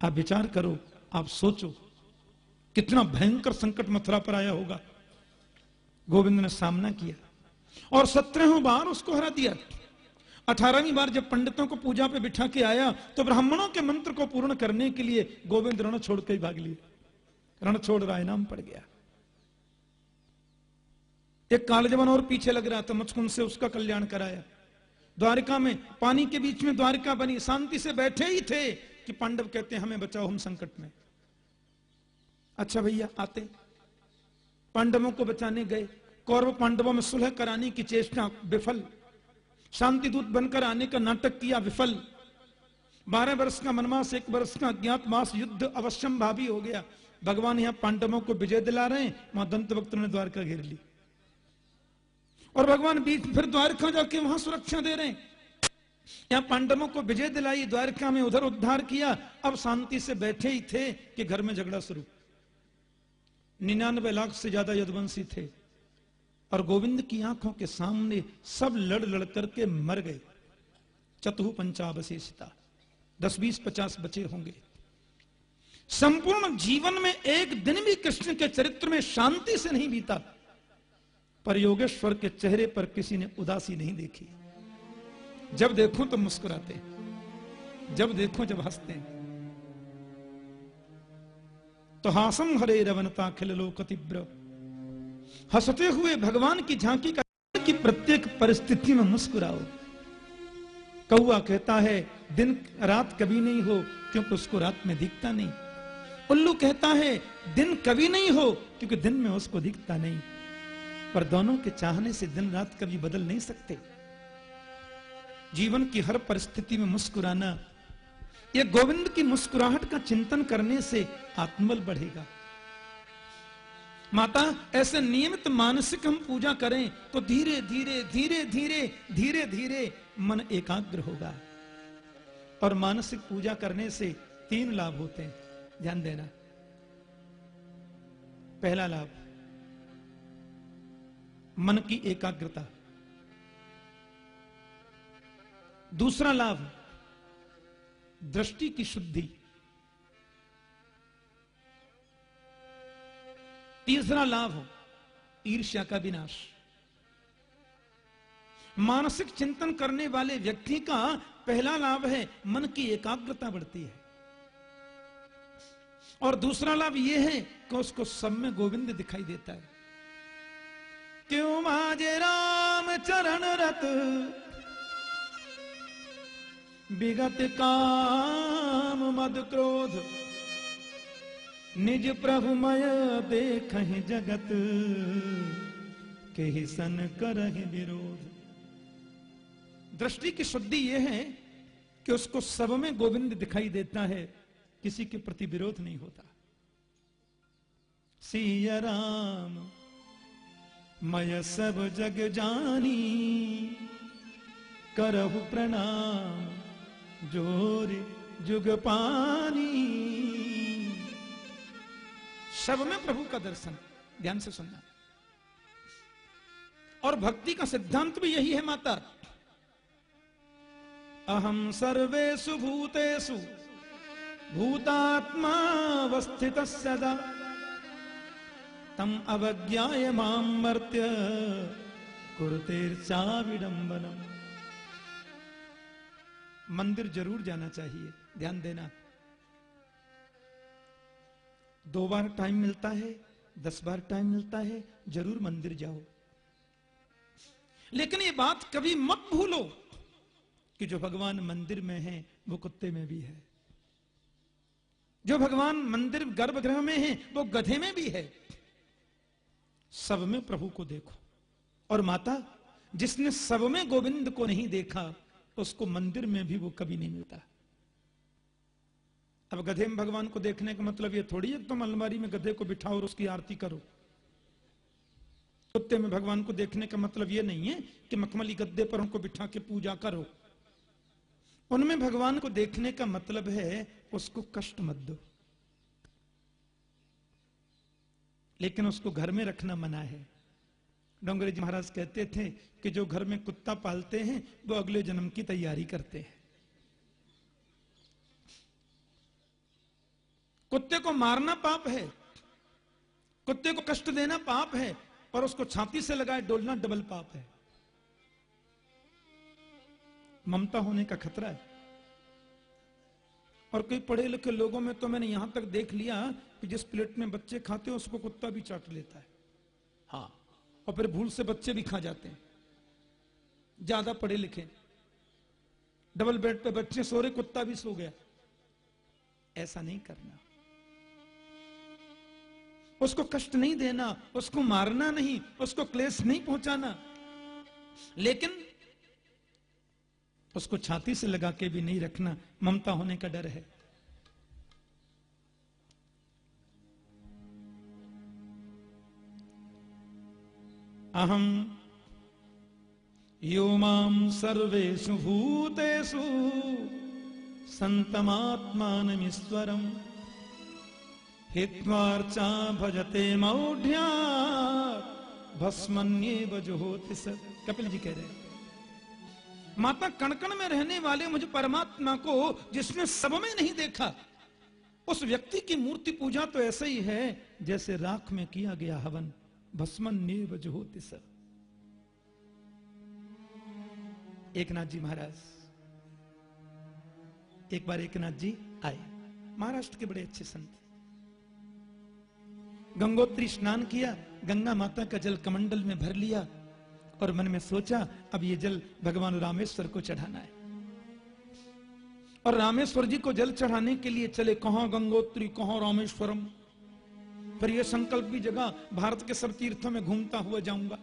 आप विचार करो, आप सोचो, कितना भयंकर संकट मथुरा पर आया होगा। गोविंद ने सामना किया और सत्रहवीं बार उसको हरा दिया। अठारहवीं बार जब पंडितों को पूजा पे बिठा के आया तो ब्राह्मणों के मंत्र को पूर्ण करने के लिए गोविंद रण छोड़ ही भाग लिए। रण छोड़ रहा नाम पड़ गया। एक कालजवन और पीछे लग रहा था मचकुन से उसका कल्याण कराया। द्वारिका में, पानी के बीच में द्वारिका बनी, शांति से बैठे ही थे। कि पांडव कहते हैं, हमें बचाओ हम संकट में। अच्छा भैया, आते पांडवों को बचाने गए। कौरव पांडवों में सुलह कराने की चेष्टा विफल। शांति दूत बनकर आने का नाटक किया विफल। बारह वर्ष का मनमास एक वर्ष का अज्ञात मास युद्ध अवश्यम भावी हो गया। भगवान यहाँ पांडवों को विजय दिला रहे हैं। वहाँ दंत वक्त ने द्वारका घेर ली। और भगवान बीच फिर द्वारका जाके वहाँ सुरक्षा दे रहे हैं। यहाँ पांडवों को विजय दिलाई, द्वारका में उधर उद्धार किया। अब शांति से बैठे ही थे कि घर में झगड़ा शुरू। निन्यानवे लाख से ज़्यादा यदवंशी थे। और गोविंद की आँखों के सामने सब लड़ लड़ करके मर गए। चतु पंचावशेषता। दस, बीस, पचास बचे होंगे। संपूर्ण जीवन में एक दिन भी कृष्ण के चरित्र में शांति से नहीं बीता। पर योगेश्वर के चेहरे पर किसी ने उदासी नहीं देखी। जब देखो तो मुस्कुराते हैं। जब देखो, जब हँसते हैं। तो हासम हरे रवनता खिल लोक तीव्र। हँसते हुए भगवान की झांकी का की प्रत्येक परिस्थिति में मुस्कुराओ। कौआ कहता है, दिन रात कभी नहीं हो, क्योंकि उसको रात में दिखता नहीं। उल्लू कहता है, दिन कभी नहीं हो, क्योंकि दिन में उसको दिखता नहीं। पर दोनों के चाहने से दिन रात कभी बदल नहीं सकते। जीवन की हर परिस्थिति में मुस्कुराना यह गोविंद की मुस्कुराहट का चिंतन करने से आत्मबल बढ़ेगा। माता, ऐसे नियमित मानसिक हम पूजा करें तो धीरे धीरे धीरे धीरे धीरे धीरे मन एकाग्र होगा। और मानसिक पूजा करने से तीन लाभ होते हैं। ध्यान देना। पहला लाभ, मन की एकाग्रता। दूसरा लाभ दृष्टि की शुद्धि। तीसरा लाभ ईर्ष्या का विनाश। मानसिक चिंतन करने वाले व्यक्ति का पहला लाभ है, मन की एकाग्रता बढ़ती है। और दूसरा लाभ यह है कि उसको सब में गोविंद दिखाई देता है। क्यों माजे राम चरण रत विगत काम मद क्रोध। निज प्रभु मय देख जगत के ही सन कर विरोध। दृष्टि की शुद्धि यह है कि उसको सब में गोविंद दिखाई देता है, किसी के प्रति विरोध नहीं होता। सिया राम, मय सब जग जानी, करहु प्रणाम। ज़ोर जुग पानी। सब में प्रभु का दर्शन, ध्यान से सुनना। और भक्ति का सिद्धांत भी यही है माता। अहम सर्वेशु भूतेषु, भूतात्मावस्थित सदा। तम अवज्ञाय माम मर्त्य कुरुतेर्चा विडंबनम मंदिर ज़रूर जाना चाहिए, ध्यान देना। दो बार टाइम मिलता है, दस बार टाइम मिलता है, ज़रूर मंदिर जाओ। लेकिन ये बात कभी मत भूलो कि जो भगवान मंदिर में है, वो कुत्ते में भी है। जो भगवान मंदिर गर्भगृह में है, वो गधे में भी है। सब में प्रभु को देखो। और माता, जिसने सब में गोविंद को नहीं देखा उसको मंदिर में भी वो कभी नहीं मिलता। अब गधे में भगवान को देखने का मतलब ये थोड़ी है तुम अलमारी में गधे को बिठाओ और उसकी आरती करो। कुत्ते में भगवान को देखने का मतलब ये नहीं है कि मखमली गद्दे पर उनको बिठा के पूजा करो। उनमें भगवान को देखने का मतलब है, उसको कष्ट मत दो। लेकिन उसको घर में रखना मना है। डोंगरे जी महाराज कहते थे कि जो घर में कुत्ता पालते हैं, वो अगले जन्म की तैयारी करते हैं। कुत्ते को मारना पाप है, कुत्ते को कष्ट देना पाप है, पर उसको छाती से लगाए डोलना डबल पाप है। ममता होने का खतरा है। और कई पढ़े लिखे लोगों में तो मैंने यहाँ तक देख लिया कि जिस प्लेट में बच्चे खाते हैं, उसको कुत्ता भी चाट लेता है। हाँ। और फिर भूल से बच्चे भी खा जाते हैं। ज़्यादा पढ़े लिखे। डबल बेड पे बच्चे सो रहे कुत्ता भी सो गया। ऐसा नहीं करना। उसको कष्ट नहीं देना, उसको मारना नहीं, उसको क्लेश नहीं पहुंचाना। लेकिन उसको छाती से लगा के भी नहीं रखना, ममता होने का डर है। अहम यो सर्वेषु भूतेषु संतमात्मानमीश्वरम हित्वार्चा भजते मौढ़्या भस्मन्ये बजुहोति कपिल जी कह रहे माता कणकण में रहने वाले मुझे परमात्मा को जिसने सब में नहीं देखा, उस व्यक्ति की मूर्ति पूजा तो ऐसे ही है जैसे राख में किया गया हवन। भस्मन होती सर। एक नाथ जी महाराज, एक बार एक नाथ जी आए। महाराष्ट्र के बड़े अच्छे संत गंगोत्री स्नान किया, गंगा माता का जल कमंडल में भर लिया और मन में सोचा, अब ये जल भगवान रामेश्वर को चढ़ाना है। और रामेश्वर जी को जल चढ़ाने के लिए चले कहा गंगोत्री, कहा रामेश्वरम? फिर यह संकल्प भी जगह भारत के सब तीर्थों में घूमता हुआ जाऊँगा।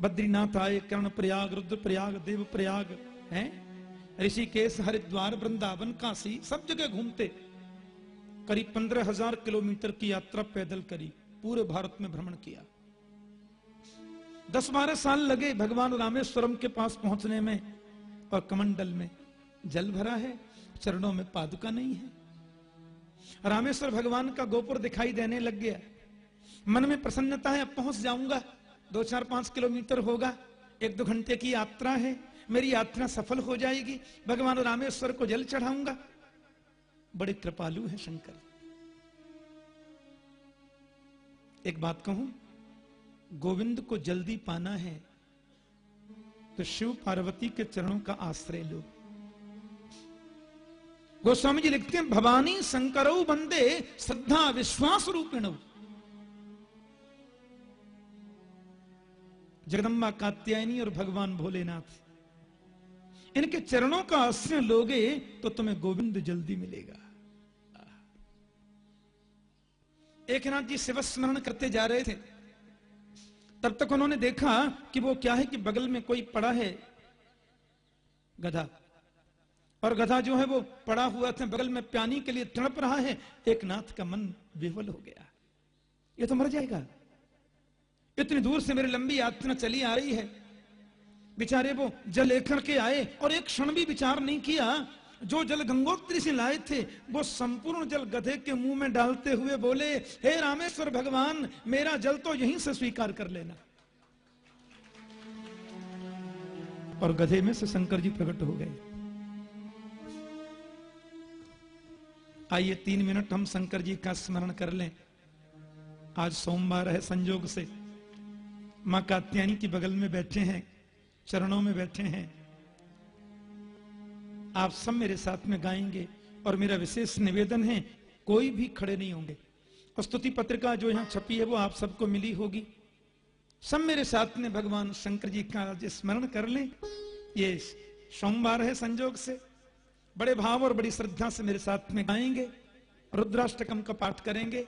बद्रीनाथ आए कर्ण प्रयाग रुद्र प्रयाग देव प्रयाग है? ऋषिकेश, हरिद्वार, वृंदावन, काशी, सब जगह घूमते। करीब पंद्रह हज़ार किलोमीटर की यात्रा पैदल करी, पूरे भारत में भ्रमण किया। दस बारह साल लगे भगवान रामेश्वरम के पास पहुँचने में और कमंडल में जल भरा है, चरणों में पादुका नहीं है। रामेश्वर भगवान का गोपुर दिखाई देने लग गया। मन में प्रसन्नता है, अब पहुँच जाऊँगा। दो चार पाँच किलोमीटर होगा। एक दो घंटे की यात्रा है। मेरी यात्रा सफल हो जाएगी। भगवान रामेश्वर को जल चढ़ाऊँगा। बड़े कृपालु है शंकर। एक बात कहूँ, गोविंद को जल्दी पाना है तो शिव पार्वती के चरणों का आश्रय लो। गोस्वामी जी लिखते हैं, भवानी शंकरो बंदे श्रद्धा विश्वास रूपिण। जगदम्बा कात्यायनी और भगवान भोलेनाथ, इनके चरणों का आश्रय लोगे तो तुम्हें गोविंद जल्दी मिलेगा। एक नाथ जी शिव स्मरण करते जा रहे थे। तब तक उन्होंने देखा कि वो क्या है कि बगल में कोई पड़ा है। गधा और गधा जो है वो पड़ा हुआ था, बगल में प्यानी के लिए तड़प रहा है। एक नाथ का मन विवल हो गया। ये तो मर जाएगा। इतनी दूर से मेरी लंबी यात्रा चली आ रही है। बेचारे वो जल लेकर के आए और एक क्षण भी विचार नहीं किया। जो जल गंगोत्री से लाए थे, वो संपूर्ण जल गधे के मुँह में डालते हुए बोले, हे रामेश्वर भगवान, मेरा जल तो यहीं से स्वीकार कर लेना। और गधे में से शंकर जी प्रकट हो गए। आइए तीन मिनट हम शंकर जी का स्मरण कर लें। आज सोमवार है संजोग से। माँ कात्यानी की बगल में बैठे हैं, चरणों में बैठे हैं। आप सब मेरे साथ में गाएँगे और मेरा विशेष निवेदन है, कोई भी खड़े नहीं होंगे। स्तुति पत्रिका जो यहाँ छपी है, वो आप सबको मिली होगी। सब मेरे साथ में भगवान शंकर जी का स्मरण कर लें। ये सोमवार है संजोग से। बड़े भाव और बड़ी श्रद्धा से मेरे साथ में गाएँगे। रुद्राष्टकम का पाठ करेंगे।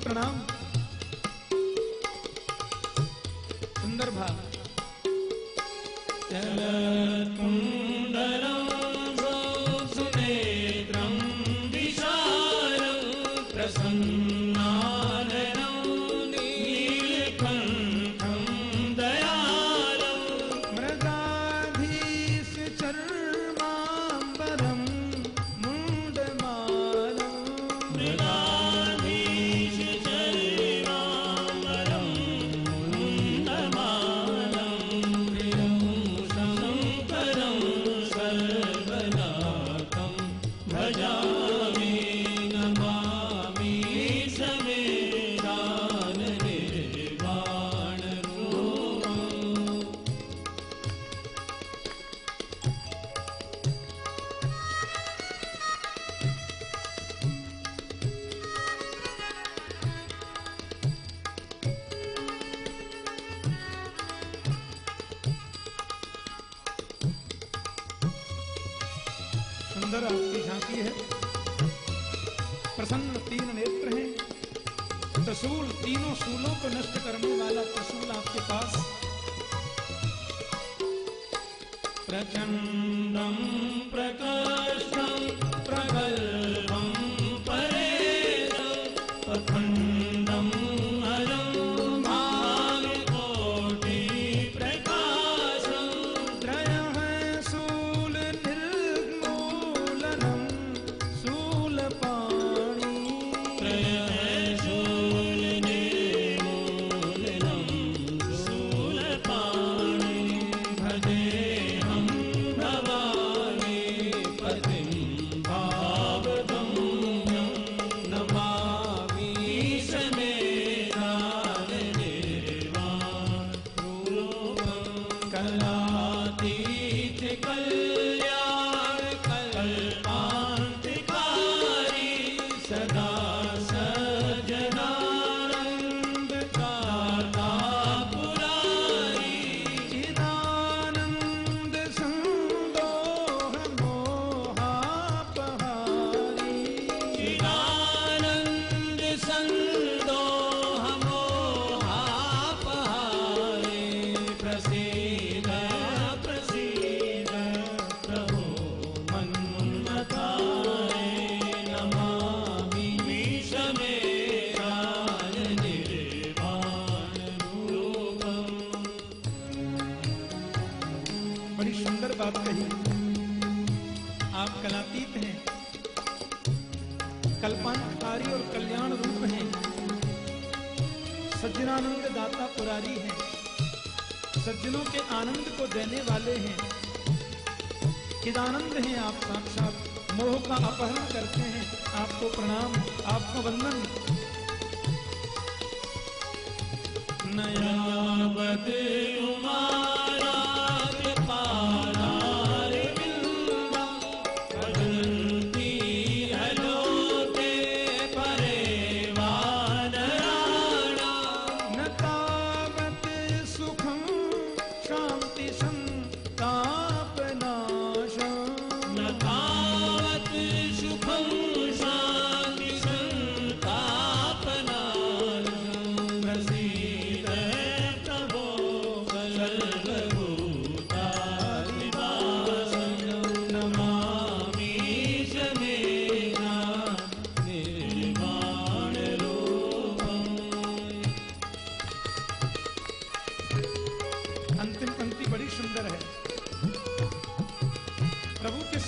को प्रणाम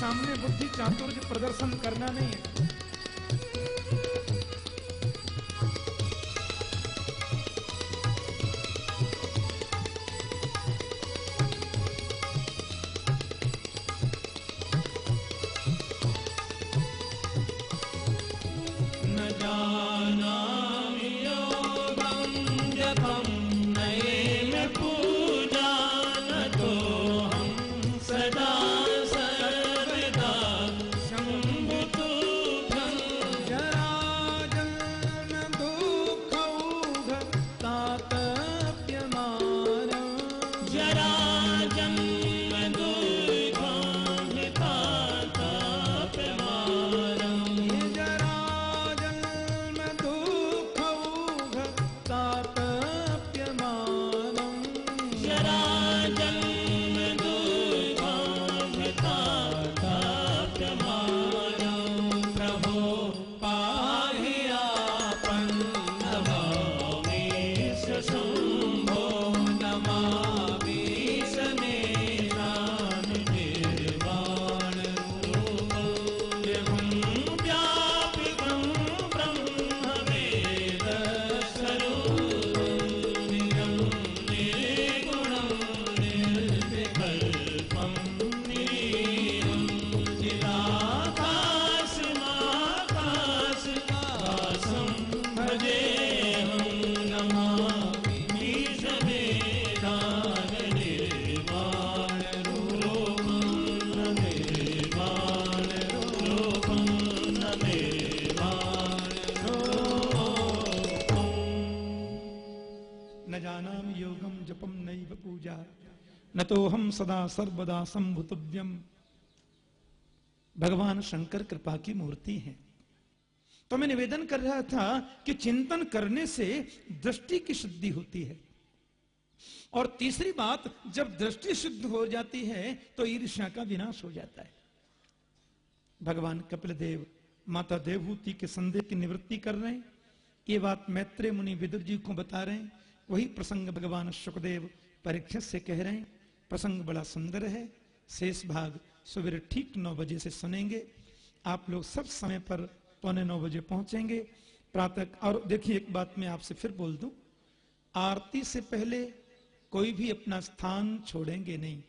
सामने बुद्धि चातुर्य प्रदर्शन करना नहीं है। सदा सर्वदा संभुतव्यम। भगवान शंकर कृपा की मूर्ति है। तो मैं निवेदन कर रहा था कि चिंतन करने से दृष्टि की शुद्धि होती है। और तीसरी बात, जब दृष्टि शुद्ध हो जाती है तो ईर्ष्या का विनाश हो जाता है। भगवान कपिल देव माता देवहूति के संदेह की निवृत्ति कर रहे हैं। ये बात मैत्रेय मुनि विदुर जी को बता रहे हैं। वही प्रसंग भगवान सुखदेव परीक्षित से कह रहे हैं। प्रसंग बड़ा सुंदर है। शेष भाग सवेरे ठीक नौ बजे से सुनेंगे। आप लोग सब समय पर पौने नौ बजे पहुँचेंगे। प्रातः, और देखिए एक बात मैं आपसे फिर बोल दूँ। आरती से पहले कोई भी अपना स्थान छोड़ेंगे नहीं,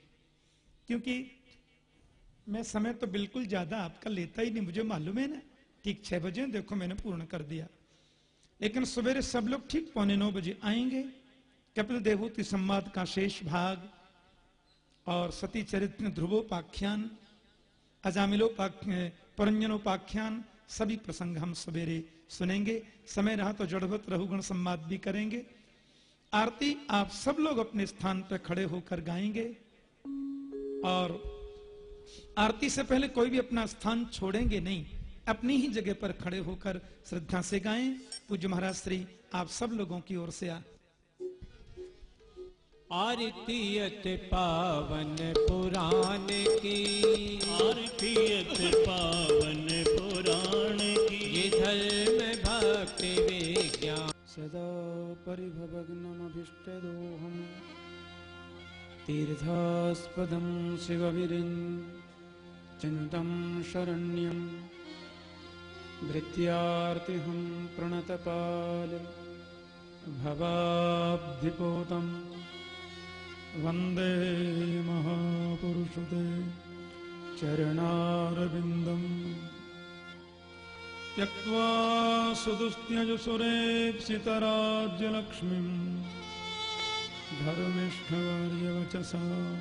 क्योंकि मैं समय तो बिल्कुल ज़्यादा आपका लेता ही नहीं, मुझे मालूम है ना। ठीक छह बजे देखो मैंने पूर्ण कर दिया। लेकिन सवेरे सब लोग ठीक पौने नौ बजे आएँगे। कपिल देवूति संवाद का शेष भाग और सती चरित्र ध्रुवोपाख्यान, अजामिलोपाख्य, परंजनोपाख्यान, सभी प्रसंग हम सवेरे सुनेंगे। समय रहा तो जड़वत रहुगुण संवाद भी करेंगे। आरती आप सब लोग अपने स्थान पर खड़े होकर गाएँगे। और आरती से पहले कोई भी अपना स्थान छोड़ेंगे नहीं, अपनी ही जगह पर खड़े होकर श्रद्धा से गाएँ। पूज्य महाराज श्री आप सब लोगों की ओर से आ आरतीयत पावन पुराण की। आरतीयत पावन पुराण की। ये धर्म भक्ति विज्ञान। सदा परिभवग्नमभिष्टदोहम्। तीर्थास्पदं शिवविरिन् चिन्तं शरण्यं। भृत्यार्तिहं प्रणतपाल भवाब्धिपोतं वन्दे महापुरुषते चरणारविन्दम्। त्यक्त्वा सुदुस्त्यजुसुरेप्सितराज्यलक्ष्मीम्। धर्मिष्ठवर्यवचसा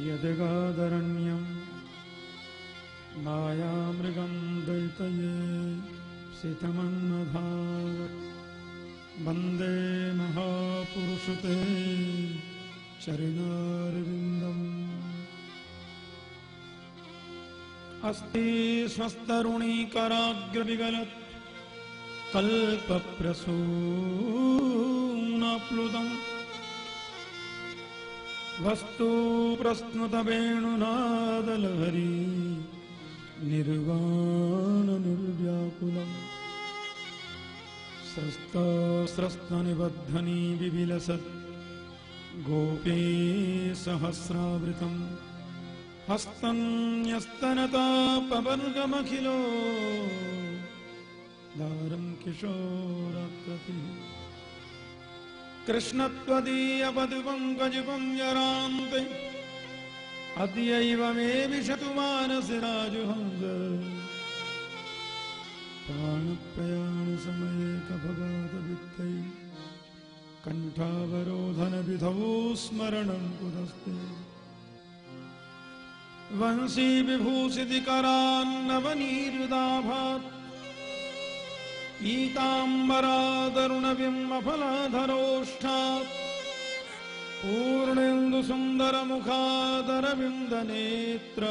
यदगादरण्यम्। मायामृगं दैतये सितमन्नधार। वन्दे महापुरुषते चरणारविन्दम् अस्ति स्वस्तरुणीकराग्रविगलत् कल्पप्रसूनाप्लुतम्। वस्तु प्रस्नुतवेणुनादलहरी निर्वाणनिर्व्याकुलम्। स्रस्तस्रस्तनिबद्धनी विविलसत् गोपी सहस्रावृतम् हस्तन्यस्तनतापवर्गमखिलो। दारं किशोराकृतिः कृष्णत्वदीयपदुपङ्कजुपं यरान्ते। अद्यैव मे विशतु मानसि कफगातवित्तै कण्ठावरोधनविधौ स्मरणं कुतस्ते वंशी विभूषितिकरान्नवनीरुदाभात्। ईताम्बरादरुणबिम्बफलाधरोष्ठात् पूर्णेन्दुसुन्दरमुखादरविन्दनेत्र।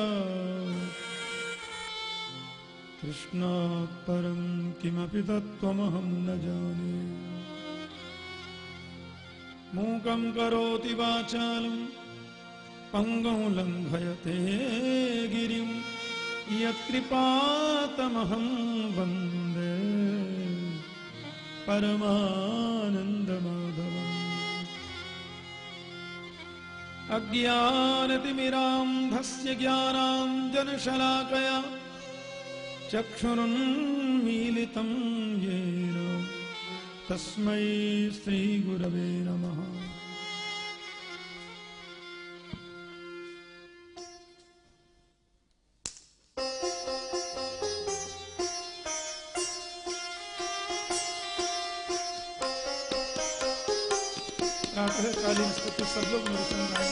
कृष्णात् परं किमपि तत्त्वमहं न जाने। मूकं करोति वाचालम् पङ्गुं लङ्घयते गिरिं यत्कृपातमहं वंदे। परमानन्दमाधवम्। अज्ञानतिमिरान्धस्य ज्ञानाञ्जनशलाकया चक्षुरुन्मीलितं येन। तस्मै श्रीगुरवे नमः। प्रातःकालीन स्तुति सब लोग मेरे संग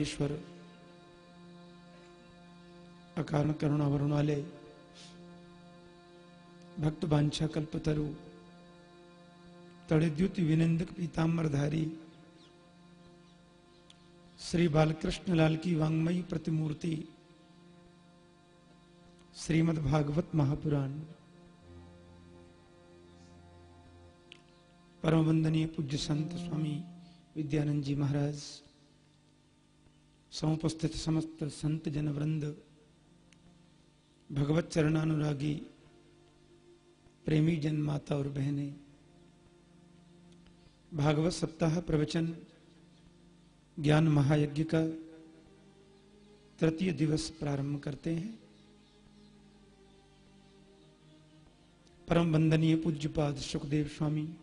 अखिलेश्वर अकारण करुणा वरुणालय भक्त बांछा कल्पतरु तड़िद्युति विनिंदक पीताम्बरधारी श्री बालकृष्ण लाल की वांगमयी प्रतिमूर्ति। श्रीमद् भागवत महापुराण। परम वंदनीय पूज्य संत स्वामी विद्यानंद जी महाराज। समुपस्थित समस्त संत जन वृंद भगवत चरणानुरागी, प्रेमी जन माता और बहने, भागवत सप्ताह प्रवचन, ज्ञान महायज्ञ का तृतीय दिवस प्रारंभ करते हैं। परम वंदनीय पूज्यपाद सुखदेव स्वामी,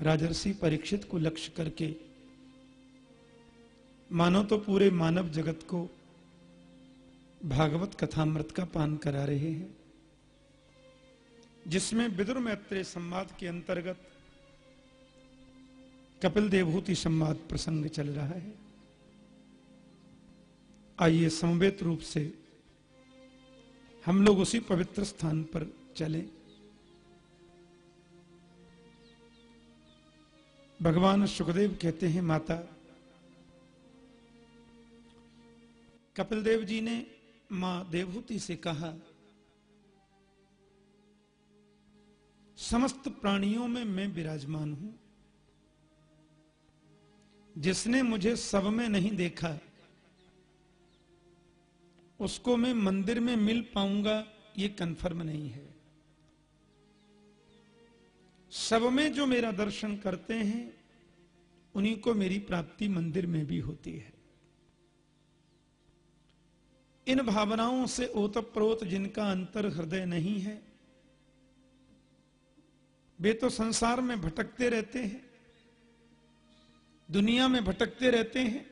राजर्षि परीक्षित को लक्ष्य करके मानो तो पूरे मानव जगत को भागवत कथामृत का पान करा रहे हैं, जिसमें विदुर मैत्रेय संवाद के अंतर्गत कपिल देवभूति संवाद प्रसंग चल रहा है। आइए समवेत रूप से हम लोग उसी पवित्र स्थान पर चलें। भगवान सुखदेव कहते हैं, माता कपिल देव जी ने माँ देवहूति से कहा, समस्त प्राणियों में मैं विराजमान हूँ। जिसने मुझे सब में नहीं देखा, उसको मैं मंदिर में मिल पाऊँगा, ये कन्फर्म नहीं है। सब में जो मेरा दर्शन करते हैं, उन्हीं को मेरी प्राप्ति मंदिर में भी होती है। इन भावनाओं से ओतप्रोत जिनका अंतर हृदय नहीं है, वे तो संसार में भटकते रहते हैं, दुनिया में भटकते रहते हैं।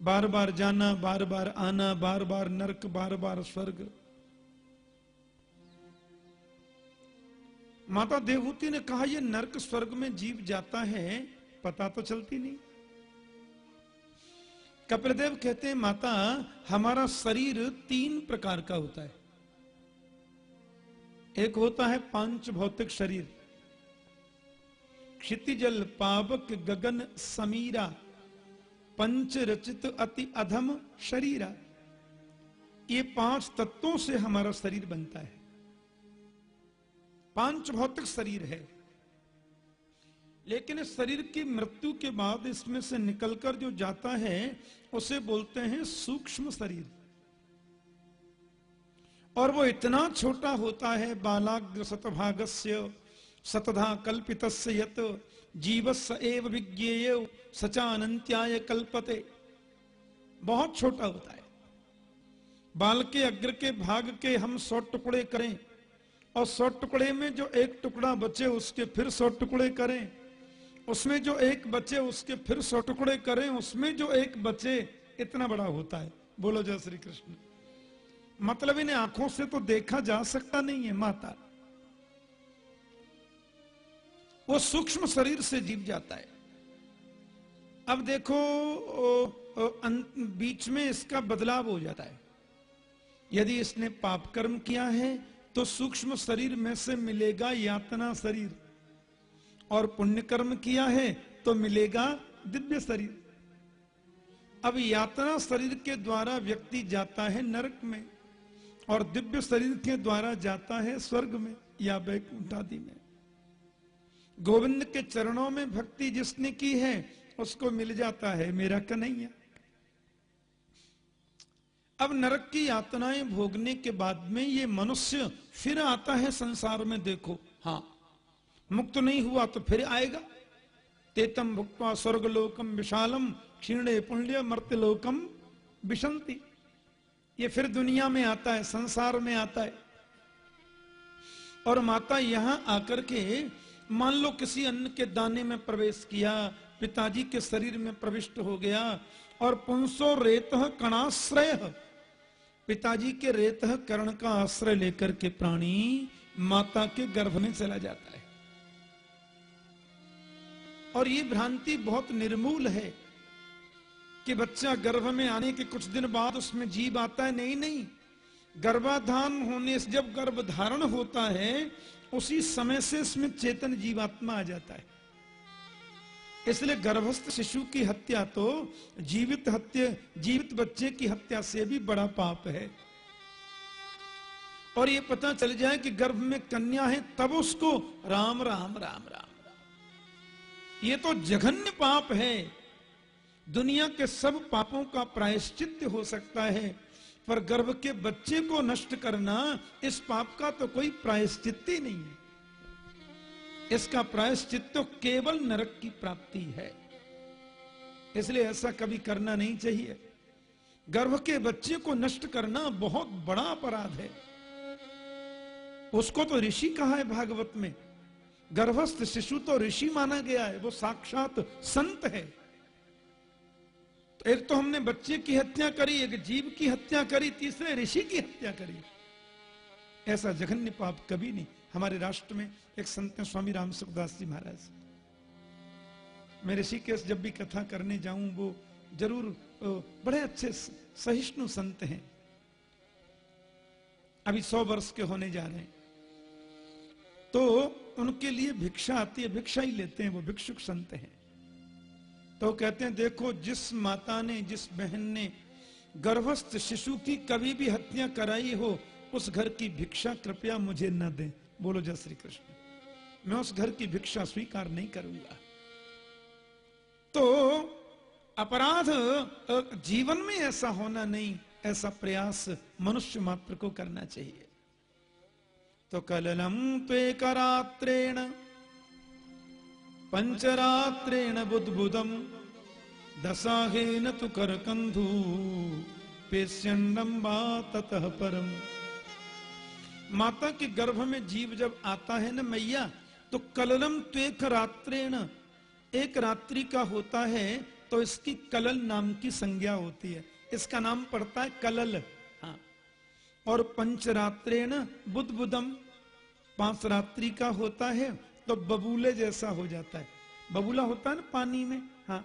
बार बार जाना बार बार आना बार बार नरक बार बार स्वर्ग। माता देवहूति ने कहा यह नरक स्वर्ग में जीव जाता है, पता तो चलती नहीं। कपिलदेव कहते हैं, माता, हमारा शरीर तीन प्रकार का होता है। एक होता है पाँच भौतिक शरीर। क्षितिजल, पावक, गगन, समीरा, पंच रचित अति अधम शरीरा। ये पाँच तत्वों से हमारा शरीर बनता है। पाँच भौतिक शरीर है। लेकिन इस शरीर की मृत्यु के बाद इसमें से निकलकर जो जाता है, उसे बोलते हैं सूक्ष्म शरीर। और वो इतना छोटा होता है, बालाग्र शतभागस्य सतधा कल्पित यत जीवस एव विज्ञेय सचानंत्याय कल्पते। बहुत छोटा होता है। बाल के अग्र के भाग के हम सौ टुकड़े करें, और सौ टुकड़े में जो एक टुकड़ा बचे, उसके फिर सौ टुकड़े करें। उसमें जो एक बचे उसके फिर सौ टुकड़े करें उसमें जो एक बचे इतना बड़ा होता है। बोलो जय श्री कृष्ण। मतलब इन्हें आँखों से तो देखा जा सकता नहीं है माता। वो सूक्ष्म शरीर से जीव जाता है। अब देखो ओ, ओ, बीच में इसका बदलाव हो जाता है। यदि इसने पाप कर्म किया है तो सूक्ष्म शरीर में से मिलेगा यातना शरीर। और पुण्य कर्म किया है तो मिलेगा दिव्य शरीर। अब यातना शरीर के द्वारा व्यक्ति जाता है नरक में और दिव्य शरीर के द्वारा जाता है स्वर्ग में या बैकुंठ आदि में। गोविंद के चरणों में भक्ति जिसने की है, उसको मिल जाता है, मेरा कन्हैया। अब नरक की यातनाएँ भोगने के बाद में ये मनुष्य फिर आता है संसार में, देखो। हाँ मुक्त नहीं हुआ तो फिर आएगा। तेतम भुक्वा स्वर्गलोकम विशालम, क्षीणे पुण्य मर्त्यलोकम विशंति। ये फिर दुनिया में आता है, संसार में आता है। और माता यहाँ आकर के मान लो किसी अन्न के दाने में प्रवेश किया, पिताजी के शरीर में प्रविष्ट हो गया, और पुंसो रेत कणाश्रय। पिताजी के रेत कर्ण का आश्रय लेकर के प्राणी माता के गर्भ में चला जाता है। और ये भ्रांति बहुत निर्मूल है कि बच्चा गर्भ में आने के कुछ दिन बाद उसमें जीव आता है। नहीं नहीं। गर्भाधान होने से जब गर्भ धारण होता है, उसी समय से इसमें चेतन जीवात्मा आ जाता है। इसलिए गर्भस्थ शिशु की हत्या तो जीवित हत्या, जीवित बच्चे की हत्या से भी बड़ा पाप है। और ये पता चल जाए कि गर्भ में कन्या है, तब उसको राम राम राम राम। ये तो जघन्य पाप है। दुनिया के सब पापों का प्रायश्चित हो सकता है, पर गर्भ के बच्चे को नष्ट करना इस पाप का तो कोई प्रायश्चित ही नहीं है। इसका प्रायश्चित तो केवल नरक की प्राप्ति है। इसलिए ऐसा कभी करना नहीं चाहिए। गर्भ के बच्चे को नष्ट करना बहुत बड़ा अपराध है। उसको तो ऋषि कहा है भागवत में गर्भस्थ शिशु तो ऋषि माना गया है, वो साक्षात संत है। तो एक तो हमने बच्चे की हत्या करी, एक जीव की हत्या करी, तीसरे ऋषि की हत्या करी। ऐसा जघन्य पाप कभी नहीं। हमारे राष्ट्र में एक संत है स्वामी राम सुखदास जी महाराज। मैं ऋषिकेश जब भी कथा करने जाऊँ, वो ज़रूर बड़े अच्छे सहिष्णु संत हैं। अभी सौ वर्ष के होने जा रहे हैं। तो उनके लिए भिक्षा आती है, भिक्षा ही लेते हैं, वो भिक्षुक संत हैं। तो कहते हैं, देखो, जिस माता ने, जिस बहन ने गर्भस्थ शिशु की कभी भी हत्या कराई हो, उस घर की भिक्षा कृपया मुझे न दे। बोलो जय श्री कृष्ण। मैं उस घर की भिक्षा स्वीकार नहीं करूँगा। तो अपराध जीवन में ऐसा होना नहीं, ऐसा प्रयास मनुष्य मात्र को करना चाहिए। तो कललम त्वेकरात्रेण पंचरात्रेण बुद्बुदम, दशाहेन तु करकंधु पेश्यंडम बा ततः परम। माता के गर्भ में जीव जब आता है ना मैया तो कललम त्वेक रात्रेण, एक रात्रि का होता है तो इसकी कलल नाम की संज्ञा होती है। इसका नाम पड़ता है कलल। और पंचरात्रेण बुद्ध बुदम पाँच रात्रि का होता है तो बबूले जैसा हो जाता है। बबूला होता है ना पानी में? हाँ।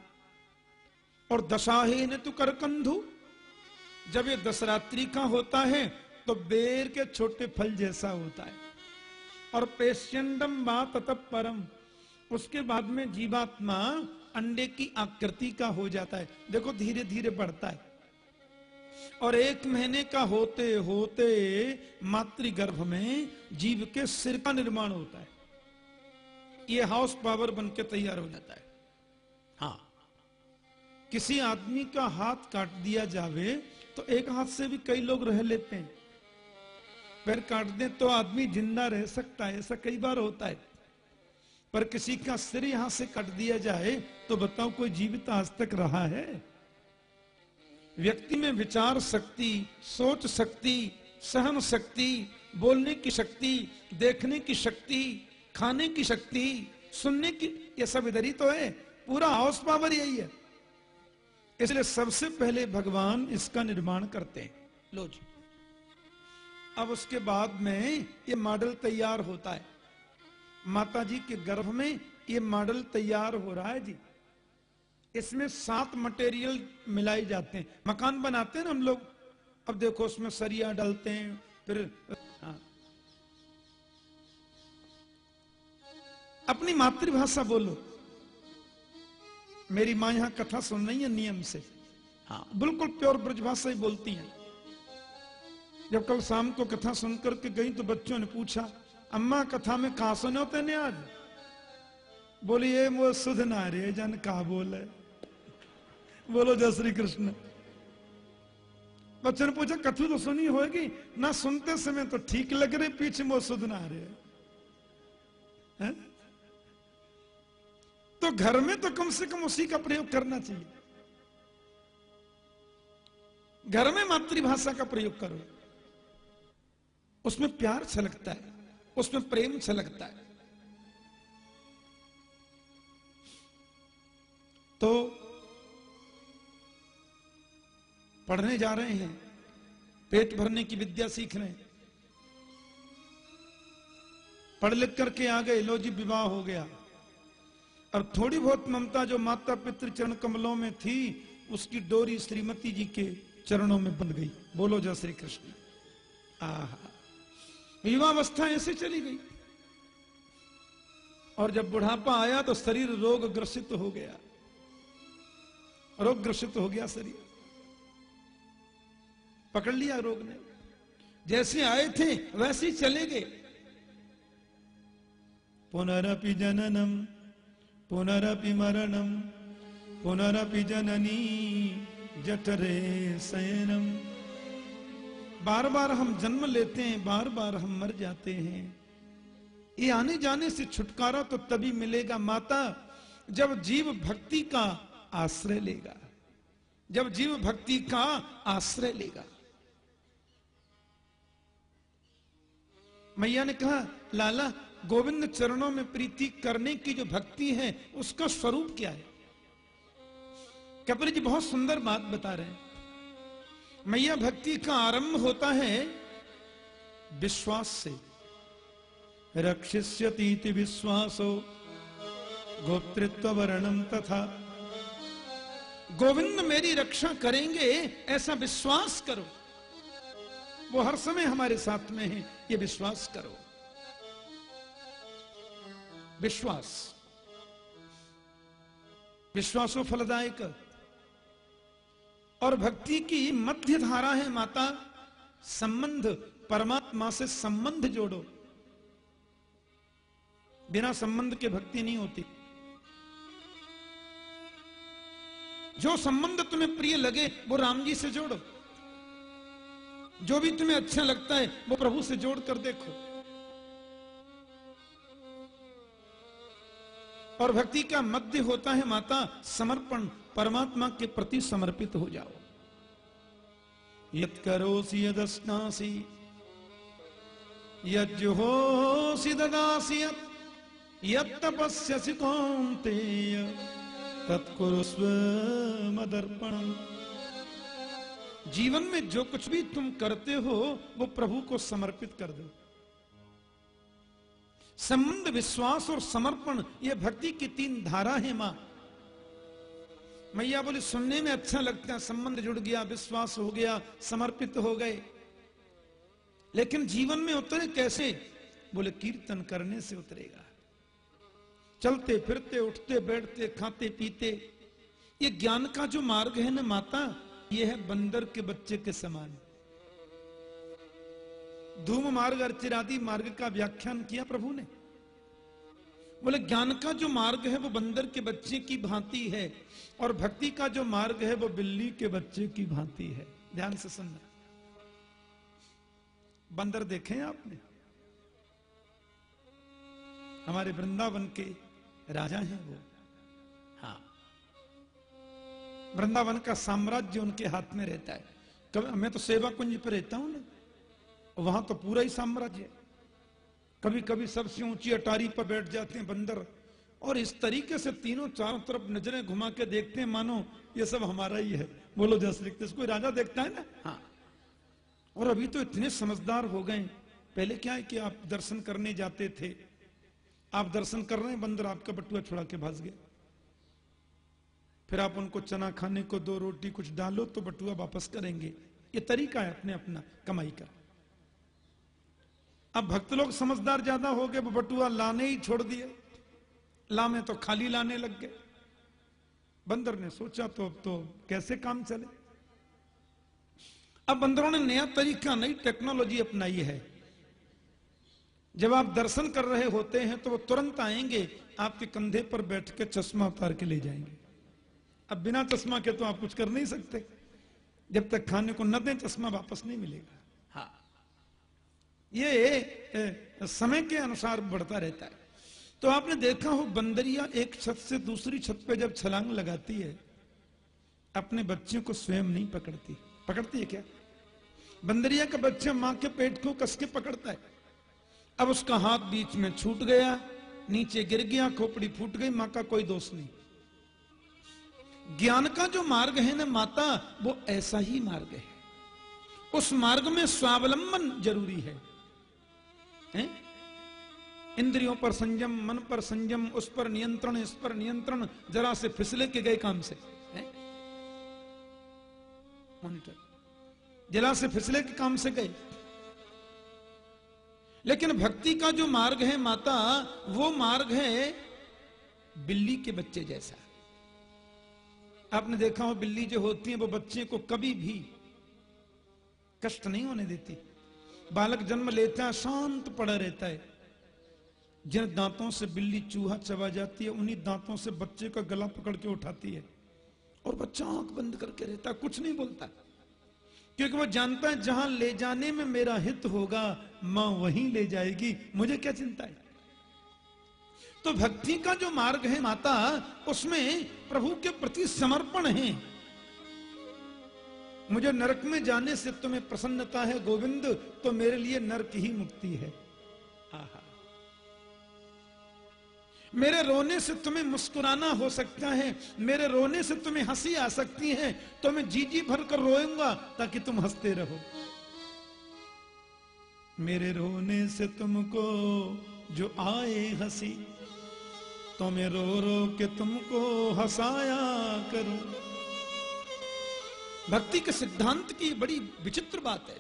और दशाहे ने तो करकंधु। जब ये दस रात्रि का होता है तो बेर के छोटे फल जैसा होता है। और पेशेंडम बात परम। उसके बाद में जीवात्मा अंडे की आकृति का हो जाता है। देखो धीरे धीरे बढ़ता है। और एक महीने का होते होते मातृगर्भ में जीव के सिर का निर्माण होता है। ये हाउस पावर बन के तैयार हो जाता है। हाँ। किसी आदमी का हाथ काट दिया जावे तो एक हाथ से भी कई लोग रह लेते हैं। पैर काट दें तो आदमी ज़िंदा रह सकता है, ऐसा कई बार होता है। पर किसी का सिर यहाँ से कट दिया जाए तो बताओ कोई जीवित आज तक रहा है? व्यक्ति में विचार शक्ति, सोच शक्ति, सहन शक्ति, बोलने की शक्ति, देखने की शक्ति, खाने की शक्ति, सुनने की, ये सब इधर ही तो है। पूरा हाउस पावर यही है। इसलिए सबसे पहले भगवान इसका निर्माण करते हैं। लो जी। अब उसके बाद में ये मॉडल तैयार होता है। माता जी के गर्भ में ये मॉडल तैयार हो रहा है जी। इसमें सात मटेरियल मिलाए जाते हैं। मकान बनाते हैं ना हम लोग। अब देखो उसमें सरिया डालते हैं फिर हाँ। अपनी मातृभाषा बोलो। मेरी माँ यहाँ कथा सुन रही है नियम से। हाँ। बिल्कुल प्योर ब्रजभाषा ही बोलती है। जब कल शाम को कथा सुनकर के गई तो बच्चों ने पूछा अम्मा कथा में कहा सुनो तेने आज? बोलिए वो सुध ना रे जन कहा बोले बोलो, जय श्री कृष्ण। बच्चों ने पूछा, कथु तो सुनी होगी ना सुनते समय तो ठीक लग रहे, पीछे वो सुध ना रहे। है? तो घर में तो कम से कम उसी का प्रयोग करना चाहिए। घर में मातृभाषा का प्रयोग करो। उसमें प्यार छलकता है, उसमें प्रेम छलकता है। तो पढ़ने जा रहे हैं, पेट भरने की विद्या सीख रहे हैं। पढ़ लिख करके आ गए, लो जी विवाह हो गया। अब थोड़ी बहुत ममता जो माता पितृ चरण कमलों में थी, उसकी डोरी श्रीमती जी के चरणों में बंध गई। बोलो जय श्री कृष्ण। आहा। ऐसे चली गई। और जब बुढ़ापा आया तो शरीर रोग ग्रसित हो गया। रोग ग्रसित हो गया शरीर। पकड़ लिया रोग ने। जैसे आए थे, वैसे ही चले गए। पुनरपि जननम, पुनरपि मरणम, पुनरपि जननी जठरे शयनम। बार बार हम जन्म लेते हैं बार बार हम मर जाते हैं। ये आने जाने से छुटकारा तो तभी मिलेगा, माता, जब जीव भक्ति का आश्रय लेगा। जब जीव भक्ति का आश्रय लेगा। मैया ने कहा, लाला, गोविंद चरणों में प्रीति करने की जो भक्ति है, उसका स्वरूप क्या है? कपिल जी बहुत सुंदर बात बता रहे हैं। मैया भक्ति का आरंभ होता है विश्वास से। रक्षिष्यतीति विश्वासो गोप्तृत्व वर्णम तथा। गोविंद मेरी रक्षा करेंगे, ऐसा विश्वास करो। वो हर समय हमारे साथ में है, ये विश्वास करो। विश्वास। विश्वासो फलदायक। और भक्ति की मध्य धारा है माता, संबंध, परमात्मा से संबंध जोड़ो। बिना संबंध के भक्ति नहीं होती। जो संबंध तुम्हें प्रिय लगे, वो राम जी से जोड़ो। जो भी तुम्हें अच्छा लगता है, वो प्रभु से जोड़ कर देखो। और भक्ति का मध्य होता है माता, समर्पण, परमात्मा के प्रति समर्पित हो जाओ। यत् करोसि यदस्नासि यज्जुहोसि ददासि, यत् यत्तपस्यसि कौन्तेय तत्कुरुस्व मदर्पणम् जीवन में जो कुछ भी तुम करते हो, वो प्रभु को समर्पित कर दो। संबंध, विश्वास और समर्पण, ये भक्ति की तीन धारा है, माँ। मैया बोले, सुनने में अच्छा लगता है, संबंध जुड़ गया, विश्वास हो गया, समर्पित हो गए। लेकिन जीवन में उतरे कैसे? बोले, कीर्तन करने से उतरेगा। चलते, फिरते, उठते, बैठते, खाते, पीते, ये ज्ञान का जो मार्ग है ना, माता ये है बंदर के बच्चे के समान। धूम मार्ग, अर्चिरादि मार्ग का व्याख्यान किया प्रभु ने। बोले, ज्ञान का जो मार्ग है वो बंदर के बच्चे की भांति है, और भक्ति का जो मार्ग है वो बिल्ली के बच्चे की भांति है। ध्यान से सुनना। बंदर देखे हैं आपने? हमारे वृंदावन के राजा हैं वो। वृंदावन का साम्राज्य उनके हाथ में रहता है। कभी मैं तो सेवा कुंज पे रहता हूँ ना। वहाँ तो पूरा ही साम्राज्य कभी कभी सबसे ऊँची अटारी पर बैठ जाते हैं बंदर। और इस तरीके से तीनों चारों तरफ़ नज़रें घुमा के देखते हैं, मानो ये सब हमारा ही है। बोलो जस लिखते कोई राजा देखता है ना? हाँ। और अभी तो इतने समझदार हो गए पहले क्या है कि आप दर्शन करने जाते थे। आप दर्शन कर रहे हैं, बंदर आपका बटुआ छुड़ा के भाग गया। फिर आप उनको चना खाने को दो रोटी कुछ डालो तो बटुआ वापस करेंगे। ये तरीका है अपने अपना कमाई का। अब भक्त लोग समझदार ज़्यादा हो गए बटुआ लाने ही छोड़ दिए। लामे तो खाली लाने लग गए। बंदर ने सोचा तो अब तो कैसे काम चले? अब बंदरों ने नया तरीका, नई टेक्नोलॉजी अपनाई है। जब आप दर्शन कर रहे होते हैं तो वो तुरंत आएँगे, आपके कंधे पर बैठ के चश्मा उतार के ले जाएँगे। अब बिना चश्मा के तो आप कुछ कर नहीं सकते। जब तक खाने को न दें चश्मा वापस नहीं मिलेगा। हाँ। ये ए, समय के अनुसार बढ़ता रहता है। तो आपने देखा हो बंदरिया एक छत से दूसरी छत पे जब छलांग लगाती है अपने बच्चे को स्वयं नहीं पकड़ती। पकड़ती है क्या? बंदरिया का बच्चा माँ के पेट को कस के पकड़ता है। अब उसका हाथ बीच में छूट गया नीचे गिर गया खोपड़ी फूट गई माँ का कोई दोष नहीं। ज्ञान का जो मार्ग है ना माता वो ऐसा ही मार्ग है। उस मार्ग में स्वावलंबन ज़रूरी है, है? इंद्रियों पर संयम मन पर संयम उस पर नियंत्रण इस पर नियंत्रण जरा से फिसले के गए काम से। मॉनिटर जरा से फिसले के काम से गए। लेकिन भक्ति का जो मार्ग है माता वो मार्ग है बिल्ली के बच्चे जैसा। आपने देखा हो, बिल्ली जो होती है, वो बच्चे को कभी भी कष्ट नहीं होने देती। बालक जन्म लेता है, शांत पड़ा रहता है। जिन दांतों से बिल्ली चूहा चबा जाती है, उन्हीं दांतों से बच्चे का गला पकड़ के उठाती है। और बच्चा आँख बंद करके रहता है, कुछ नहीं बोलता। क्योंकि वो जानता है, जहाँ ले जाने में मेरा हित होगा, माँ वहीं ले जाएगी। मुझे क्या चिंता है? तो भक्ति का जो मार्ग है माता, उसमें प्रभु के प्रति समर्पण है। मुझे नरक में जाने से तुम्हें प्रसन्नता है, गोविंद तो मेरे लिए नरक ही मुक्ति है। मेरे रोने से तुम्हें मुस्कुराना हो सकता है, मेरे रोने से तुम्हें हँसी आ सकती है तो मैं जी जी भर कर रोऊँगा, ताकि तुम हँसते रहो। मेरे रोने से तुमको जो आए हँसी तो मैं रो रो के तुमको हंसाया करूँ। भक्ति के सिद्धांत की बड़ी विचित्र बात है।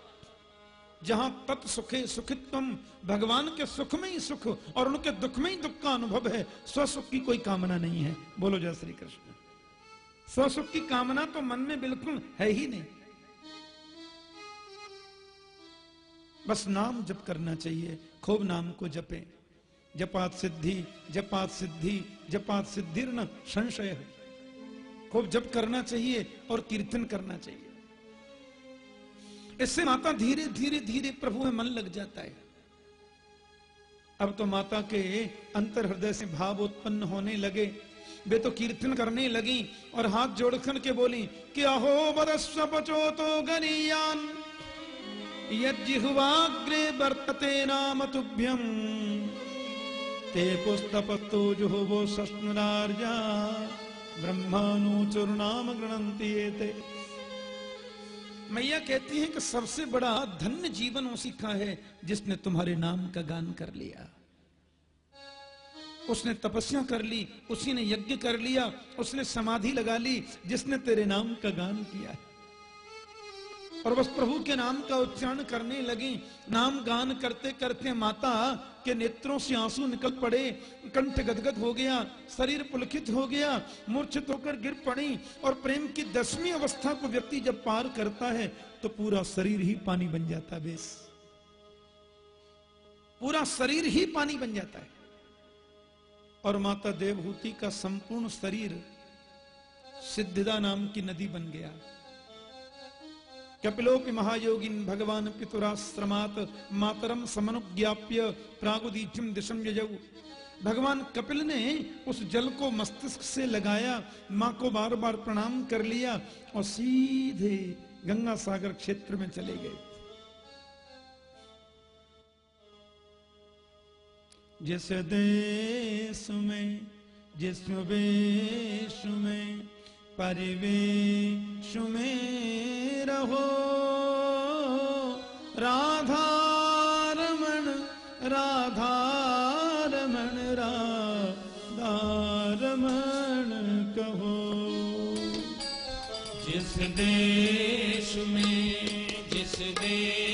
जहाँ तत् सुखे सुखित्वम भगवान के सुख में ही सुख और उनके दुख में ही दुख का अनुभव है, स्वसुख की कोई कामना नहीं है। बोलो जय श्री कृष्ण। स्वसुख की कामना तो मन में बिल्कुल है ही नहीं। बस नाम जप करना चाहिए, खूब नाम को जपें। जपात सिद्धि जपात सिद्धि, जपात सिद्धिर न संशय है। खूब जप करना चाहिए और कीर्तन करना चाहिए। इससे माता धीरे धीरे धीरे प्रभु में मन लग जाता है। अब तो माता के अंतर हृदय से भाव उत्पन्न होने लगे। वे तो कीर्तन करने लगी और हाथ जोड़कर के बोली, कि अहो बरस्व पचो तो गनीयान। यज्जिह्वाग्रे वर्तते नाम तुभ्यम। ते पुस्तपस्तो जुहुवो सस्नुरार्या ब्रह्मानुचुर्नाम गृणंती ते मैया कहती है कि सबसे बड़ा धन्य जीवन उसी का है जिसने तुम्हारे नाम का गान कर लिया। उसने तपस्या कर ली, उसी ने यज्ञ कर लिया, उसने समाधि लगा ली, जिसने तेरे नाम का गान किया है। और बस प्रभु के नाम का उच्चारण करने लगी। नाम गान करते करते माता के नेत्रों से आँसू निकल पड़े। कंठ गदगद हो गया, शरीर पुलकित हो गया, मूर्छित होकर गिर पड़ी और प्रेम की दसवीं अवस्था को व्यक्ति जब पार करता है तो पूरा शरीर ही पानी बन जाता है बेस। पूरा शरीर ही पानी बन जाता है। और माता देवहूति का संपूर्ण शरीर सिद्धिदा नाम की नदी बन गया। कपिलोपि महायोगिन भगवान पितुराश्रमात मातरम समनुज्ञाप्य प्रागुदीचम दिशम यजऊ भगवान कपिल ने उस जल को मस्तिष्क से लगाया, माँ को बार बार प्रणाम कर लिया और सीधे गंगा सागर क्षेत्र में चले गए। जिस देश में, जिस वेश में, परिवेश में रहो। राधा रमण राधा रमण राधा रमण कहो। जिस देश में जिस देश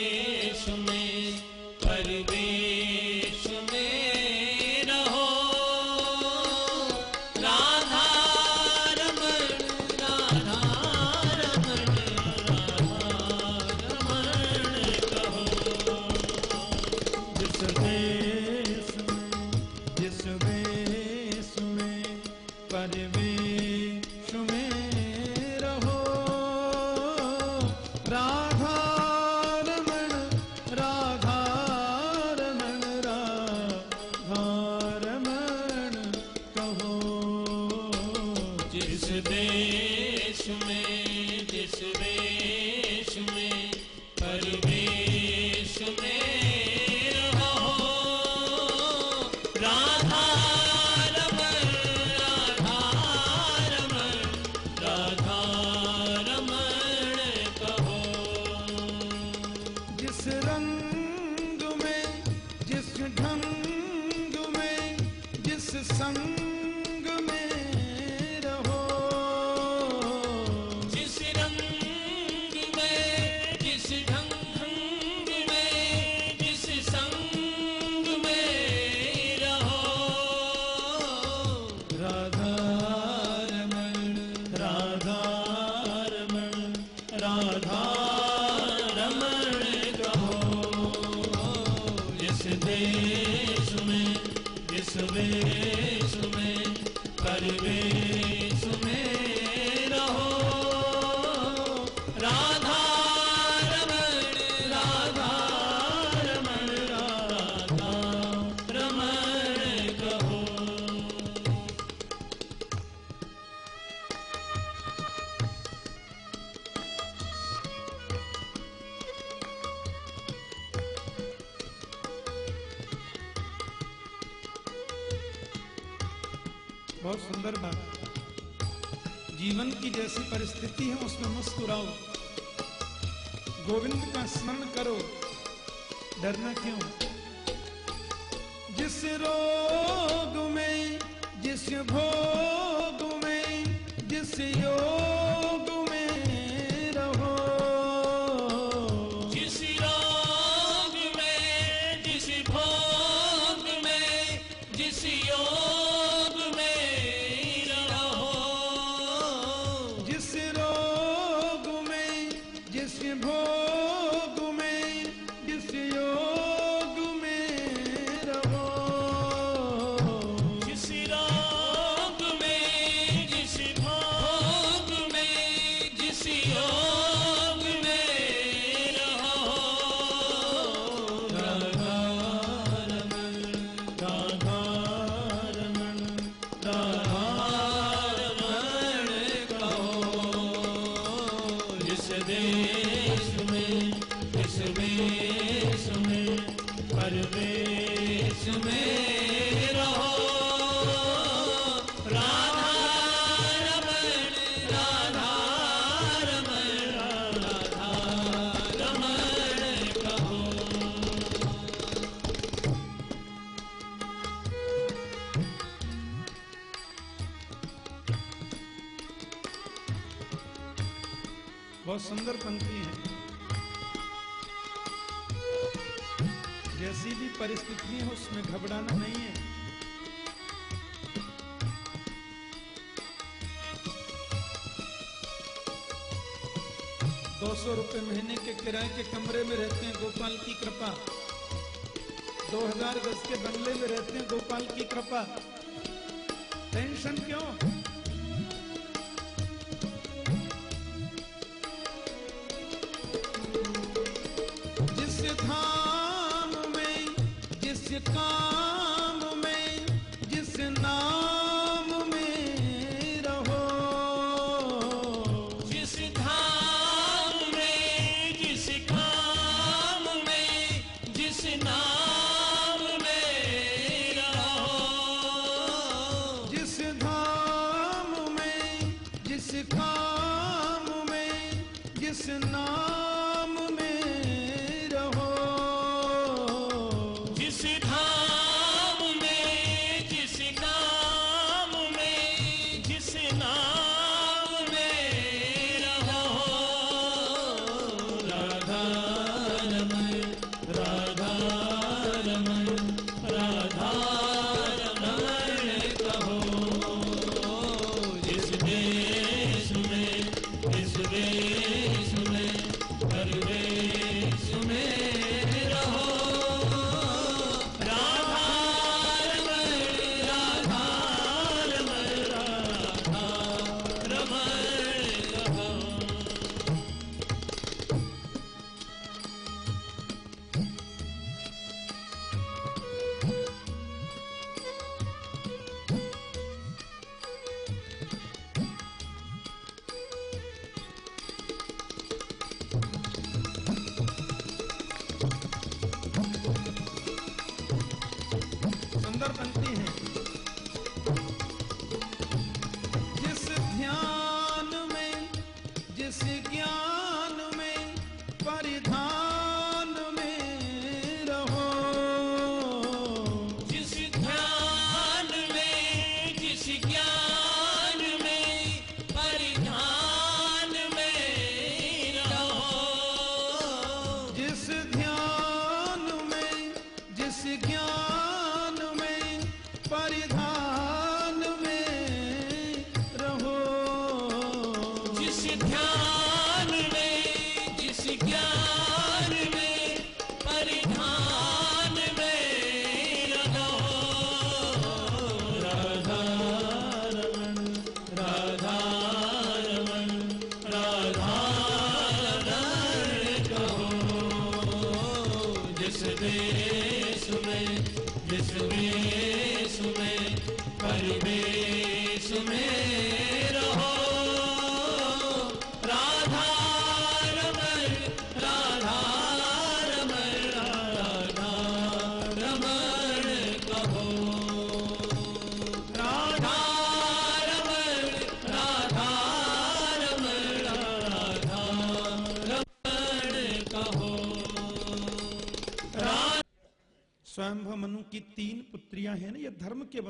टेंशन क्यों?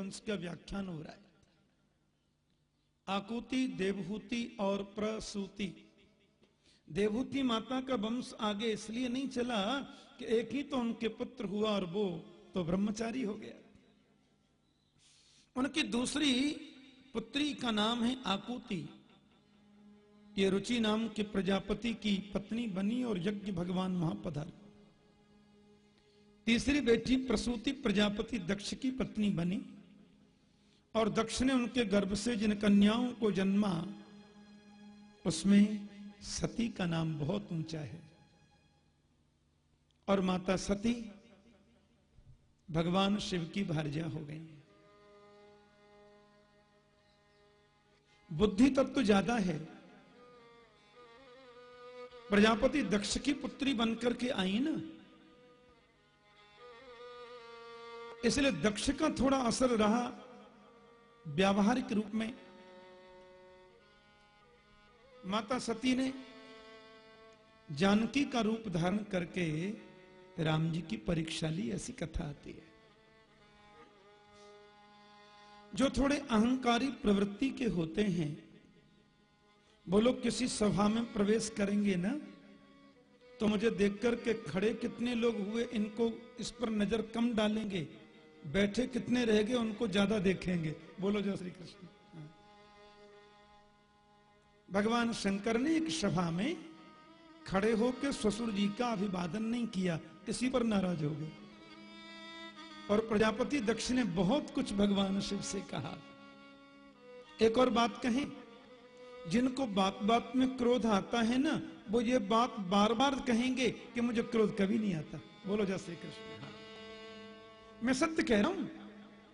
वंश का व्याख्यान हो रहा है। आकुति, देवहूति और प्रसूति। देवहूति माता का वंश आगे इसलिए नहीं चला कि एक ही तो उनके पुत्र हुआ और वो तो ब्रह्मचारी हो गया। उनकी दूसरी पुत्री का नाम है आकुति। ये रुचि नाम के प्रजापति की पत्नी बनी और यज्ञ भगवान वहाँ पधारे। तीसरी बेटी प्रसूति प्रजापति दक्ष की पत्नी बनी। और दक्ष ने उनके गर्भ से जिन कन्याओं को जन्मा, उसमें सती का नाम बहुत ऊँचा है। और माता सती भगवान शिव की भारजा हो गई। बुद्धि तब तो ज़्यादा है। प्रजापति दक्ष की पुत्री बनकर के आई ना। इसलिए दक्ष का थोड़ा असर रहा। व्यावहारिक रूप में माता सती ने जानकी का रूप धारण करके राम जी की परीक्षा ली, ऐसी कथा आती है। जो थोड़े अहंकारी प्रवृत्ति के होते हैं, वो लोग किसी सभा में प्रवेश करेंगे ना तो मुझे देखकर के खड़े कितने लोग हुए, इनको इस पर नज़र कम डालेंगे। बैठे कितने रह गए उनको ज़्यादा देखेंगे। बोलो जय श्री कृष्ण। हाँ। भगवान शंकर ने एक सभा में खड़े होकर ससुर जी का अभिवादन नहीं किया। इसी पर नाराज़ हो गए। और प्रजापति दक्ष ने बहुत कुछ भगवान शिव से कहा। एक और बात कहें, जिनको बात बात में क्रोध आता है ना, वो ये बात बार बार कहेंगे कि मुझे क्रोध कभी नहीं आता। बोलो जय श्री कृष्ण। हाँ। मैं सत्य कह रहा हूँ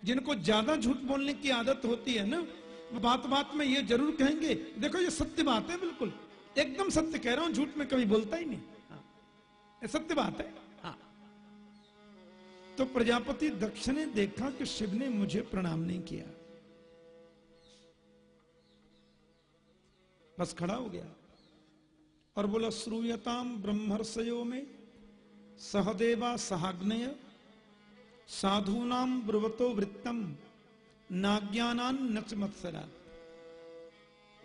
जिनको ज़्यादा झूठ बोलने की आदत होती है ना वो बात बात में ये ज़रूर कहेंगे देखो ये सत्य बात है बिल्कुल एकदम सत्य कह रहा हूँ झूठ में कभी बोलता ही नहीं। ये सत्य बात है हाँ। तो प्रजापति दक्ष ने देखा कि शिव ने मुझे प्रणाम नहीं किया बस खड़ा हो गया और बोला श्रूयताम ब्रह्मर्षयो में सहदेवा सहाग्नय साधुनाम ब्रवतो वृत्तम नाज्ञानान नच मत्सरा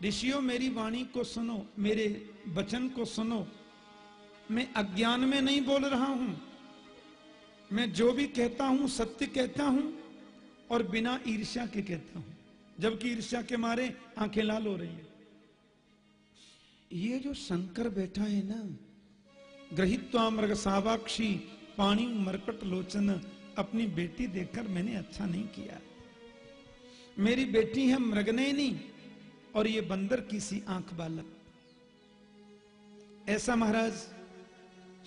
ऋषियों, मेरी वाणी को सुनो, मेरे वचन को सुनो। मैं अज्ञान में नहीं बोल रहा हूँ। मैं जो भी कहता हूँ, सत्य कहता हूँ और बिना ईर्ष्या के कहता हूँ। जबकि ईर्ष्या के मारे आँखें लाल हो रही है। ये जो शंकर बैठा है ना ग्रहित्वा मृग सावाक्षी पानी मरकट लोचन अपनी बेटी देखकर मैंने अच्छा नहीं किया। मेरी बेटी है मृगनयनी और ये बंदर की सी आँख बालक। ऐसा महाराज,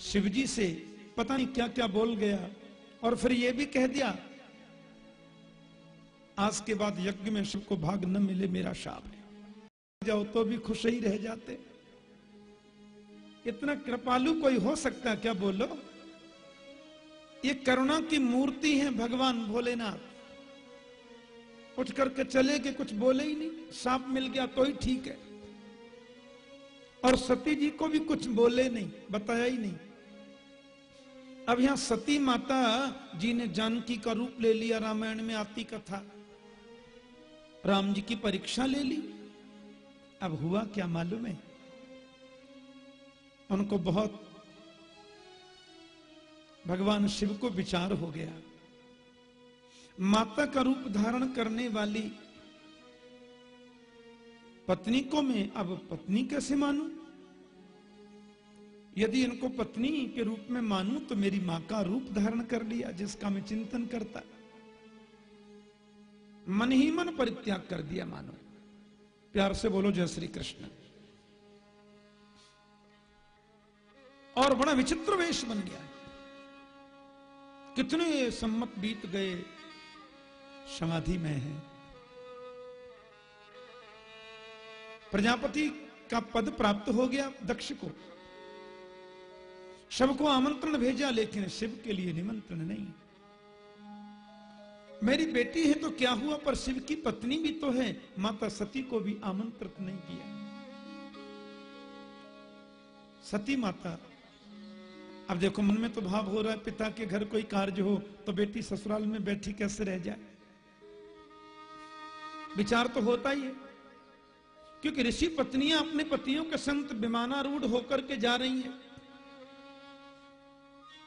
शिवजी से पता नहीं क्या क्या बोल गया और फिर ये भी कह दिया, आज के बाद यज्ञ में शिव को भाग न मिले, मेरा शाप है। जाओ तो भी खुश ही रह जाते। इतना कृपालु कोई हो सकता क्या बोलो? ये करुणा की मूर्ति है भगवान भोलेनाथ। उठ करके चले कि कुछ बोले ही नहीं। सांप मिल गया तो ही ठीक है। और सती जी को भी कुछ बोले नहीं, बताया ही नहीं। अब यहाँ सती माता जी ने जानकी का रूप ले लिया, रामायण में आती कथा। राम जी की परीक्षा ले ली। अब हुआ क्या मालूम है? उनको बहुत भगवान शिव को विचार हो गया। माता का रूप धारण करने वाली पत्नी को मैं अब पत्नी कैसे मानूं? यदि इनको पत्नी के रूप में मानूं तो मेरी माँ का रूप धारण कर लिया, जिसका मैं चिंतन करता। मन ही मन परित्याग कर दिया मानो। प्यार से बोलो, जय श्री कृष्ण। और बड़ा विचित्र वेश बन गया। कितने सम्मत बीत गए, समाधि में है। प्रजापति का पद प्राप्त हो गया दक्ष को। शव को आमंत्रण भेजा, लेकिन शिव के लिए निमंत्रण नहीं। मेरी बेटी है तो क्या हुआ, पर शिव की पत्नी भी तो है, माता सती को भी आमंत्रित नहीं किया। सती माता अब देखो, मन में तो भाव हो रहा है, पिता के घर कोई कार्य हो तो बेटी ससुराल में बैठी कैसे रह जाए? विचार तो होता ही है। क्योंकि ऋषि पत्नियाँ अपने पतियों के संत विमानारूढ़ होकर के जा रही हैं।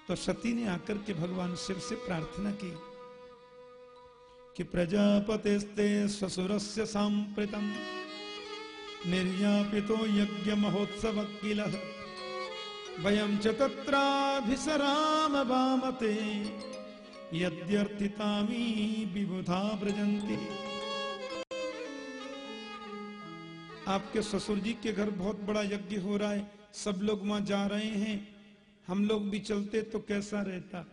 तो सती ने आकर के भगवान शिव से प्रार्थना की कि प्रजापतिस्ते ससुरस्य सांप्रतम निर्यापितो यज्ञ महोत्सव किल वयम च तत्राभिसराम वामते, यद्यर्थितामी विबुधा व्रजंती आपके ससुर जी के घर बहुत बड़ा यज्ञ हो रहा है, सब लोग वहाँ जा रहे हैं। हम लोग भी चलते तो कैसा रहता?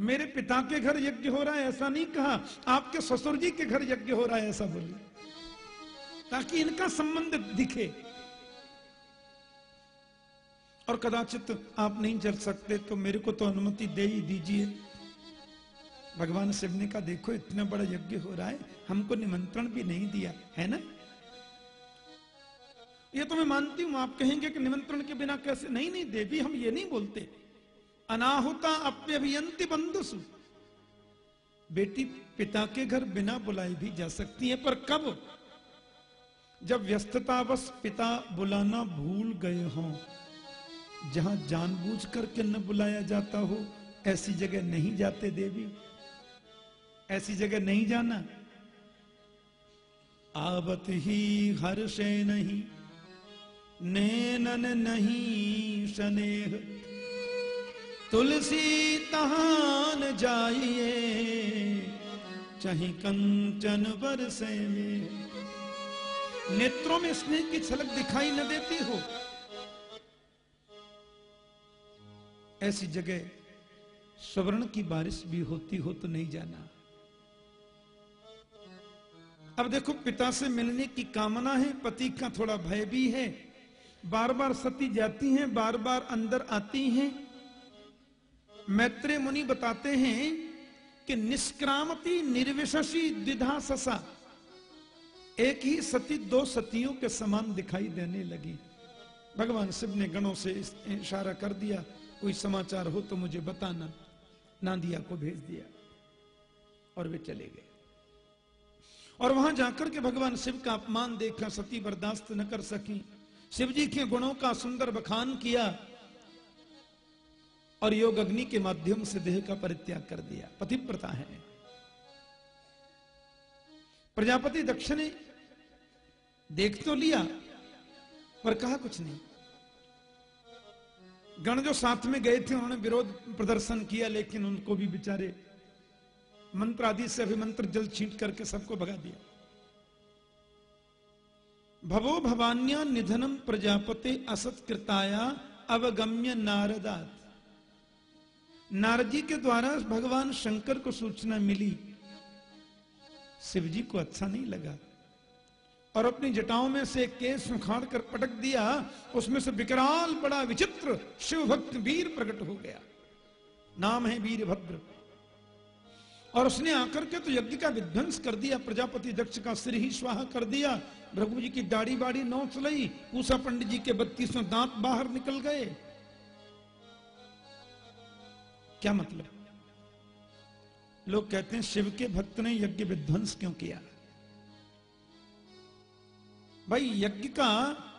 मेरे पिता के घर यज्ञ हो रहा है, ऐसा नहीं कहा। आपके ससुर जी के घर यज्ञ हो रहा है, ऐसा बोलिए। ताकि इनका संबंध दिखे। और कदाचित आप नहीं चल सकते तो मेरे को तो अनुमति दे ही दीजिए। भगवान शिव ने कहा देखो, इतना बड़ा यज्ञ हो रहा है, हमको निमंत्रण भी नहीं दिया, है ना? ये तो मैं मानती हूँ, आप कहेंगे कि निमंत्रण के बिना कैसे? नहीं नहीं, देवी, हम ये नहीं बोलते। अनाहुता अप्यभियंति बंधुसु। बेटी पिता के घर बिना बुलाई भी जा सकती है, पर कब? जब व्यस्ततावश पिता बुलाना भूल गए हों। जहाँ जानबूझ करके न बुलाया जाता हो, ऐसी जगह नहीं जाते देवी। ऐसी जगह नहीं जाना। आवत ही हर्षे नहीं, नैनन नहीं स्नेह तुलसी तहान जाइए, चाहे कंचन बरसे में। नेत्रों में स्नेह की छलक दिखाई न देती हो ऐसी जगह स्वर्ण की बारिश भी होती हो तो नहीं जाना। अब देखो, पिता से मिलने की कामना है, पति का थोड़ा भय भी है। बार बार सती जाती हैं बार बार अंदर आती हैं। मैत्रे मुनि बताते हैं कि निष्क्रामती निर्विशसी द्विधा ससा। एक ही सती दो सतियों के समान दिखाई देने लगी। भगवान शिव ने गणों से इशारा कर दिया। कोई समाचार हो तो मुझे बताना। नांदिया को भेज दिया और वे चले गए। और वहाँ जाकर के भगवान शिव का अपमान देखा, सती बर्दाश्त न कर सकी। शिव जी के गुणों का सुंदर बखान किया और योग अग्नि के माध्यम से देह का परित्याग कर दिया। पतिव्रता है। प्रजापति दक्ष ने देख तो लिया, पर कहा कुछ नहीं। गण जो साथ में गए थे, उन्होंने विरोध प्रदर्शन किया, लेकिन उनको भी बेचारे मंत्र आदि से अभिमंत्र जल छींट करके सबको भगा दिया। भवो भवान्या निधनम प्रजापति असत्कृताया अवगम्य नारदात। नारद जी के द्वारा भगवान शंकर को सूचना मिली। शिव जी को अच्छा नहीं लगा। और अपनी जटाओं में से केस उखाड़ कर पटक दिया, उसमें से विकराल बड़ा विचित्र शिव भक्त वीर प्रकट हो गया। नाम है वीरभद्र। और उसने आकर के तो यज्ञ का विध्वंस कर दिया, प्रजापति दक्ष का सिर ही स्वाहा कर दिया रघु जी की दाढ़ी बाड़ी नोच लई पूसा पंडित जी के बत्तीसों दांत बाहर निकल गए। क्या मतलब? लोग कहते हैं, शिव के भक्त ने यज्ञ विध्वंस क्यों किया? भाई यज्ञ का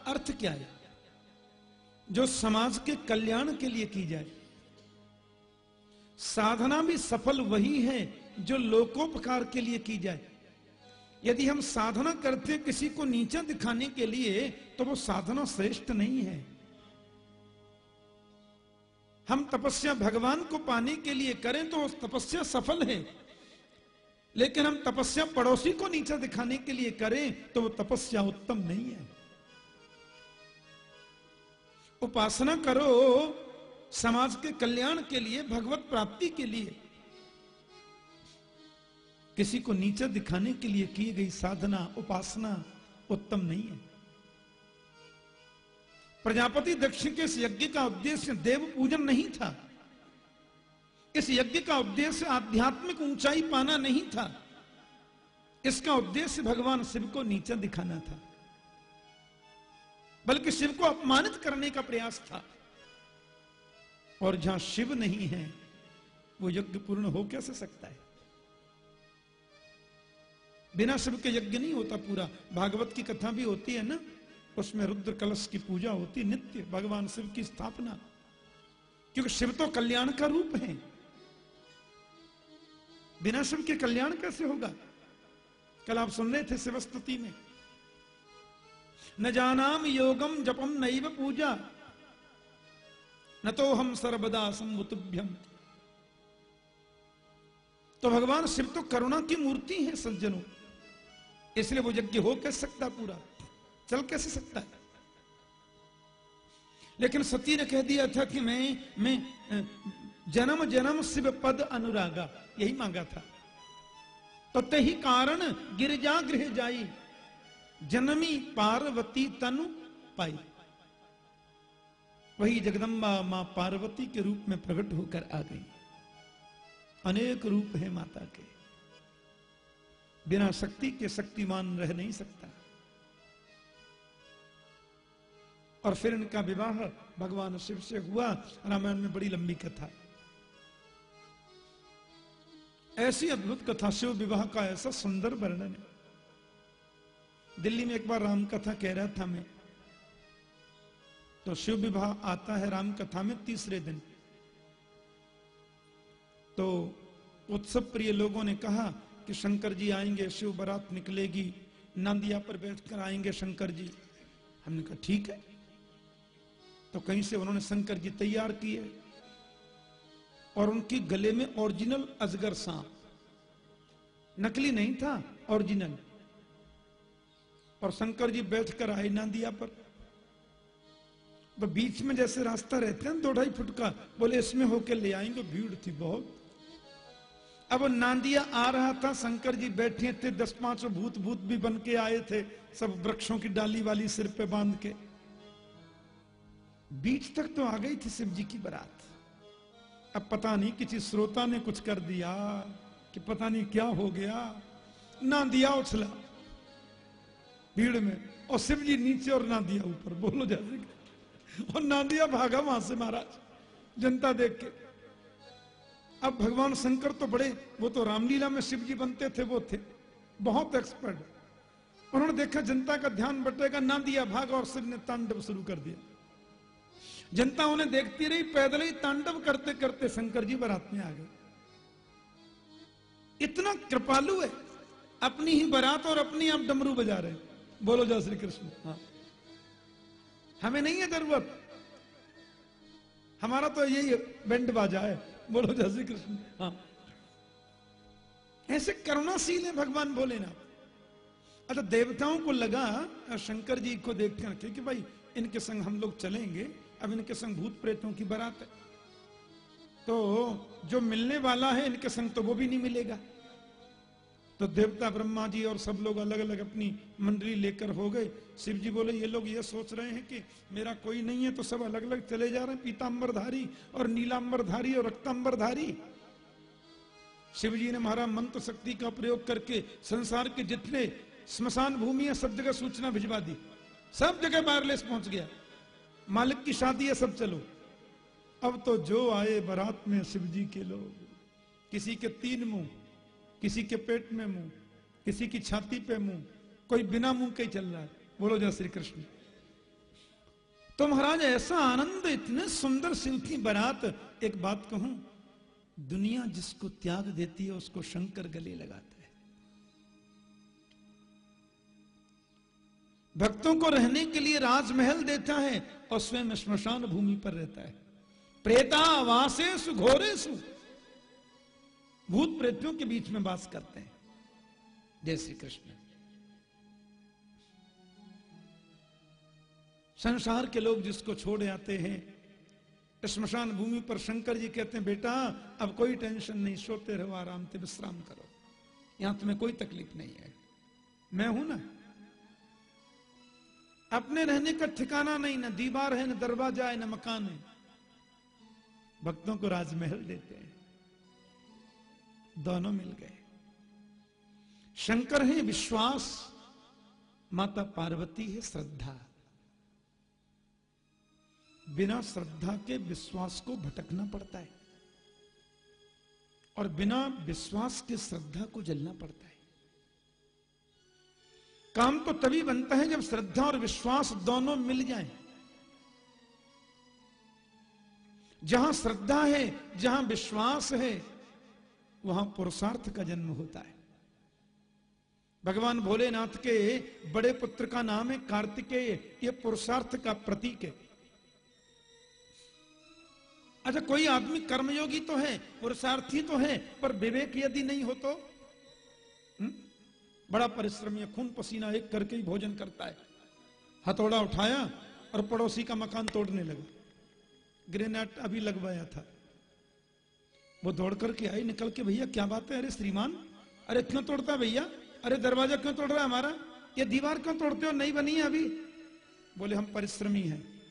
अर्थ क्या है? जो समाज के कल्याण के लिए की जाए। साधना भी सफल वही है जो लोकोपकार के लिए की जाए। यदि हम साधना करते हैं किसी को नीचा दिखाने के लिए तो वो साधना श्रेष्ठ नहीं है। हम तपस्या भगवान को पाने के लिए करें तो तपस्या सफल है। लेकिन हम तपस्या पड़ोसी को नीचा दिखाने के लिए करें तो वो तपस्या उत्तम नहीं है। उपासना करो समाज के कल्याण के लिए, भगवत प्राप्ति के लिए। किसी को नीचा दिखाने के लिए की गई साधना, उपासना उत्तम नहीं है। प्रजापति दक्ष के इस यज्ञ का उद्देश्य देव पूजन नहीं था। इस यज्ञ का उद्देश्य आध्यात्मिक ऊंचाई पाना नहीं था। इसका उद्देश्य भगवान शिव को नीचा दिखाना था। बल्कि शिव को अपमानित करने का प्रयास था। और जहाँ शिव नहीं है, वो यज्ञ पूर्ण हो कैसे सकता है? बिना शिव के यज्ञ नहीं होता पूरा। भागवत की कथा भी होती है ना? उसमें रुद्र कलश की पूजा होती नित्य, भगवान शिव की स्थापना। क्योंकि शिव तो कल्याण का रूप है। बिना शिव के कल्याण कैसे होगा? कल आप सुन रहे थे शिवस्तुति में। न जानाम योगम जपम नैव पूजा। न तो हम सर्वदा सम्मुतुभ्यम तो भगवान शिव तो करुणा की मूर्ति है सज्जनों। इसलिए वो यज्ञ हो कैसे सकता पूरा? चल कैसे सकता है? लेकिन सती ने कह दिया था कि मैं मैं जन्म जन्म शिव पद अनुरागा। यही मांगा था। तो तही कारण गिरजा गृह जाई, जनमी पार्वती तनु पाई। वही जगदम्बा माँ पार्वती के रूप में प्रकट होकर आ गई। अनेक रूप है माता के। बिना शक्ति के शक्तिमान रह नहीं सकता। और फिर इनका विवाह भगवान शिव से हुआ। रामायण में बड़ी लंबी कथा। ऐसी अद्भुत कथा शिव विवाह का ऐसा सुंदर वर्णन है। दिल्ली में एक बार राम कथा कह रहा था मैं तो शिव विवाह आता है राम कथा में तीसरे दिन। तो उत्सव प्रिय लोगों ने कहा कि शंकर जी आएँगे, शिव बारात निकलेगी, नांदिया पर बैठकर आएँगे शंकर जी। हमने कहा, ठीक है। तो कहीं से उन्होंने शंकर जी तैयार किए। और उनके गले में ओरिजिनल अजगर सांप। नकली नहीं था ओरिजिनल और शंकर जी बैठकर आए नांदिया पर। बीच में जैसे रास्ता रहते हैं दो ढाई फुट का, बोले, इसमें होके ले आएँगे, भीड़ थी बहुत। अब नांदिया आ रहा था, शंकर जी बैठे थे, दस पाँच भूत भूत भी बन के आए थे, सब वृक्षों की डाली वाली सिर पे बाँध के। बीच तक तो आ गई थी शिव जी की बारात। अब पता नहीं किसी श्रोता ने कुछ कर दिया कि पता नहीं क्या हो गया। नांदिया उछला भीड़ में और शिव जी नीचे और नांदिया ऊपर। बोलो जैसे और नांदिया भागा वहाँ से महाराज, जनता देख के। अब भगवान शंकर तो बड़े, वो तो रामलीला में शिव जी बनते थे, वो थे। बहुत एक्सपर्ट उन्होंने देखा जनता का ध्यान बटेगा, ना दिया भाग और शिव ने तांडव शुरू कर दिया। जनता उन्हें देखती रही पैदल ही तांडव करते करते शंकर जी बारात में आ गए। इतना कृपालु है अपनी ही बारात और अपनी आप डमरू बजा रहे बोलो जय श्री कृष्ण। हाँ। हमें नहीं है ज़रूरत। हमारा तो यही बैंड बाजा है। बोलो जय श्री कृष्ण। हाँ। ऐसे करुणाशील है भगवान भोलेनाथ। अच्छा देवताओं को लगा शंकर जी को देख कर कि भाई इनके संग हम लोग चलेंगे। अब इनके संग भूत प्रेतों की बारात है। तो जो मिलने वाला है, इनके संग तो वो भी नहीं मिलेगा। तो देवता ब्रह्मा जी और सब लोग अलग अलग अपनी मंडली लेकर हो गए। शिव जी बोले, ये लोग ये सोच रहे हैं कि मेरा कोई नहीं है तो सब अलग अलग चले जा रहे हैं। पीताम्बरधारी और नीलांबरधारी और रक्तांबरधारी शिव जी ने महाराज मंत्र शक्ति का प्रयोग करके संसार के जितने स्मशान भूमि है, सब जगह सूचना भिजवा दी। सब जगह वायरलेस पहुँच गया। मालिक की शादी है, सब चलो। अब तो जो आए बारात में शिव जी के लोग, किसी के तीन मुँह, किसी के पेट में मुँह, किसी की छाती पे मुँह, कोई बिना मुँह के ही चल रहा है। बोलो जय श्री कृष्ण। तो महाराज, ऐसा आनंद, इतने सुंदर की बारात, एक बात कहूँ, दुनिया जिसको त्याग देती है, उसको शंकर गले लगाता भक्तों को रहने के लिए राजमहल देता है और स्वयं श्मशान भूमि पर रहता है। प्रेता वासेसु घोरेसु भूत प्रेतियों के बीच में वास करते हैं। जय श्री कृष्ण। संसार के लोग जिसको छोड़ आते हैं, स्मशान भूमि पर शंकर जी कहते हैं, बेटा, अब कोई टेंशन नहीं, सोते रहो, आराम से विश्राम करो। यहाँ तुम्हें कोई तकलीफ़ नहीं है। मैं हूँ ना? अपने रहने का ठिकाना नहीं, ना दीवार है, ना दरवाज़ा है, ना मकान है। भक्तों को राजमहल देते हैं। दोनों मिल गए। शंकर है, विश्वास। माता पार्वती है, श्रद्धा। बिना श्रद्धा के विश्वास को भटकना पड़ता है। और बिना विश्वास के श्रद्धा को जलना पड़ता है। काम तो तभी बनता है जब श्रद्धा और विश्वास दोनों मिल जाएँ। जहाँ श्रद्धा है, जहाँ विश्वास है, वहाँ पुरुषार्थ का जन्म होता है भगवान भोलेनाथ के बड़े पुत्र का नाम है कार्तिकेय ये पुरुषार्थ का प्रतीक है अच्छा कोई आदमी कर्मयोगी तो है, पुरुषार्थी तो है, पर विवेक यदि नहीं हो तो? बड़ा परिश्रमी है, खून पसीना एक करके ही भोजन करता है। हथौड़ा उठाया और पड़ोसी का मकान तोड़ने लगा। ग्रेनेड अभी लगवाया था। वो दौड़ करके आई, निकल के, भैया, क्या बात है? अरे, श्रीमान, अरे, क्यों तोड़ता है भैया? अरे, दरवाज़ा क्यों तोड़ रहा है हमारा? ये दीवार क्यों तोड़ते हो? नहीं बनी है अभी। बोले, हम परिश्रमी हैं।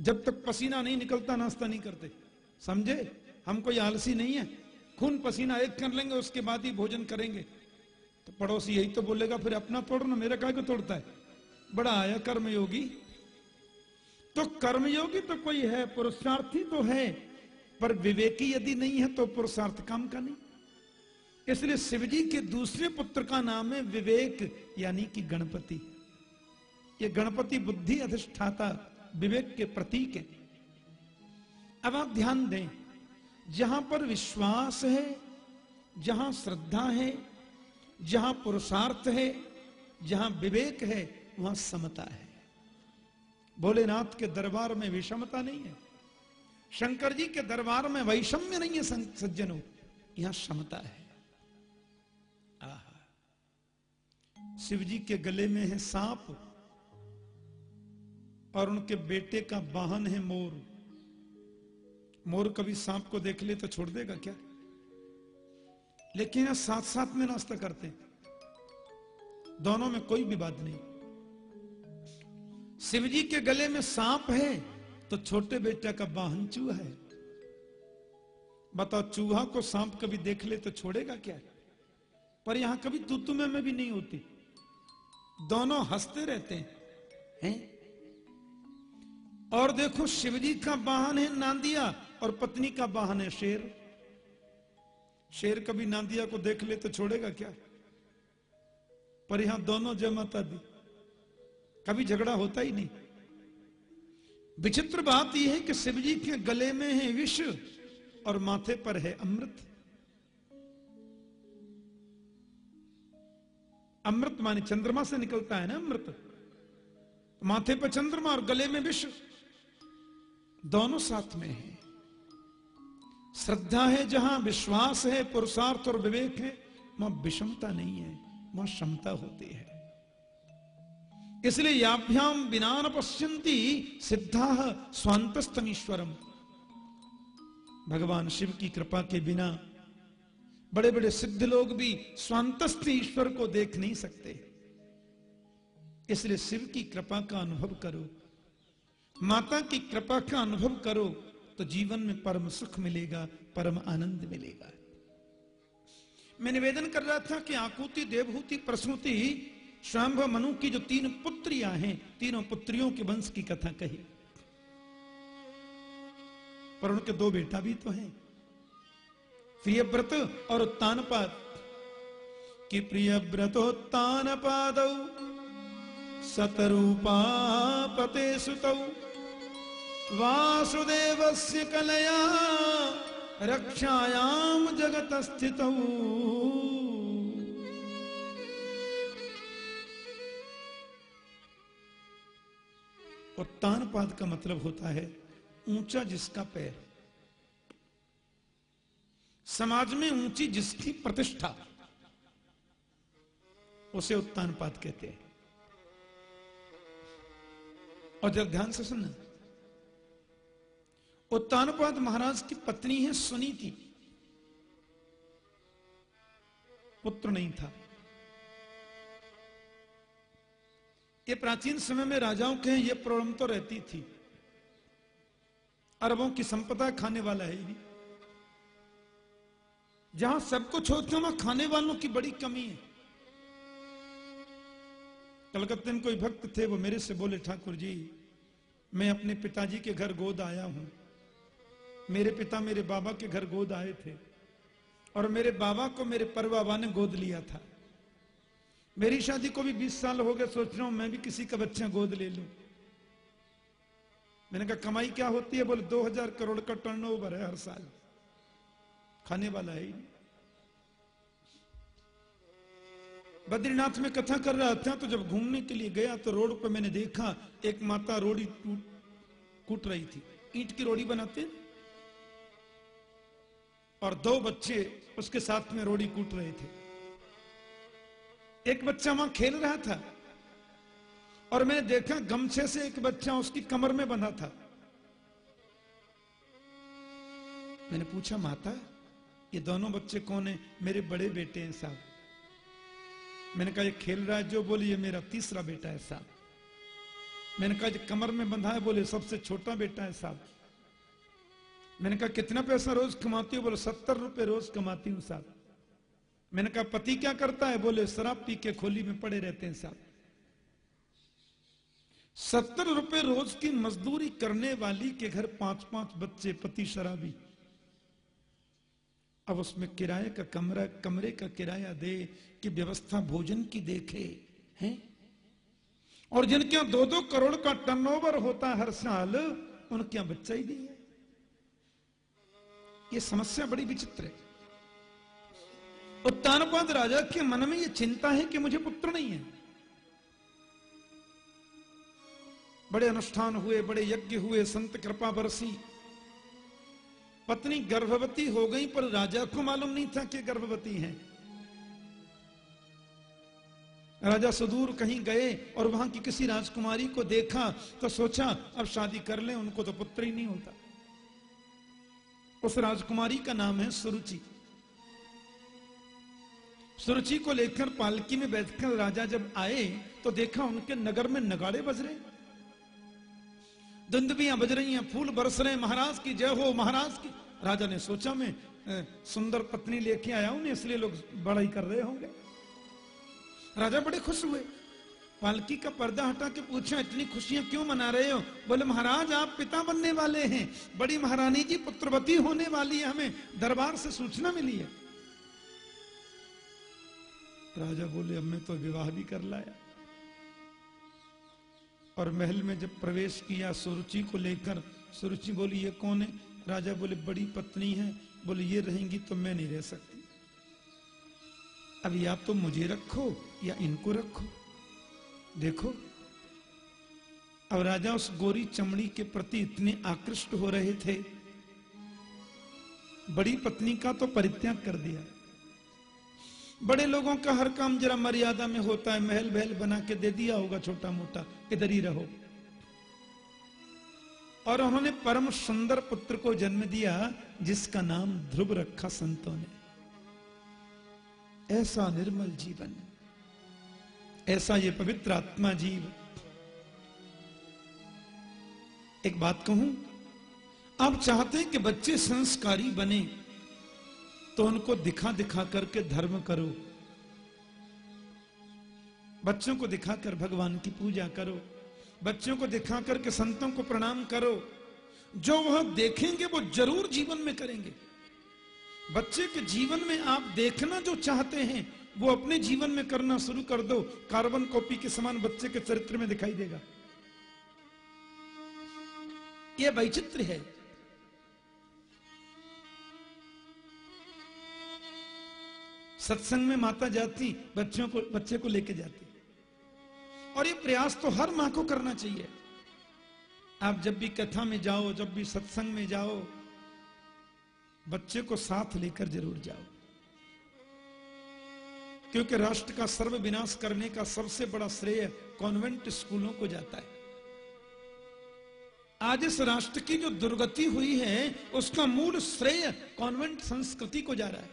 जब तक पसीना नहीं निकलता, नाश्ता नहीं करते। समझे? हम कोई आलसी नहीं है। खून पसीना एक कर लेंगे, उसके बाद ही भोजन करेंगे। तो पड़ोसी यही तो बोलेगा, फिर अपना तोड़ना मेरा काय तोड़ता है? बड़ा आया कर्मयोगी। तो कर्मयोगी तो कोई है, पुरुषार्थी तो है, पर विवेकी यदि नहीं है तो पुरुषार्थ काम का नहीं। इसलिए शिवजी के दूसरे पुत्र का नाम है विवेक, यानी कि गणपति। ये गणपति बुद्धि अधिष्ठाता, विवेक के प्रतीक है। अब आप ध्यान दें, जहाँ पर विश्वास है, जहाँ श्रद्धा है जहाँ पुरुषार्थ है, जहाँ विवेक है, वहाँ समता है। भोलेनाथ के दरबार में विषमता नहीं है। शंकर जी के दरबार में वैषम्य नहीं है सज्जनों। यहाँ समता है। आह। शिव जी के गले में है सांप, और उनके बेटे का वाहन है मोर। मोर कभी सांप को देख ले तो छोड़ देगा क्या? लेकिन साथ साथ में नाश्ता करते हैं। दोनों में कोई विवाद नहीं। शिवजी के गले में सांप है तो छोटे बेटे का वाहन चूहा है। बताओ, चूहा को सांप कभी देख ले तो छोड़ेगा क्या? पर यहाँ कभी तू में भी नहीं होती। दोनों हँसते रहते हैं हैं? और देखो, शिवजी का वाहन है नांदिया और पत्नी का वाहन है शेर। शेर कभी नांदिया को देख ले तो छोड़ेगा क्या? पर यहाँ दोनों जमाता दी। कभी झगड़ा होता ही नहीं। विचित्र बात यह है कि शिवजी के गले में है विष और माथे पर है अमृत। अमृत माने चंद्रमा से निकलता है ना अमृत? माथे पर चंद्रमा और गले में विष। दोनों साथ में है। श्रद्धा है जहाँ, विश्वास है, पुरुषार्थ और विवेक है। वहाँ विषमता नहीं है वहाँ क्षमता होती है। इसलिए याभ्याम बिना न पश्यंती सिद्धा स्वांतस्तमीश्वरम भगवान शिव की कृपा के बिना बड़े बड़े सिद्ध लोग भी स्वांतस्थ ईश्वर को देख नहीं सकते। इसलिए शिव की कृपा का अनुभव करो। माता की कृपा का अनुभव करो। तो जीवन में परम सुख मिलेगा, परम आनंद मिलेगा। मैं निवेदन कर रहा था कि आकुति, देवहूति, प्रसूति स्वयं मनु की जो तीन पुत्रियाँ हैं, तीनों पुत्रियों के वंश की कथा कही। पर उनके दो बेटा भी तो हैं। प्रिय व्रत और उत्तानपाद। कि सतरूपा पते सुत वासुदेवस्य कलया रक्षायाम जगत स्थित उत्तानपाद का मतलब होता है ऊँचा जिसका पैर। समाज में ऊँची जिसकी प्रतिष्ठा, उसे उत्तानपात कहते हैं। और जब ध्यान से सुनना उत्तानपाद महाराज की पत्नी है सुनीति पुत्र नहीं था। ये प्राचीन समय में राजाओं के ये प्रॉब्लम तो रहती थी। अरबों की संपदा खाने वाला है भी जहाँ सब कुछ होता वहाँ खाने वालों की बड़ी कमी है। कलकत्ते में कोई भक्त थे, वो मेरे से बोले, ठाकुर जी, मैं अपने पिताजी के घर गोद आया हूँ। मेरे पिता मेरे बाबा के घर गोद आए थे और मेरे बाबा को मेरे पर बाबा ने गोद लिया था। मेरी शादी को भी 20 साल हो गए, सोच रहा हूँ मैं भी किसी का बच्चा गोद ले लूँ। मैंने कहा, कमाई क्या होती है? बोले 2000 करोड़ का टर्नओवर है हर साल। खाने वाला है ही बद्रीनाथ में कथा कर रहा था तो जब घूमने के लिए गया तो रोड पर मैंने देखा, एक माता रोड़ी कूट रही थी। ईंट की रोड़ी बनाते और दो बच्चे उसके साथ में रोड़ी कूट रहे थे। एक बच्चा वहाँ खेल रहा था और मैंने देखा गमछे से एक बच्चा उसकी कमर में बंधा था। मैंने पूछा, माता, ये दोनों बच्चे कौन है? मेरे बड़े बेटे हैं साहब। मैंने कहा, ये खेल रहा है जो बोली, ये मेरा तीसरा बेटा है साहब। मैंने कहा कमर में बंधा है बोले, सबसे छोटा बेटा है साहब। मैंने कहा, कितना पैसा रोज कमाती हो? बोले, सत्तर रुपए रोज कमाती हूँ साहब। मैंने कहा, पति क्या करता है? बोले, शराब पी के खोली में पड़े रहते हैं साहब। सत्तर रुपए रोज की मजदूरी करने वाली के घर पाँच पाँच बच्चे, पति शराबी। अब उसमें किराए का कमरा, कमरे का किराया दे कि व्यवस्था भोजन की देखे, हैं? और जिनके यहाँ दो दो करोड़ का टर्नओवर होता है हर साल, उनके यहाँ बच्चा ही नहीं है। ये समस्या बड़ी विचित्र है। उत्तानपाद राजा के मन में ये चिंता है कि मुझे पुत्र नहीं है। बड़े अनुष्ठान हुए, बड़े यज्ञ हुए, संत कृपा बरसी। पत्नी गर्भवती हो गई, पर राजा को मालूम नहीं था कि गर्भवती है। राजा सुदूर कहीं गए और वहाँ की किसी राजकुमारी को देखा तो सोचा, अब शादी कर ले, उनको तो पुत्र ही नहीं होता। उस राजकुमारी का नाम है सुरुचि। सुरुचि को लेकर पालकी में बैठकर राजा जब आए तो देखा उनके नगर में नगाड़े बज रहे। दुंदबियाँ बज रही हैं, फूल बरस रहे महाराज की जय हो, महाराज की। राजा ने सोचा, मैं सुंदर पत्नी लेके आया हूँ इसलिए लोग बड़ाई कर रहे होंगे। राजा बड़े खुश हुए। पालकी का पर्दा हटा के पूछा, इतनी खुशियाँ क्यों मना रहे हो? बोले, महाराज, आप पिता बनने वाले हैं। बड़ी महारानी जी, पुत्रवती होने वाली है हमें। दरबार से सूचना मिली है. राजा बोले, अब मैं तो विवाह भी कर लाया। और महल में जब प्रवेश किया, सुरुचि को लेकर, सुरुचि बोली, ये कौन है? राजा बोले, बड़ी पत्नी है। बोले, ये रहेंगी तो मैं नहीं रह सकती। अब या तो मुझे रखो या इनको रखो। देखो, अब राजा उस गोरी चमड़ी के प्रति इतने आकृष्ट हो रहे थे। बड़ी पत्नी का तो परित्याग कर दिया। बड़े लोगों का हर काम जरा मर्यादा में होता है महल बहल बना के दे दिया होगा छोटा मोटा इधर ही रहो। और उन्होंने परम सुंदर पुत्र को जन्म दिया, जिसका नाम ध्रुव रखा संतों ने। ऐसा निर्मल जीवन। ऐसा ये पवित्र आत्मा जीव। एक बात कहूँ, आप चाहते हैं कि बच्चे संस्कारी बने तो उनको दिखा दिखा करके धर्म करो। बच्चों को दिखाकर भगवान की पूजा करो। बच्चों को दिखा करके संतों को प्रणाम करो। जो वह देखेंगे, वो ज़रूर जीवन में करेंगे। बच्चे के जीवन में आप देखना जो चाहते हैं वो अपने जीवन में करना शुरू कर दो। कार्बन कॉपी के समान बच्चे के चरित्र में दिखाई देगा। यह वैचित्र है। सत्संग में माता जाती बच्चों को, बच्चे को लेके जाती। और ये प्रयास तो हर माँ को करना चाहिए। आप जब भी कथा में जाओ, जब भी सत्संग में जाओ, बच्चे को साथ लेकर ज़रूर जाओ। क्योंकि राष्ट्र का सर्व विनाश करने का सबसे बड़ा श्रेय कॉन्वेंट स्कूलों को जाता है। आज इस राष्ट्र की जो दुर्गति हुई है, उसका मूल श्रेय कॉन्वेंट संस्कृति को जा रहा है।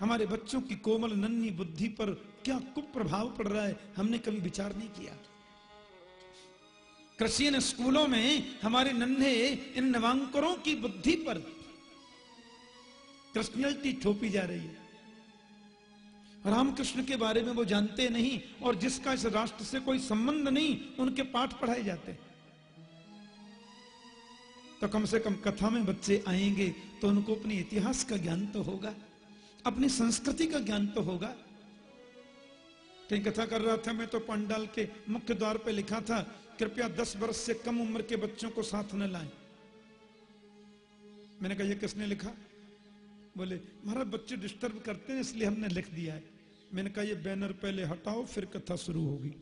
हमारे बच्चों की कोमल नन्ही बुद्धि पर क्या कुप्रभाव पड़ रहा है, हमने कभी विचार नहीं किया। कृषि स्कूलों में हमारे नन्हे, इन नवांकरों की बुद्धि पर कृष्णलिटी थोपी जा रही है। रामकृष्ण के बारे में वो जानते नहीं और जिसका इस राष्ट्र से कोई संबंध नहीं, उनके पाठ पढ़ाए जाते। तो कम से कम कथा में बच्चे आएँगे तो उनको अपने इतिहास का ज्ञान तो होगा, अपनी संस्कृति का ज्ञान तो होगा। कहीं कथा कर रहा था, मैं तो पंडाल के मुख्य द्वार पे लिखा था, कृपया दस वर्ष से कम उम्र के बच्चों को साथ न लाएँ। मैंने कहा, ये किसने लिखा? बोले, महाराज, बच्चे डिस्टर्ब करते हैं, इसलिए हमने लिख दिया है. मैंने कहा, ये बैनर पहले हटाओ, फिर कथा शुरू होगी.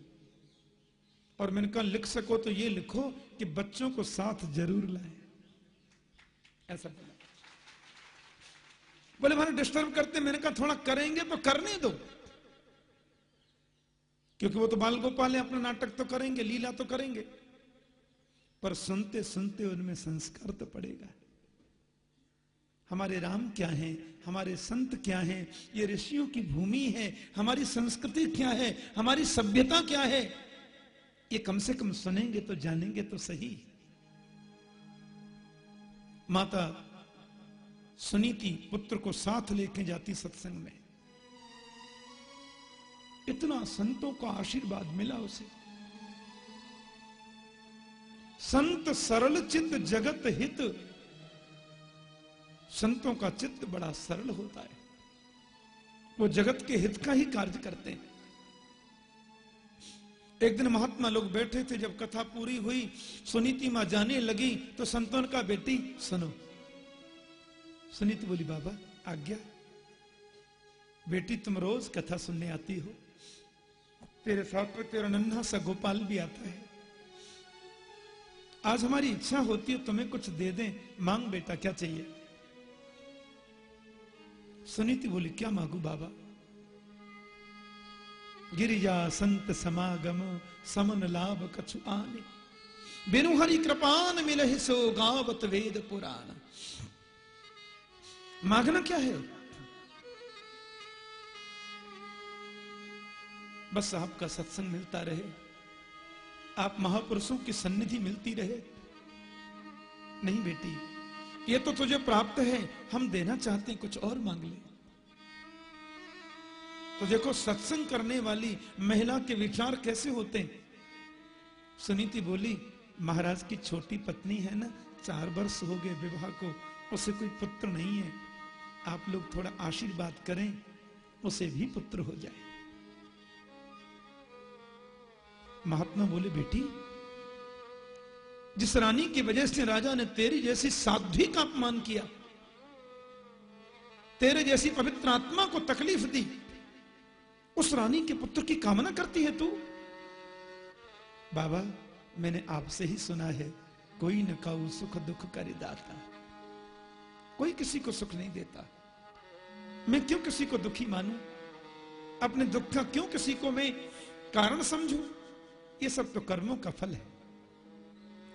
और मैंने कहा, लिख सको तो ये लिखो कि बच्चों को साथ ज़रूर लाए. ऐसा बोला। बोले, महाराज डिस्टर्ब करते मैंने कहा, थोड़ा करेंगे तो करने दो. क्योंकि वो तो बाल गोपाल है, अपना नाटक तो करेंगे, लीला तो करेंगे। पर सुनते सुनते उनमें संस्कार तो पड़ेगा। हमारे राम क्या हैं? हमारे संत क्या हैं? ये ऋषियों की भूमि है। हमारी संस्कृति क्या है? हमारी सभ्यता क्या है? ये कम से कम सुनेंगे तो जानेंगे तो सही। माता सुनीति पुत्र को साथ लेके जाती सत्संग में। इतना संतों का आशीर्वाद मिला उसे। संत सरल चित्त जगत हित संतों का चित्त बड़ा सरल होता है। वो जगत के हित का ही कार्य करते हैं। एक दिन महात्मा लोग बैठे थे, जब कथा पूरी हुई, सुनीति माँ जाने लगी तो संतों का बेटी, सुनो। सुनीति बोली, बाबा, आज्ञा। बेटी, तुम रोज कथा सुनने आती हो। तेरे साथ में तेरा नन्हा सा गोपाल भी आता है। आज हमारी इच्छा होती है, तुम्हें कुछ दे दें। मांग बेटा, क्या चाहिए? सुनीति बोली, क्या मांगू बाबा? गिरिजा, संत समागम, समन लाभ कछु आने। बिनु हरि कृपान मिलहि सो गावत वेद पुराण। मांगना क्या है? बस आपका सत्संग मिलता रहे। आप महापुरुषों की सन्निधि मिलती रहे। नहीं बेटी ये तो तुझे प्राप्त है, हम देना चाहते हैं, कुछ और मांग ले। तो देखो सत्संग करने वाली महिला के विचार कैसे होते हैं? सुनीति बोली, महाराज की छोटी पत्नी है ना, चार वर्ष हो गए विवाह को, उसे कोई पुत्र नहीं है। आप लोग थोड़ा आशीर्वाद करें, उसे भी पुत्र हो जाए। महात्मा बोले, बेटी जिस रानी की वजह से राजा ने तेरी जैसी साध्वी का अपमान किया, तेरे जैसी पवित्र आत्मा को तकलीफ़ दी, उस रानी के पुत्र की कामना करती है तू? बाबा, मैंने आपसे ही सुना है, कोई न काऊ सुख दुख कर दाता। कोई किसी को सुख नहीं देता। मैं क्यों किसी को दुखी मानूं? अपने दुख का क्यों किसी को मैं कारण समझूं? ये सब तो कर्मों का फल है।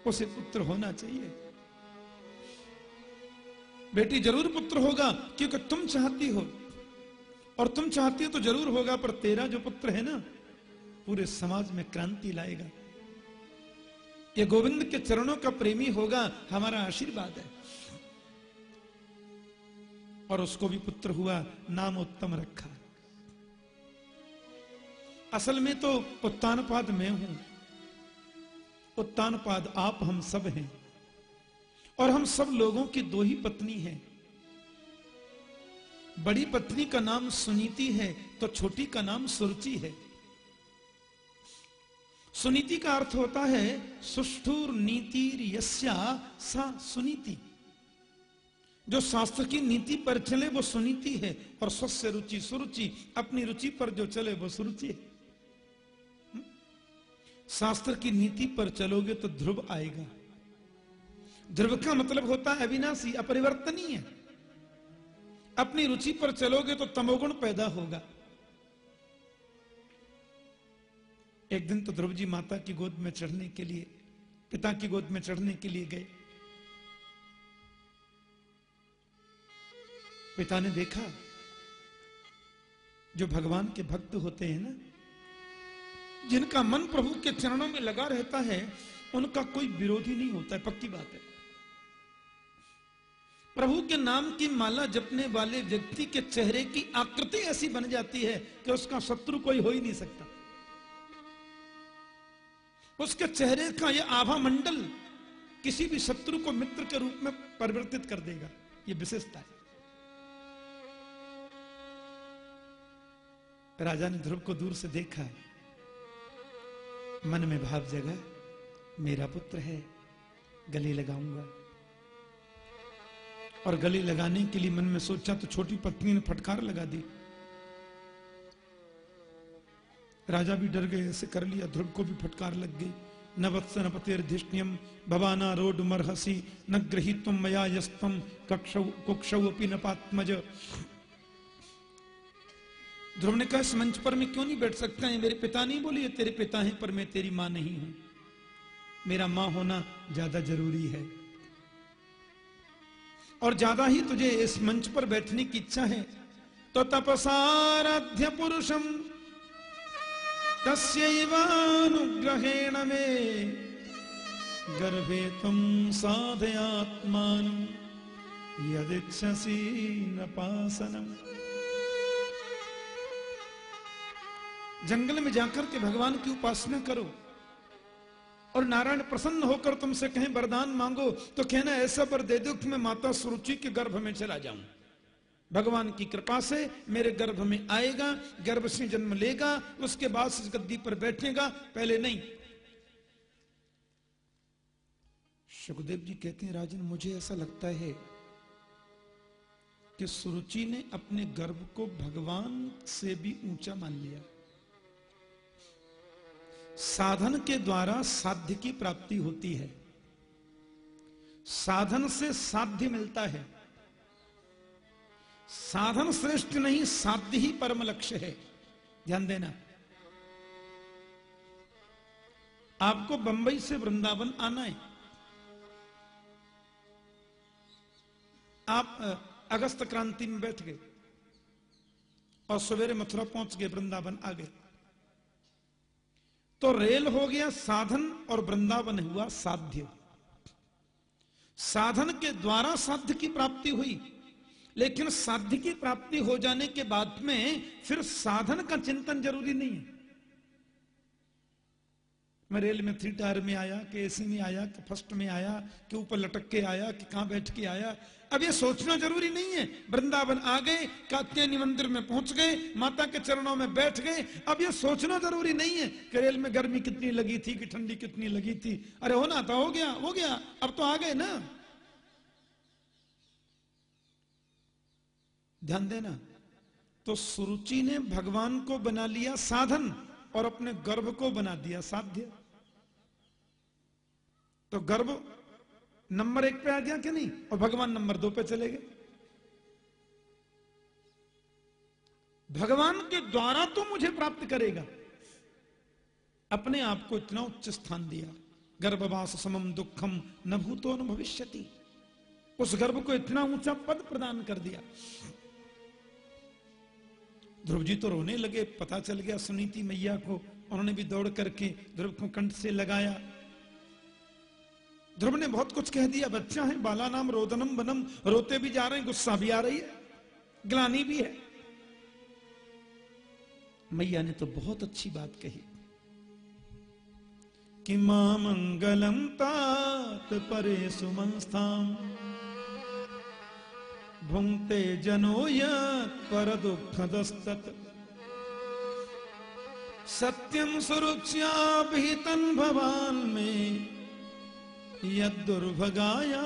उसे पुत्र होना चाहिए। बेटी ज़रूर पुत्र होगा, क्योंकि तुम चाहती हो। और तुम चाहती हो तो ज़रूर होगा, पर तेरा जो पुत्र है ना, पूरे समाज में क्रांति लाएगा। ये गोविंद के चरणों का प्रेमी होगा, हमारा आशीर्वाद है। और उसको भी पुत्र हुआ नाम उत्तम रखा। असल में तो उत्तानपाद मैं हूँ। उत्तानपाद आप हम सब हैं। और हम सब लोगों की दो ही पत्नी हैं। बड़ी पत्नी का नाम सुनीति है तो छोटी का नाम सुरुचि है। सुनीति का अर्थ होता है, सुष्ठुर नीति यस्या सा सुनीति। जो शास्त्र की नीति पर चले, वो सुनीति है, और स्वस्थ रुचि सुरुचि, अपनी रुचि पर जो चले, वो सुरुचि है। शास्त्र की नीति पर चलोगे तो ध्रुव आएगा। ध्रुव का मतलब होता है अविनाशी, अपरिवर्तनीय। अपनी रुचि पर चलोगे तो तमोगुण पैदा होगा। एक दिन तो ध्रुव जी माता की गोद में चढ़ने के लिए, पिता की गोद में चढ़ने के लिए गए। पिता ने देखा, जो भगवान के भक्त होते हैं ना जिनका मन प्रभु के चरणों में लगा रहता है, उनका कोई विरोधी नहीं होता है। पक्की बात है। प्रभु के नाम की माला जपने वाले व्यक्ति के चेहरे की आकृति ऐसी बन जाती है कि उसका शत्रु कोई हो ही नहीं सकता। उसके चेहरे का यह आभा मंडल किसी भी शत्रु को मित्र के रूप में परिवर्तित कर देगा। यह विशेषता है। राजा ने ध्रुव को दूर से देखा। मन में भाव जगा, मेरा पुत्र है, गले लगाऊँगा। और गले लगाने के लिए मन में सोचा तो छोटी पत्नी ने फटकार लगा दी। राजा भी डर गए, ऐसे कर लिया, ध्रुव को भी फटकार लग गई। न वत्स न भवाना रोड मरहसी, न गृहीत्व मया यस्तम, कक्षौ कुक्षौ न पात्मज। ध्रुव ने कहा, इस मंच पर मैं क्यों नहीं बैठ सकता? है मेरे पिता नहीं बोली तेरे पिता हैं, पर मैं तेरी माँ नहीं हूँ। मेरा माँ होना ज़्यादा ज़रूरी है। और ज़्यादा ही तुझे इस मंच पर बैठने की इच्छा है तो तपसाराध्य पुरुषम तस्यैवानुग्रहेण में, गर्भे तुम साधयात्मान, यदिच्छसी न जंगल में जाकर के भगवान की उपासना करो। और नारायण प्रसन्न होकर तुमसे कहें, वरदान मांगो तो कहना, ऐसा पर दे दो कि मैं माता सुरुचि के गर्भ में चला जाऊँ। भगवान की कृपा से मेरे गर्भ में आएगा गर्भ से जन्म लेगा, उसके बाद इस गद्दी पर बैठेगा, पहले नहीं। सुखदेव जी कहते हैं, राजन, मुझे ऐसा लगता है कि सुरुचि ने अपने गर्भ को भगवान से भी ऊँचा मान लिया। साधन के द्वारा साध्य की प्राप्ति होती है। साधन से साध्य मिलता है। साधन श्रेष्ठ नहीं, साध्य ही परम लक्ष्य है। ध्यान देना। आपको बंबई से वृंदावन आना है। आप अगस्त क्रांति में बैठ गए और सवेरे मथुरा पहुँच गए, वृंदावन आ गए। तो रेल हो गया साधन और वृंदावन हुआ साध्य। साधन के द्वारा साध्य की प्राप्ति हुई, लेकिन साध्य की प्राप्ति हो जाने के बाद में फिर साधन का चिंतन ज़रूरी नहीं है। मैं रेल में थ्री टायर में आया कि एसी में आया, कि फ़र्स्ट में आया, कि ऊपर लटक के आया, कि कहाँ बैठ के आया अब ये सोचना ज़रूरी नहीं है। वृंदावन आ गए, कात्यायनी मंदिर में पहुँच गए, माता के चरणों में बैठ गए। अब ये सोचना ज़रूरी नहीं है कि रेल में गर्मी कितनी लगी थी कि ठंडी कितनी लगी थी। अरे होना था हो गया हो गया। अब तो आ गए ना। ध्यान देना तो सुरुचि ने भगवान को बना लिया साधन और अपने गर्भ को बना दिया साध्य। तो गर्भ नंबर एक पे आ गया कि नहीं? और भगवान नंबर दो पे चले गए। भगवान के द्वारा तो मुझे प्राप्त करेगा। अपने आप को इतना उच्च स्थान दिया। गर्भवास समम दुखम न भूतो न उस गर्भ को इतना ऊँचा पद प्रदान कर दिया। ध्रुव जी तो रोने लगे, पता चल गया सुनीति मैया को। उन्होंने भी दौड़ करके ध्रुव को कंठ से लगाया। ध्रुव ने बहुत कुछ कह दिया, बच्चा है, बाला नाम, रोदनम बनम रोते भी जा रहे हैं, गुस्सा भी आ रही है, ग्लानी भी है। मैया ने तो बहुत अच्छी बात कही कि माँ मंगलम तात परे सुमंस्थाम, भुंगते जनो पर दुख दस्तत सत्यम सुरुच्याभितन भवान में यद दुर्भगाया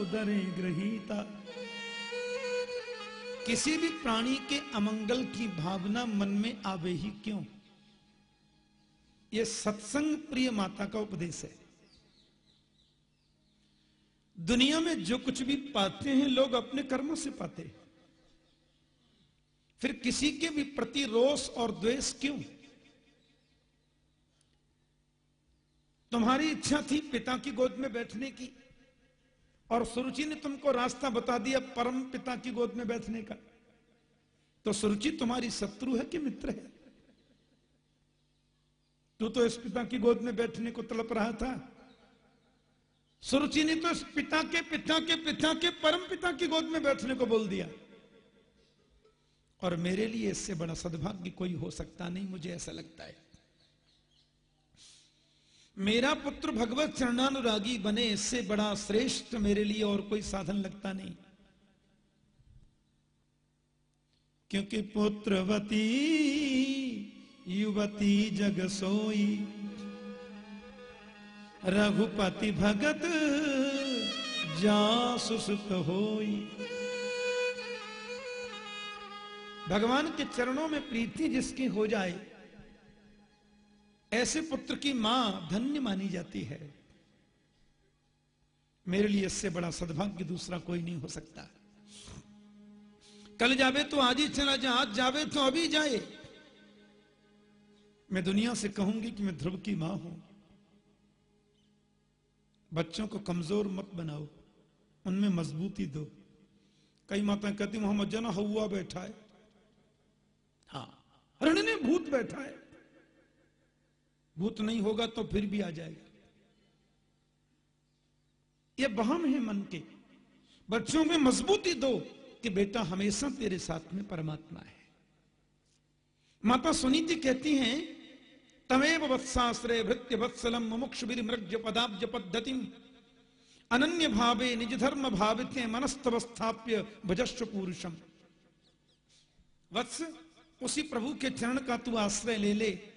उदरे ग्रहीता। किसी भी प्राणी के अमंगल की भावना मन में आवे ही क्यों? यह सत्संग प्रिय माता का उपदेश है। दुनिया में जो कुछ भी पाते हैं, लोग अपने कर्मों से पाते हैं। फिर किसी के भी प्रति रोष और द्वेष क्यों? तुम्हारी इच्छा थी पिता की गोद में बैठने की, और सुरुचि ने तुमको रास्ता बता दिया परम पिता की गोद में बैठने का। तो सुरुचि, तुम्हारी शत्रु है कि मित्र है? तू तो इस पिता की गोद में बैठने को तड़प रहा था। सुरुचि ने तो इस पिता के पिता के पिता के परम पिता की गोद में बैठने को बोल दिया। और मेरे लिए इससे बड़ा सद्भाग्य कोई हो सकता नहीं, मुझे ऐसा लगता है। मेरा पुत्र भगवत चरणानुरागी बने, इससे बड़ा श्रेष्ठ मेरे लिए और कोई साधन लगता नहीं। क्योंकि पुत्रवती, युवती जग सोई। रघुपति भगत जासु सुत होई। भगवान के चरणों में प्रीति जिसकी हो जाए ऐसे पुत्र की माँ धन्य मानी जाती है। मेरे लिए इससे बड़ा सद्भाग्य दूसरा कोई नहीं हो सकता। कल जावे तो आज ही चला जाए आज जावे तो अभी जाए। मैं दुनिया से कहूँगी कि मैं ध्रुव की माँ हूँ। बच्चों को कमज़ोर मत बनाओ, उनमें मजबूती दो। कई माताएँ कहती मोहम्मद, जना हुआ बैठा है हाँ हरण ने भूत बैठा है भूत नहीं होगा तो फिर भी आ जाएगा। यह बहम है मन के। बच्चों में मजबूती दो कि बेटा हमेशा तेरे साथ में परमात्मा है। माता सुनीति कहती हैं, तमेव वत्साश्रय भृत्य वत्सलम मुमुक्ष मृग्य पदाब्ज पद्धति अनन्य भावे निज धर्म भावित मनस्तवस्थाप्य भजस्व पुरुषम। वत्स, उसी प्रभु के चरण का तू आश्रय ले ले।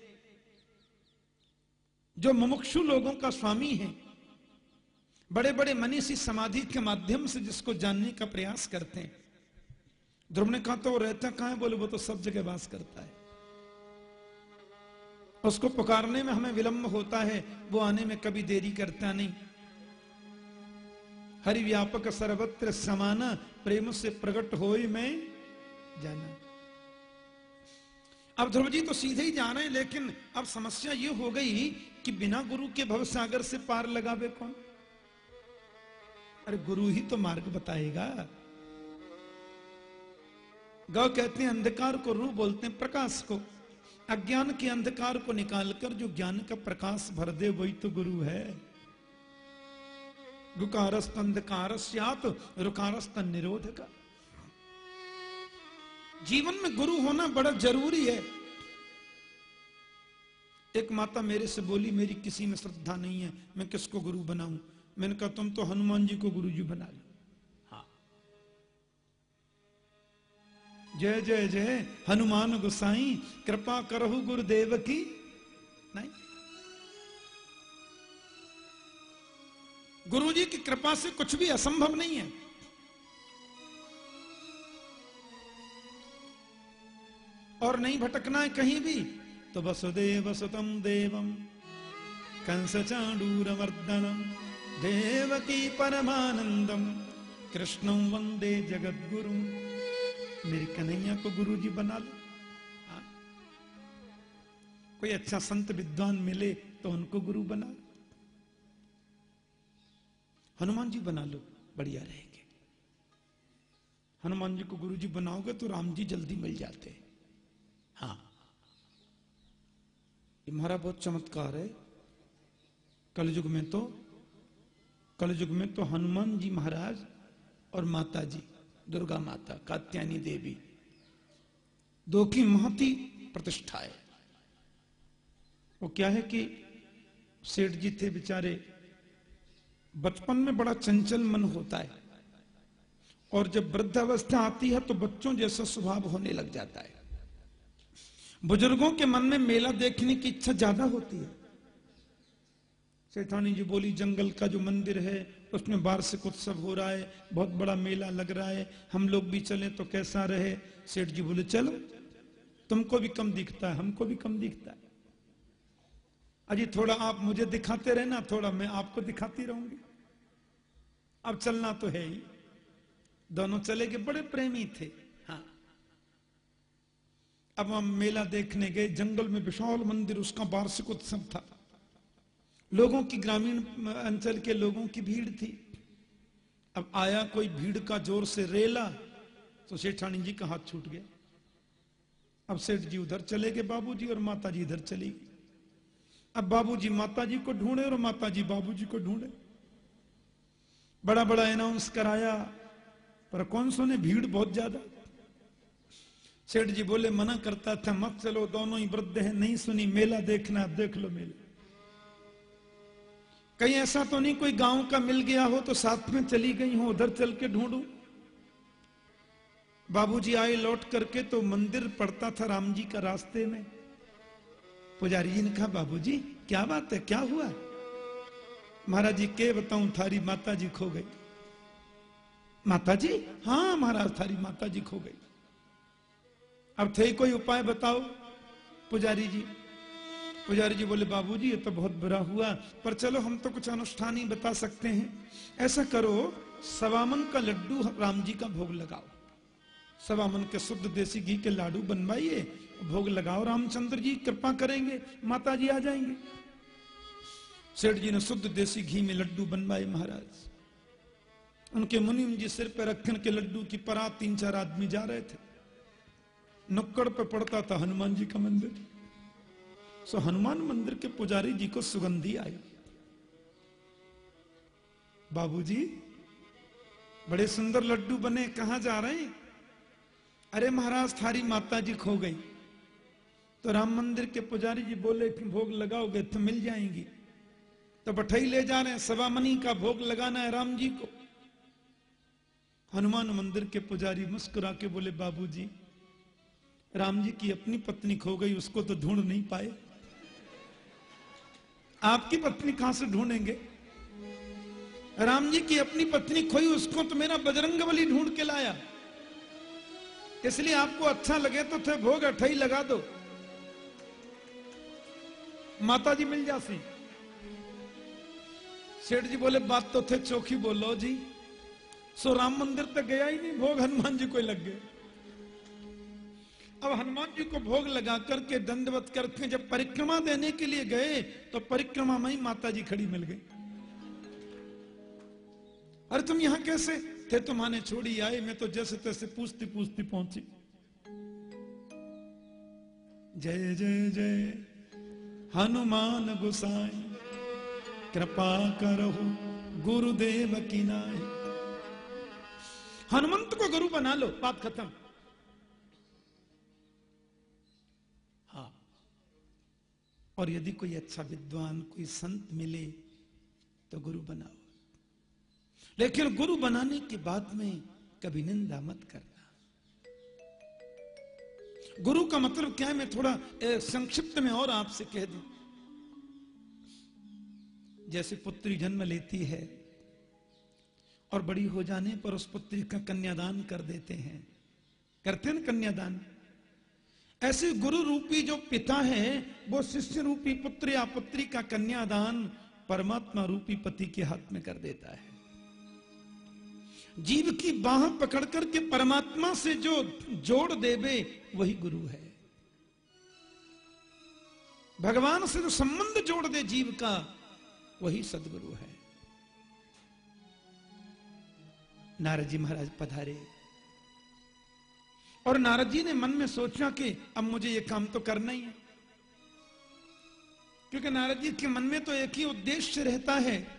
जो मुमुक्षु लोगों का स्वामी है बड़े बड़े मनीषी समाधि के माध्यम से जिसको जानने का प्रयास करते हैं। ध्रुव ने कहा तो वो रहता कहाँ है? बोले, वो तो सब जगह वास करता है। उसको पुकारने में हमें विलंब होता है, वो आने में कभी देरी करता नहीं। हरि व्यापक सर्वत्र समाना, प्रेम से प्रकट हो मैं जाना। अब ध्रुव जी तो सीधे ही जा रहे हैं, लेकिन अब समस्या ये हो गई कि बिना गुरु के भव सागर से पार लगावे कौन? अरे गुरु ही तो मार्ग बताएगा। गौ कहते हैं, अंधकार को रू बोलते हैं, प्रकाश को। अज्ञान के अंधकार को निकालकर जो ज्ञान का प्रकाश भर दे, वही तो गुरु है। गुकारस्त अंधकार रुकारस्त निरोध का जीवन में गुरु होना बड़ा ज़रूरी है। एक माता मेरे से बोली, मेरी किसी में श्रद्धा नहीं है, मैं किसको गुरु बनाऊँ? मैंने कहा, तुम तो हनुमान जी को गुरु जी बना लो। हाँ। जय जय जय, हनुमान गुसाई, कृपा करहु गुरुदेव की। नहीं। गुरु जी की कृपा से कुछ भी असंभव नहीं है। और नहीं भटकना है कहीं भी। तो वसुदेव सुतम देवम कंस चाडूर वर्धनम देवकी परमानंदम कृष्णम वंदे जगत गुरु मेरी कन्हैया को गुरु जी बना लो। कोई अच्छा संत विद्वान मिले तो उनको गुरु बना लो। हनुमान जी बना लो, बढ़िया रहेंगे। हनुमान जी को गुरु जी बनाओगे तो राम जी जल्दी मिल जाते। हैं हाँ। हमारा बहुत चमत्कार है। कलयुग में तो कलयुग में तो हनुमान जी महाराज और माता जी, दुर्गा माता कात्यानी देवी, दो की महती प्रतिष्ठा है। वो क्या है कि सेठ जी थे बेचारे, बचपन में बड़ा चंचल मन होता है। और जब वृद्धावस्था आती है तो बच्चों जैसा स्वभाव होने लग जाता है। बुज़ुर्गों के मन में मेला देखने की इच्छा ज़्यादा होती है। सेठानी जी बोली, जंगल का जो मंदिर है, उसमें वार्षिक उत्सव हो रहा है, बहुत बड़ा मेला लग रहा है, हम लोग भी चलें तो कैसा रहे? सेठ जी बोले, चलो, तुमको भी कम दिखता है, हमको भी कम दिखता है। अजी थोड़ा आप मुझे दिखाते रहना, थोड़ा मैं आपको दिखाती रहूँगी। अब चलना तो है ही। दोनों चले के बड़े प्रेमी थे। अब हम मेला देखने गए, जंगल में विशाल मंदिर, उसका वार्षिक उत्सव था। लोगों की ग्रामीण, अंचल के लोगों की भीड़ थी। अब आया कोई भीड़ का ज़ोर से रेला तो सेठानी जी का हाथ छूट गया। अब सेठ जी उधर चले गए बाबूजी और माता जी इधर चली गई। अब बाबूजी माता जी को ढूंढे और माता जी बाबूजी को ढूंढे। बड़ा बड़ा अनाउंस कराया, पर कौन सुने भीड़ बहुत ज़्यादा? सेठ जी बोले, मना करता था, मत चलो, दोनों ही वृद्ध है, नहीं सुनी, मेला देखना देख लो मेला। कहीं ऐसा तो नहीं कोई गाँव का मिल गया हो तो साथ में चली गई हो, उधर चल के ढूंढू। बाबूजी आए लौट करके तो मंदिर पड़ता था राम जी का रास्ते में। पुजारी जी ने कहा, बाबूजी, क्या बात है, क्या हुआ? महाराज जी, के बताऊँ, थारी माता जी खो गई। माता जी हाँ महाराज, थारी माता जी खो गई। अब थे कोई उपाय बताओ? पुजारी जी। पुजारी जी बोले, बाबूजी, ये तो बहुत बुरा हुआ, पर चलो हम तो कुछ अनुष्ठान ही बता सकते हैं। ऐसा करो, सवामन का लड्डू राम जी का भोग लगाओ। सवामन के शुद्ध देसी घी के लाडू बनवाइए, भोग लगाओ, रामचंद्र जी, कृपा करेंगे माता जी आ जाएँगे। सेठ जी ने शुद्ध देसी घी में लड्डू बनवाए महाराज। उनके मुनिम जी सिर पर रखन के लड्डू की परात तीन चार आदमी जा रहे थे। नुक्कड़ पे पड़ता था हनुमान जी का मंदिर। सो हनुमान मंदिर के पुजारी जी को सुगंधी आई। बाबूजी, बड़े सुंदर लड्डू बने, कहा जा रहे हैं? अरे महाराज, थारी माता जी खो गई। तो राम मंदिर के पुजारी जी बोले कि भोग लगाओगे तो मिल जाएँगी। तो बठई ले जा रहे हैं सवा मनी का भोग लगाना है राम जी को। हनुमान मंदिर के पुजारी मुस्कुरा के बोले, बाबूजी राम जी की अपनी पत्नी खो गई, उसको तो ढूंढ नहीं पाए। आपकी पत्नी कहाँ से ढूंढेंगे? राम जी की अपनी पत्नी खोई, उसको तो मेरा बजरंग बली ढूंढ के लाया। इसलिए आपको अच्छा लगे तो थे भोग, अठई लगा दो। माता जी मिल जासी सेठ जी बोले, बात तो थे चौकी बोलो जी। सो राम मंदिर तक गया ही नहीं, भोग हनुमान जी को लग गए। अब हनुमान जी को भोग लगा करके दंडवत करके जब परिक्रमा देने के लिए गए तो परिक्रमा में ही माता जी खड़ी मिल गई। अरे तुम यहाँ कैसे? थे तुम्हारे छोड़ी आए मैं तो जैसे तैसे पूछती पूछती पहुँची। जय जय जय, हनुमान गुसाई, कृपा करो गुरुदेव की नाई। हनुमंत को गुरु बना लो, बात खत्म। और यदि कोई अच्छा विद्वान, कोई संत मिले तो गुरु बनाओ। लेकिन गुरु बनाने के बाद में कभी निंदा मत करना। गुरु का मतलब क्या है? मैं थोड़ा संक्षिप्त में और आपसे कह दूँ। जैसे पुत्री जन्म लेती है और बड़ी हो जाने पर उस पुत्री का कन्यादान कर देते हैं। करते हैं ना कन्यादान? ऐसे गुरु रूपी जो पिता है, वो शिष्य रूपी पुत्र या पुत्री का कन्यादान परमात्मा रूपी पति के हाथ में कर देता है। जीव की बाह पकड़ करके परमात्मा से जो जोड़ देवे, वही गुरु है। भगवान से जो संबंध जोड़ दे जीव का, वही सदगुरु है। नारद जी महाराज पधारे। और नारद जी ने मन में सोचा कि अब मुझे ये काम तो करना ही है। क्योंकि नारद जी के मन में तो एक ही उद्देश्य रहता है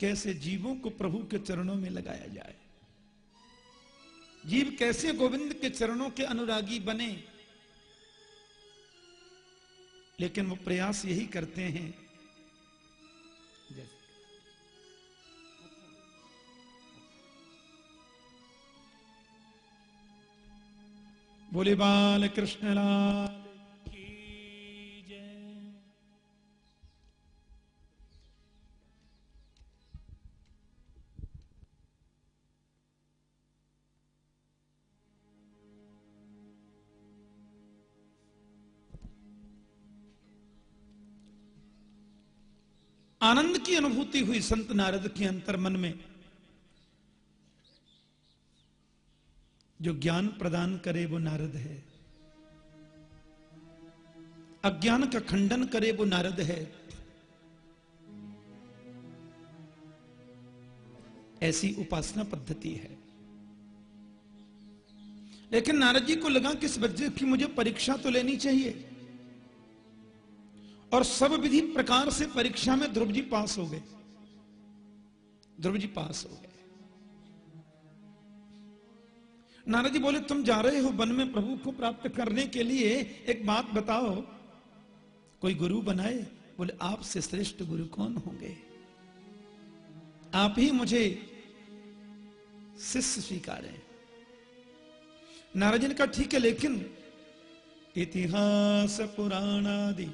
कैसे जीवों को प्रभु के चरणों में लगाया जाए। जीव कैसे गोविंद के चरणों के अनुरागी बने। लेकिन वो प्रयास यही करते हैं बोले बाल कृष्ण लाल आनंद की अनुभूति हुई संत नारद के अंतर मन में। जो ज्ञान प्रदान करे वो नारद है। अज्ञान का खंडन करे वो नारद है। ऐसी उपासना पद्धति है। लेकिन नारद जी को लगा कि इस बच्चे की मुझे परीक्षा तो लेनी चाहिए। और सब विधि प्रकार से परीक्षा में ध्रुव जी पास हो गए। ध्रुव जी पास हो गए। नारद जी बोले, तुम जा रहे हो वन में प्रभु को प्राप्त करने के लिए। एक बात बताओ, कोई गुरु बनाए? बोले, आपसे श्रेष्ठ गुरु कौन होंगे? आप ही मुझे शिष्य स्वीकारे। नारद जी ने कहा, ठीक है, लेकिन इतिहास पुराणादि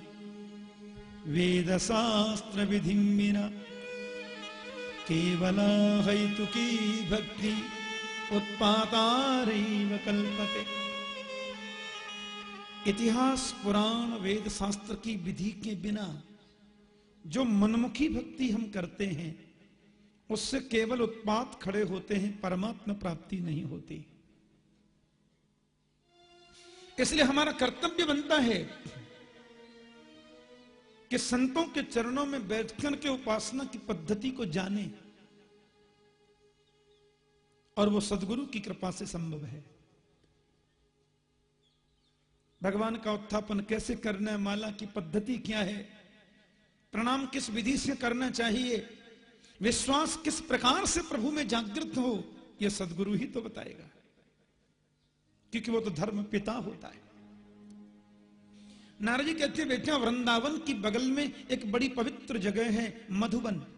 वेद शास्त्र विधि बिना केवला हेतु की भक्ति। उत्पातारैव कल्पते। इतिहास, पुराण, वेद, शास्त्र की विधि के बिना जो मनमुखी भक्ति हम करते हैं, उससे केवल उत्पात खड़े होते हैं, परमात्मा प्राप्ति नहीं होती। इसलिए हमारा कर्तव्य बनता है कि संतों के चरणों में बैठकर के उपासना की पद्धति को जाने। और वो सदगुरु की कृपा से संभव है। भगवान का उत्थापन कैसे करना है, माला की पद्धति क्या है, प्रणाम किस विधि से करना चाहिए, विश्वास किस प्रकार से प्रभु में जागृत हो यह सदगुरु ही तो बताएगा। क्योंकि वो तो धर्म पिता होता है। नारद जी कहते हैं बेटा वृंदावन की बगल में एक बड़ी पवित्र जगह है, मधुबन।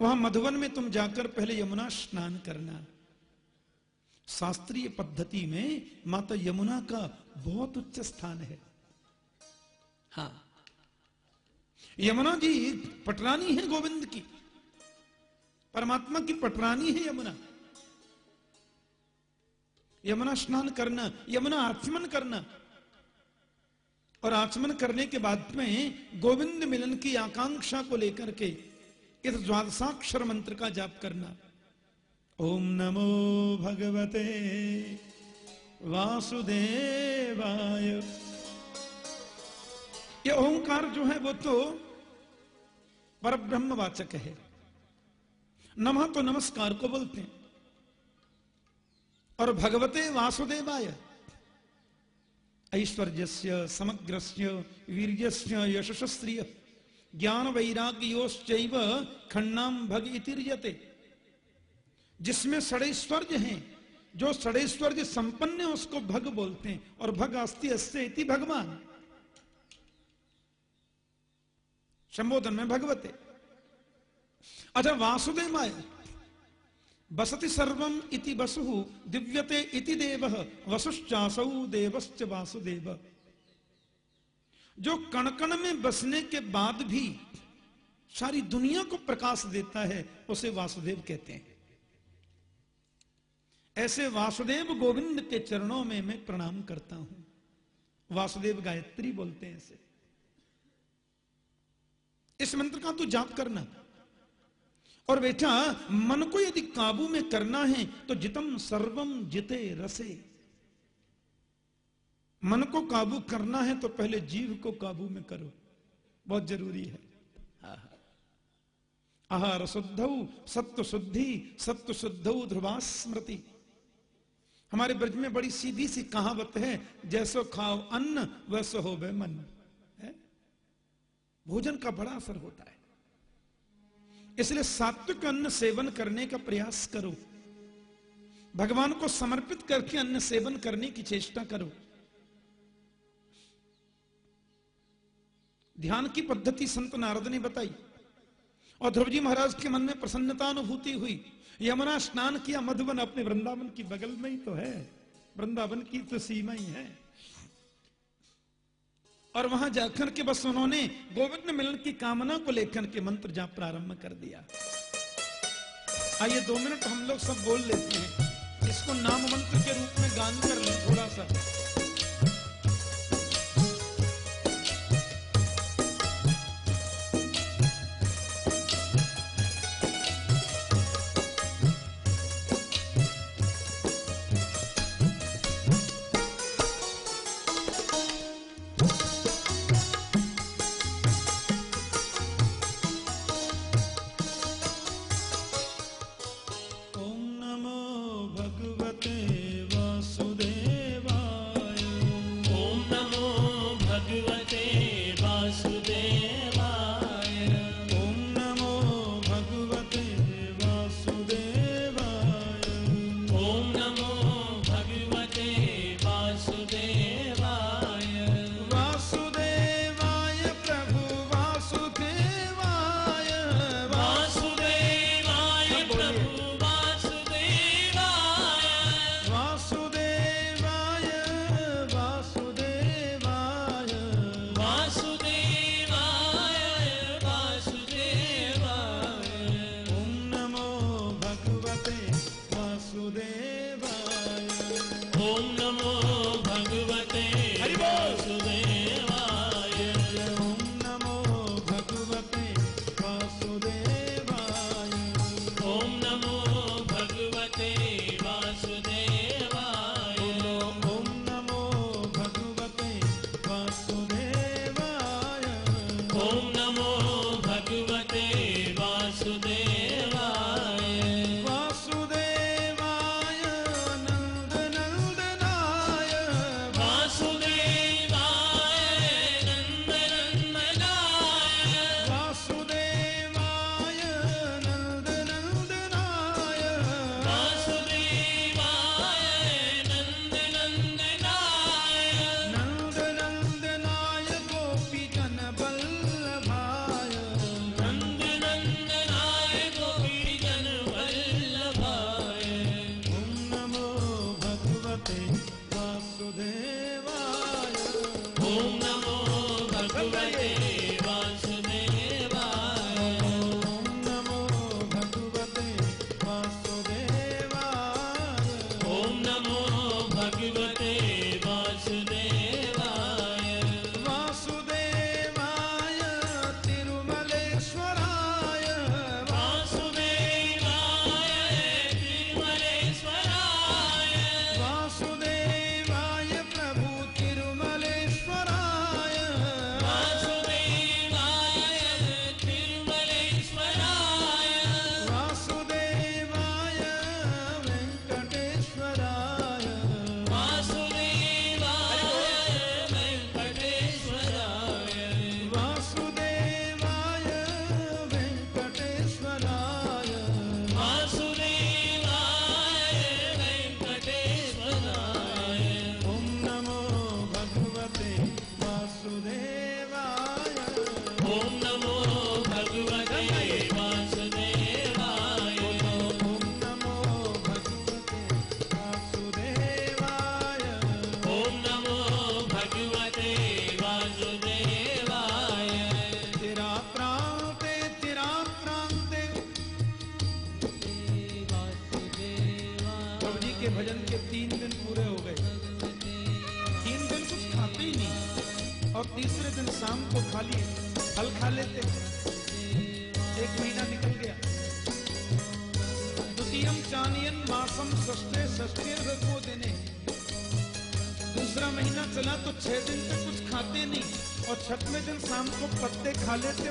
वहाँ मधुबन में तुम जाकर पहले यमुना स्नान करना। शास्त्रीय पद्धति में माता यमुना का बहुत उच्च स्थान है। हाँ। यमुना जी पटरानी है गोविंद की। परमात्मा की पटरानी है यमुना। यमुना स्नान करना, यमुना आचमन करना। और आचमन करने के बाद में गोविंद मिलन की आकांक्षा को लेकर के इस द्वादशाक्षर मंत्र का जाप करना। ओम नमो भगवते वासुदेवाय। ये ओंकार जो है वो तो पर ब्रह्मवाचक है। नमः तो नमस्कार को बोलते हैं। और भगवते वासुदेवाय। ऐश्वर्यस्य, समग्रस्य, वीर्यस्य यशस्त्रिय ज्ञान वैराग्योश्चैव खन्नाम भग इतिर्यते। जिसमें षड़ैश्वर्य हैं, जो षड़ैश्वर्य संपन्न है, उसको भग बोलते हैं, और भग अस्ति अस्ते इति भगवान। संबोधन में भगवते। अच्छा वासुदेवाय बसति सर्वम इति वसु, दिव्यते इति देव, वसुश्चासौ देवश्च वासुदेव। जो कणकण में बसने के बाद भी सारी दुनिया को प्रकाश देता है, उसे वासुदेव कहते हैं। ऐसे वासुदेव गोविंद के चरणों में मैं प्रणाम करता हूँ। वासुदेव गायत्री बोलते हैं इसे। इस मंत्र का तू जाप करना। और बेटा, मन को यदि काबू में करना है तो जितम सर्वम जिते रसे। मन को काबू करना है तो पहले जीव को काबू में करो। बहुत ज़रूरी है। आहार शुद्ध सत्व शुद्धि सत्व शुद्ध ध्रुवा स्मृति हमारे ब्रज में बड़ी सीधी सी कहावत है जैसो खाओ अन्न वैसो हो वे मन। है? भोजन का बड़ा असर होता है। इसलिए सात्विक अन्न सेवन करने का प्रयास करो। भगवान को समर्पित करके अन्न सेवन करने की चेष्टा करो। ध्यान की पद्धति संत नारद ने बताई। और ध्रुव जी महाराज के मन में प्रसन्नता अनुभूति हुई। यमुना स्नान किया, मधुबन अपने वृंदावन की बगल में ही तो है। वृंदावन की तो सीमा ही है। और वहाँ जाकर के बस उन्होंने गोविंद मिलन की कामना को लेकर के मंत्र जाप प्रारंभ कर दिया। आइए दो मिनट हम लोग सब बोल लेते हैं। इसको नाम मंत्र के रूप में गान कर लें थोड़ा सा। पत्ते खा लेते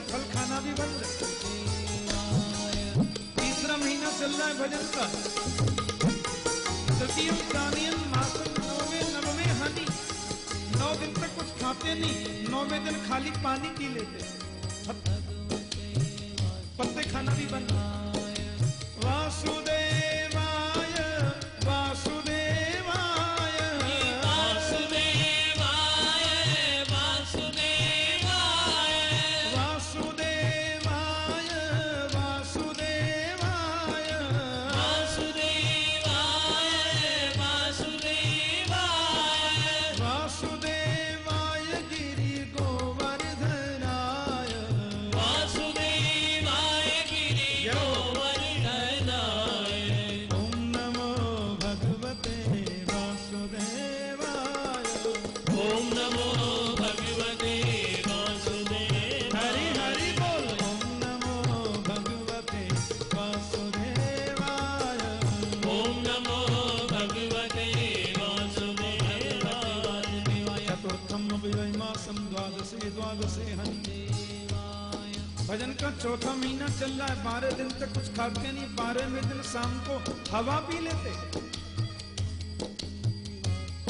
खाते नहीं बारहवें दिन शाम को हवा पी लेते।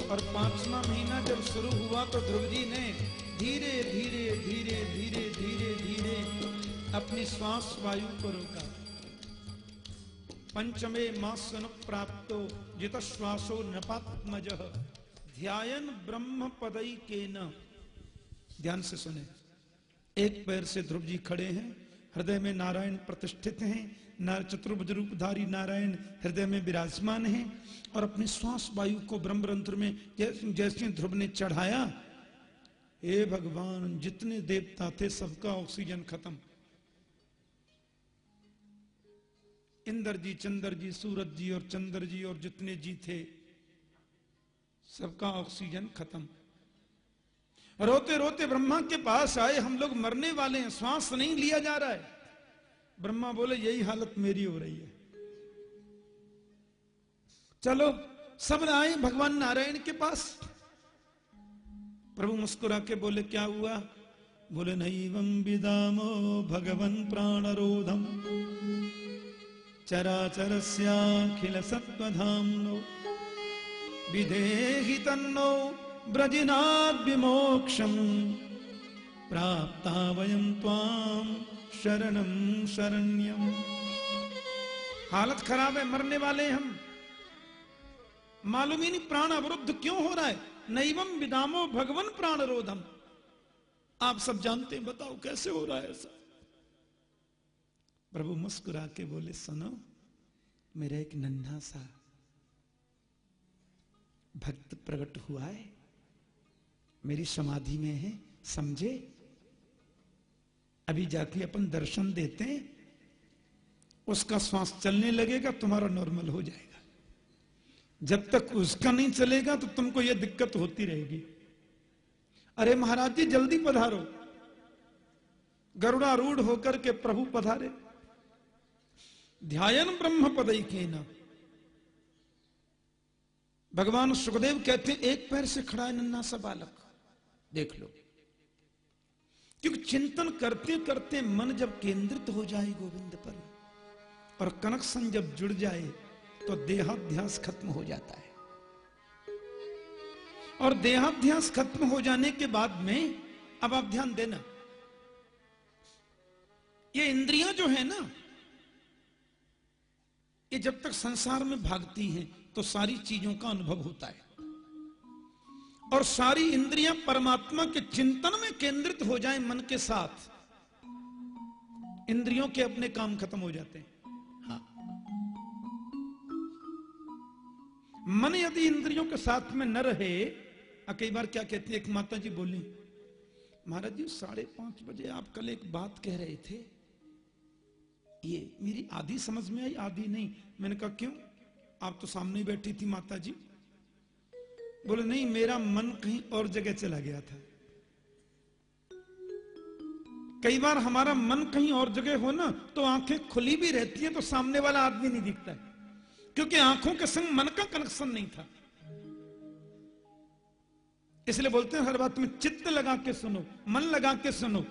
और पांचवा महीना जब शुरू हुआ तो ध्रुव जी ने धीरे धीरे धीरे धीरे धीरे धीरे अपनी श्वास वायु को रोका। पंचमे मासन प्राप्तो जित श्वासो नपात्मज। ध्यान ब्रह्म पदई के न। ध्यान से सुने। एक पैर से ध्रुव जी खड़े हैं, हृदय में नारायण प्रतिष्ठित हैं चतुर्भुज रूपधारी नारायण हृदय में विराजमान है और अपनी श्वास वायु को ब्रह्मरंध्र में जैसे ध्रुव ने चढ़ाया, हे भगवान, जितने देवता थे सबका ऑक्सीजन खत्म। इंद्र जी चंद्र जी सूरज जी और चंद्र जी और जितने जी थे, सबका ऑक्सीजन खत्म। रोते रोते ब्रह्मा के पास आए, हम लोग मरने वाले हैं, श्वास नहीं लिया जा रहा है। ब्रह्मा बोले, यही हालत मेरी हो रही है। चलो, सब आए, भगवान नारायण के पास। प्रभु मुस्कुरा के बोले, क्या हुआ? बोले नहीं वम विदामो भगवन प्राणरोधम। चराचरस्याखिल सत्वधाम्नो विधेहि तन्नो ब्रजिनाद् विमोक्षम प्राप्ता वयम त्वाम। शरणम शरण्यम हालत खराब है, मरने वाले हम। मालूम ही नहीं प्राण अवरुद्ध क्यों हो रहा है। नैवम विदामो भगवन प्राण रोधम। आप सब जानते हैं, बताओ कैसे हो रहा है ऐसा? प्रभु मुस्कुरा के बोले, सुनो, मेरा एक नन्हा सा भक्त प्रकट हुआ है। मेरी समाधि में है, समझे? अभी जाके अपन दर्शन देते हैं, उसका श्वास चलने लगेगा, तुम्हारा नॉर्मल हो जाएगा। जब तक उसका नहीं चलेगा तो तुमको यह दिक्कत होती रहेगी। अरे महाराज जी, जल्दी पधारो। गरुड़ारूढ़ होकर के प्रभु पधारे। ध्यान ब्रह्म पदई के न भगवान सुखदेव कहते एक पैर से खड़ा है नन्ना सा बालक। देख लो। क्योंकि चिंतन करते करते मन जब केंद्रित हो जाए गोविंद पर, और कनेक्शन जब जुड़ जाए तो देहाध्यास खत्म हो जाता है। और देहाध्यास खत्म हो जाने के बाद में, अब आप ध्यान देना, ये इंद्रियाँ जो है ना, ये जब तक संसार में भागती हैं तो सारी चीज़ों का अनुभव होता है। और सारी इंद्रियाँ परमात्मा के चिंतन में केंद्रित हो जाएँ मन के साथ। इंद्रियों के अपने काम खत्म हो जाते हैं। हाँ। मन यदि इंद्रियों के साथ में न रहे कई बार क्या कहती है, एक माता जी बोली, महाराज जी, साढ़े पाँच बजे आप कल एक बात कह रहे थे। ये मेरी आधी समझ में आई, आधी नहीं। मैंने कहा, क्यों? आप तो सामने बैठी थी माता जी बोले, नहीं, मेरा मन कहीं और जगह चला गया था। कई बार हमारा मन कहीं और जगह हो ना तो आँखें खुली भी रहती हैं तो सामने वाला आदमी नहीं दिखता है। क्योंकि आँखों के संग मन का कनेक्शन नहीं था। इसलिए बोलते हैं, हर बात में चित्त लगा के सुनो, मन लगा के सुनो।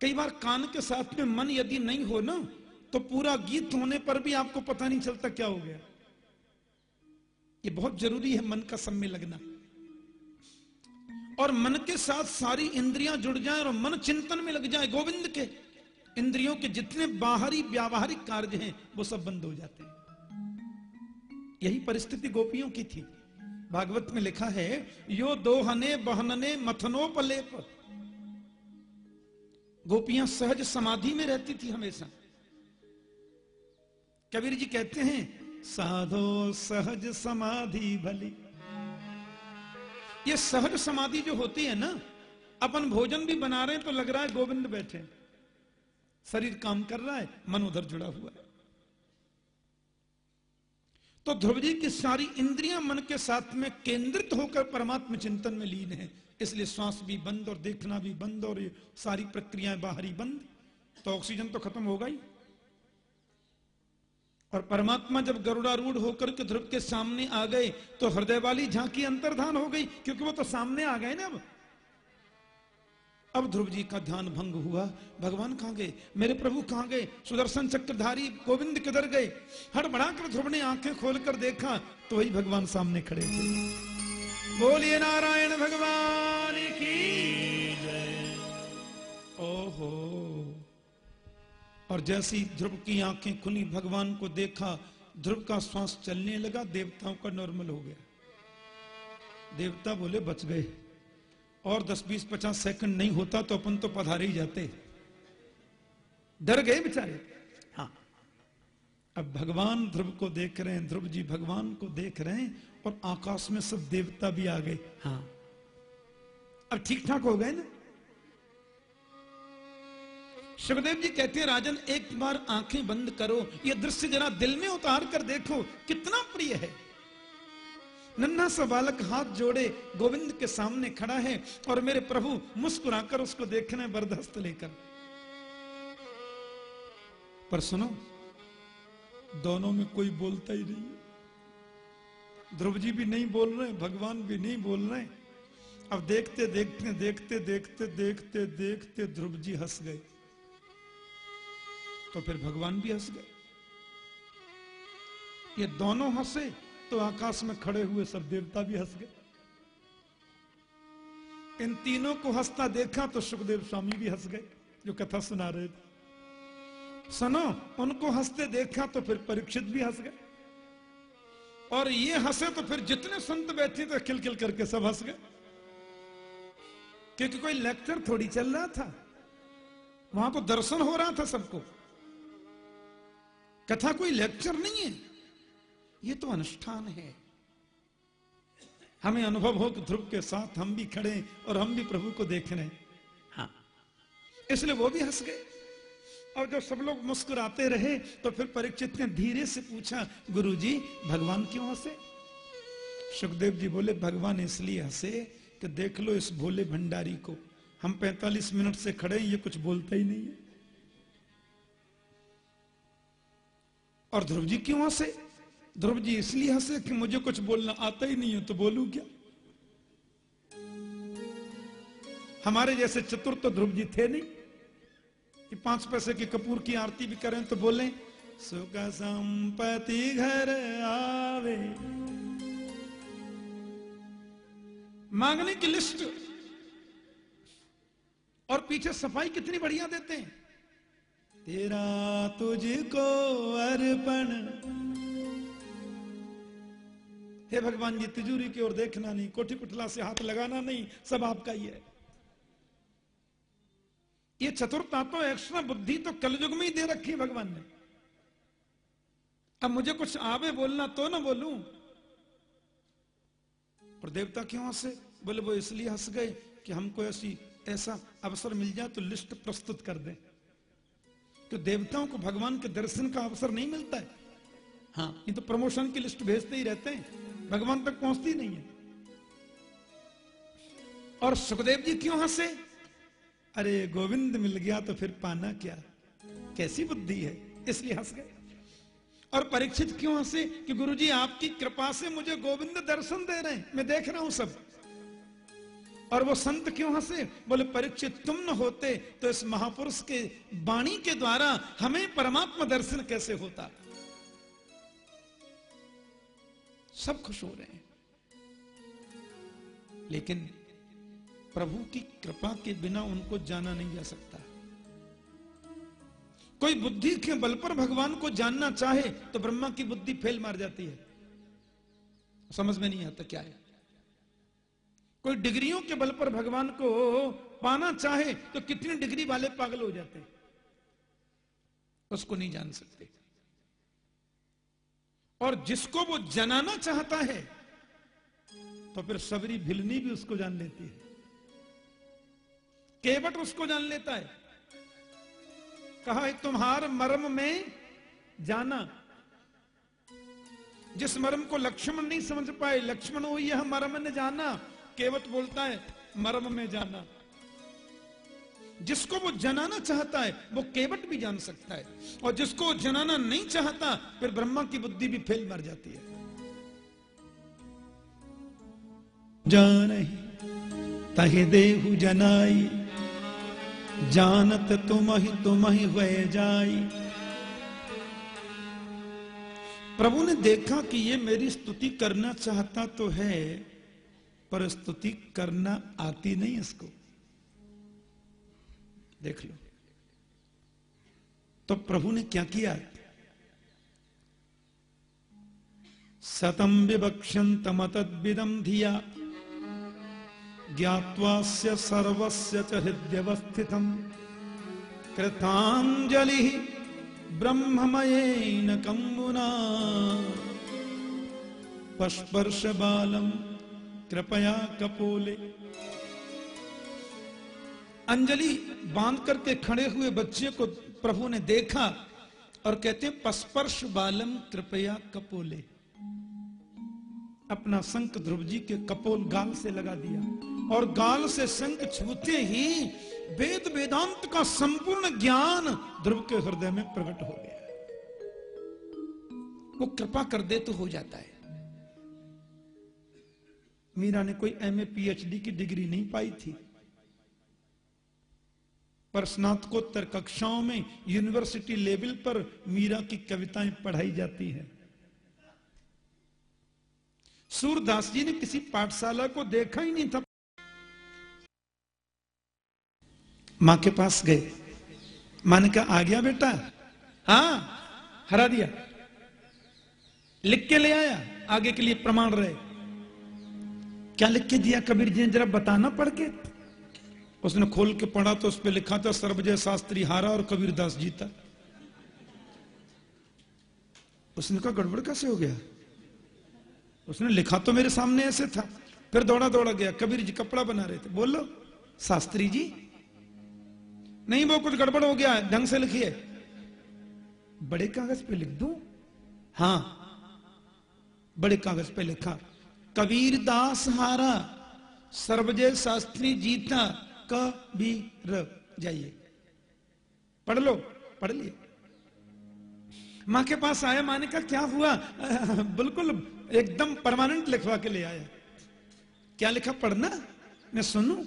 कई बार कान के साथ में मन यदि नहीं हो ना तो पूरा गीत होने पर भी आपको पता नहीं चलता क्या हो गया। ये बहुत ज़रूरी है मन का सब में लगना। और मन के साथ सारी इंद्रियाँ जुड़ जाएँ और मन चिंतन में लग जाए। गोविंद के इंद्रियों के जितने बाहरी व्यावहारिक कार्य हैं, वो सब बंद हो जाते हैं। यही परिस्थिति गोपियों की थी। भागवत में लिखा है, यो दोहने बहनने मथनोपलेप। गोपियाँ सहज समाधि में रहती थी हमेशा। कबीर जी कहते हैं साधो सहज समाधि भली ये सहज समाधि जो होती है ना, अपन भोजन भी बना रहे हैं तो लग रहा है गोविंद बैठे शरीर काम कर रहा है, मन उधर जुड़ा हुआ है। तो ध्रुव जी की सारी इंद्रियाँ मन के साथ में केंद्रित होकर परमात्म चिंतन में लीन है, इसलिए श्वास भी बंद और देखना भी बंद और ये सारी प्रक्रियाएँ बाहरी बंद तो ऑक्सीजन तो खत्म होगा ही और परमात्मा जब गरुड़ारूढ़ होकर के ध्रुव के सामने आ गए तो हृदय वाली झांकी अंतर्धान हो गई, क्योंकि वो तो सामने आ गए ना अब। अब ध्रुव जी का ध्यान भंग हुआ। भगवान कहाँ गए? मेरे प्रभु कहाँ गए? सुदर्शन चक्रधारी गोविंद किधर गए? हड़बड़ा कर ध्रुव ने आँखें खोलकर देखा तो वही भगवान सामने खड़े थे। बोलिए नारायण भगवान की जय। ओहो। और जैसी ध्रुव की आँखें खुली, भगवान को देखा, ध्रुव का श्वास चलने लगा, देवताओं का नॉर्मल हो गया। देवता बोले, बच गए। और 10 20 50 सेकंड नहीं होता तो अपन तो पधारे ही जाते। डर गए बेचारे? हाँ। अब भगवान ध्रुव को देख रहे हैं, ध्रुव जी भगवान को देख रहे हैं, और आकाश में सब देवता भी आ गए। हाँ। अब ठीक ठाक हो गए ना? सुखदेव जी कहते हैं, राजन, एक बार आँखें बंद करो। ये दृश्य जरा दिल में उतार कर देखो, कितना प्रिय है। नन्हा सा बालक हाथ जोड़े, गोविंद के सामने खड़ा है और मेरे प्रभु, मुस्कुराकर उसको देखने बर्दस्त लेकर। पर सुनो, दोनों में कोई बोलता ही नहीं ध्रुव जी भी नहीं बोल रहे, भगवान भी नहीं बोल रहे। अब देखते देखते देखते देखते देखते देखते ध्रुव जी हंस गए। तो फिर भगवान भी हंस गए। ये दोनों हंसे तो आकाश में खड़े हुए सब देवता भी हंस गए। इन तीनों को हंसता देखा तो सुखदेव स्वामी भी हंस गए, जो कथा सुना रहे थे। सुनो, उनको हँसते देखा तो फिर परीक्षित भी हंस गए। और ये हंसे तो फिर जितने संत बैठे थे खिल खिल करके सब हंस गए। क्योंकि कोई लेक्चर थोड़ी चल रहा था। वहाँ तो दर्शन हो रहा था सबको। कथा कोई लेक्चर नहीं है। ये तो अनुष्ठान है। हमें अनुभव हो कि ध्रुव के साथ हम भी खड़े और हम भी प्रभु को देख रहे हैं। हाँ। इसलिए वो भी हंस गए। और जब सब लोग मुस्कुराते रहे तो फिर परीक्षित ने धीरे से पूछा गुरुजी भगवान क्यों हंसे? सुखदेव जी बोले भगवान इसलिए हंसे कि देख लो इस भोले भंडारी को। हम 45 मिनट से खड़े हैं ये कुछ बोलता ही नहीं है। और ध्रुव जी क्यों हंसे? ध्रुव जी इसलिए हंसे कि मुझे कुछ बोलना आता ही नहीं है तो बोलू क्या? हमारे जैसे चतुर तो ध्रुव जी थे नहीं कि पाँच पैसे की कपूर की आरती भी करें तो बोले, सुख संपत्ति घर आवे। मांगने की लिस्ट और पीछे सफ़ाई कितनी बढ़िया देते हैं। तेरा तुझको अर्पण। हे भगवान जी, तिजोरी की ओर देखना नहीं कोठी कुटला से हाथ लगाना नहीं, सब आपका ही है। ये चतुरता तो एक्स्ट्रा बुद्धि तो कलयुग में ही दे रखी है भगवान ने। अब मुझे कुछ आवे बोलना तो ना बोलू। और देवता क्यों हंसे बोले, वो इसलिए हंस गए कि हमको ऐसी, ऐसा अवसर मिल जाए तो लिस्ट प्रस्तुत कर दे। तो देवताओं को भगवान के दर्शन का अवसर नहीं मिलता है। हाँ। ये तो प्रमोशन की लिस्ट भेजते ही रहते हैं। भगवान तक पहुँचती नहीं है। और सुखदेव जी क्यों हंसे? अरे गोविंद मिल गया तो फिर पाना क्या? कैसी बुद्धि है? इसलिए हंस गए। और परीक्षित क्यों हंसे? कि गुरुजी आपकी कृपा से मुझे गोविंद दर्शन दे रहे हैं। मैं देख रहा हूँ सब। और वो संत क्यों हंसे? बोले, परीक्षित तुम न होते तो इस महापुरुष के वाणी के द्वारा हमें परमात्मा दर्शन कैसे होता? सब खुश हो रहे हैं। लेकिन प्रभु की कृपा के बिना उनको जाना नहीं जा सकता। कोई बुद्धि के बल पर भगवान को जानना चाहे तो ब्रह्मा की बुद्धि फेल मार जाती है। समझ में नहीं आता क्या है। कोई डिग्रियों के बल पर भगवान को पाना चाहे तो कितने डिग्री वाले पागल हो जाते उसको नहीं जान सकते। और जिसको वो जनाना चाहता है तो फिर सबरी भिलनी भी उसको जान लेती है। केवट उसको जान लेता है। कहा है, तुम्हार मर्म में जाना। जिस मर्म को लक्ष्मण नहीं समझ पाए, लक्ष्मण हो, यह मर्म ने जाना। केवट बोलता है, मर्म में जाना। जिसको वो जनाना चाहता है, वो केवट भी जान सकता है। और जिसको जनाना नहीं चाहता, फिर ब्रह्मा की बुद्धि भी फेल मर जाती है। जान तहे देहु जनाई। जानत तुम ही तुम ही वह जाई। प्रभु ने देखा कि ये मेरी स्तुति करना चाहता तो है पर स्तुति करना आती नहीं इसको। देख लो। तो प्रभु ने क्या किया? सतम विवक्षन्तमतद्विदं धिया, ज्ञात्वास्य सर्वस्य च हृद्यवस्थितम् कृताञ्जलिः ब्रह्ममयेन कम्बुना। पस्पर्श बालम कृपया कपोले। अंजलि बाँध करके खड़े हुए बच्चे को प्रभु ने देखा और कहते हैं, पस्पर्श बालम कृपया कपोले। अपना संक ध्रुव जी के कपोल गाल से लगा दिया और गाल से शंख छूते ही वेद वेदांत का संपूर्ण ज्ञान ध्रुव के हृदय में प्रकट हो गया। वो कृपा कर दे तो हो जाता है। मीरा ने कोई एमए पीएचडी की डिग्री नहीं पाई थी। पर स्नातकोत्तर कक्षाओं में यूनिवर्सिटी लेवल पर मीरा की कविताएँ पढ़ाई जाती हैं। सूरदास जी ने किसी पाठशाला को देखा ही नहीं था। माँ के पास गए। माँ ने कहा, आ गया बेटा। हाँ हरा दिया। लिख के ले आया। आगे के लिए प्रमाण रहे। क्या लिख के दिया कबीर जी ने? जरा बताना पढ़ के। उसने खोल के पढ़ा तो उस पर लिखा था, सर्वजय शास्त्री हारा और कबीर दास जीता। उसने कहा, गड़बड़ कैसे हो गया? उसने लिखा तो मेरे सामने ऐसे था, फिर दौड़ा दौड़ा गया, कबीर जी कपड़ा बना रहे थे। बोलो, शास्त्री जी? नहीं, वो कुछ गड़बड़ हो गया, ढंग से लिखिए। बड़े कागज़ पे लिख दू? हाँ बड़े कागज़ पे लिखा। कबीर दास हारा, सर्वजय शास्त्री जीता कबीर जाइए। पढ़ लो, पढ़ लिए। माँ के पास आया, माँ ने कहा, क्या हुआ? बिल्कुल एकदम परमानेंट लिखवा के ले आया। क्या लिखा? पढ़ना? मैं सुनू?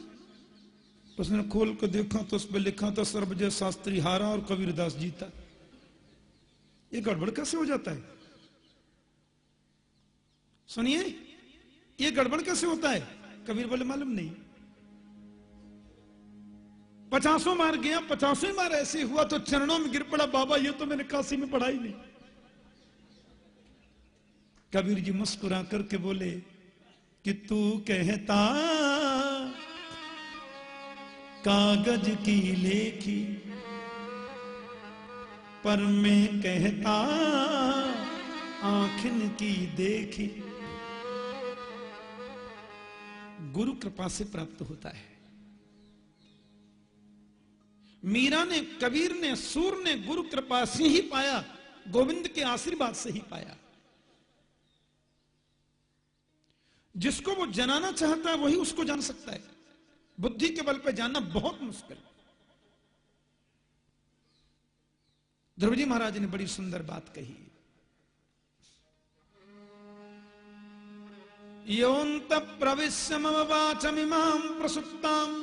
उसने खोल कर देखा तो उस पर लिखा था, सर्वजय शास्त्री हारा और कबीरदास जीता। ये गड़बड़ कैसे हो जाता है? सुनिए। ये गड़बड़ कैसे होता है? कबीर बोले, मालूम नहीं। पचासों मार गया, पचासों मार ऐसे हुआ तो चरणों में गिर पड़ा, बाबा, ये तो मैंने काशी में पढ़ाई नहीं। कबीर जी मुस्कुरा करके बोले, कि तू कहता, कागज़ की लेखी, पर मैं कहता, आंखिन की देखी। गुरु कृपा से प्राप्त होता है। मीरा ने, कबीर ने, सूर ने गुरु कृपा से ही पाया, गोविंद के आशीर्वाद से ही पाया। जिसको वो जनाना चाहता है, वही उसको जान सकता है। बुद्धि के बल पे जानना बहुत मुश्किल। ध्रुव जी महाराज ने बड़ी सुंदर बात कही। योन्त प्रविश्य मम वाचमिमाम प्रसुप्ताम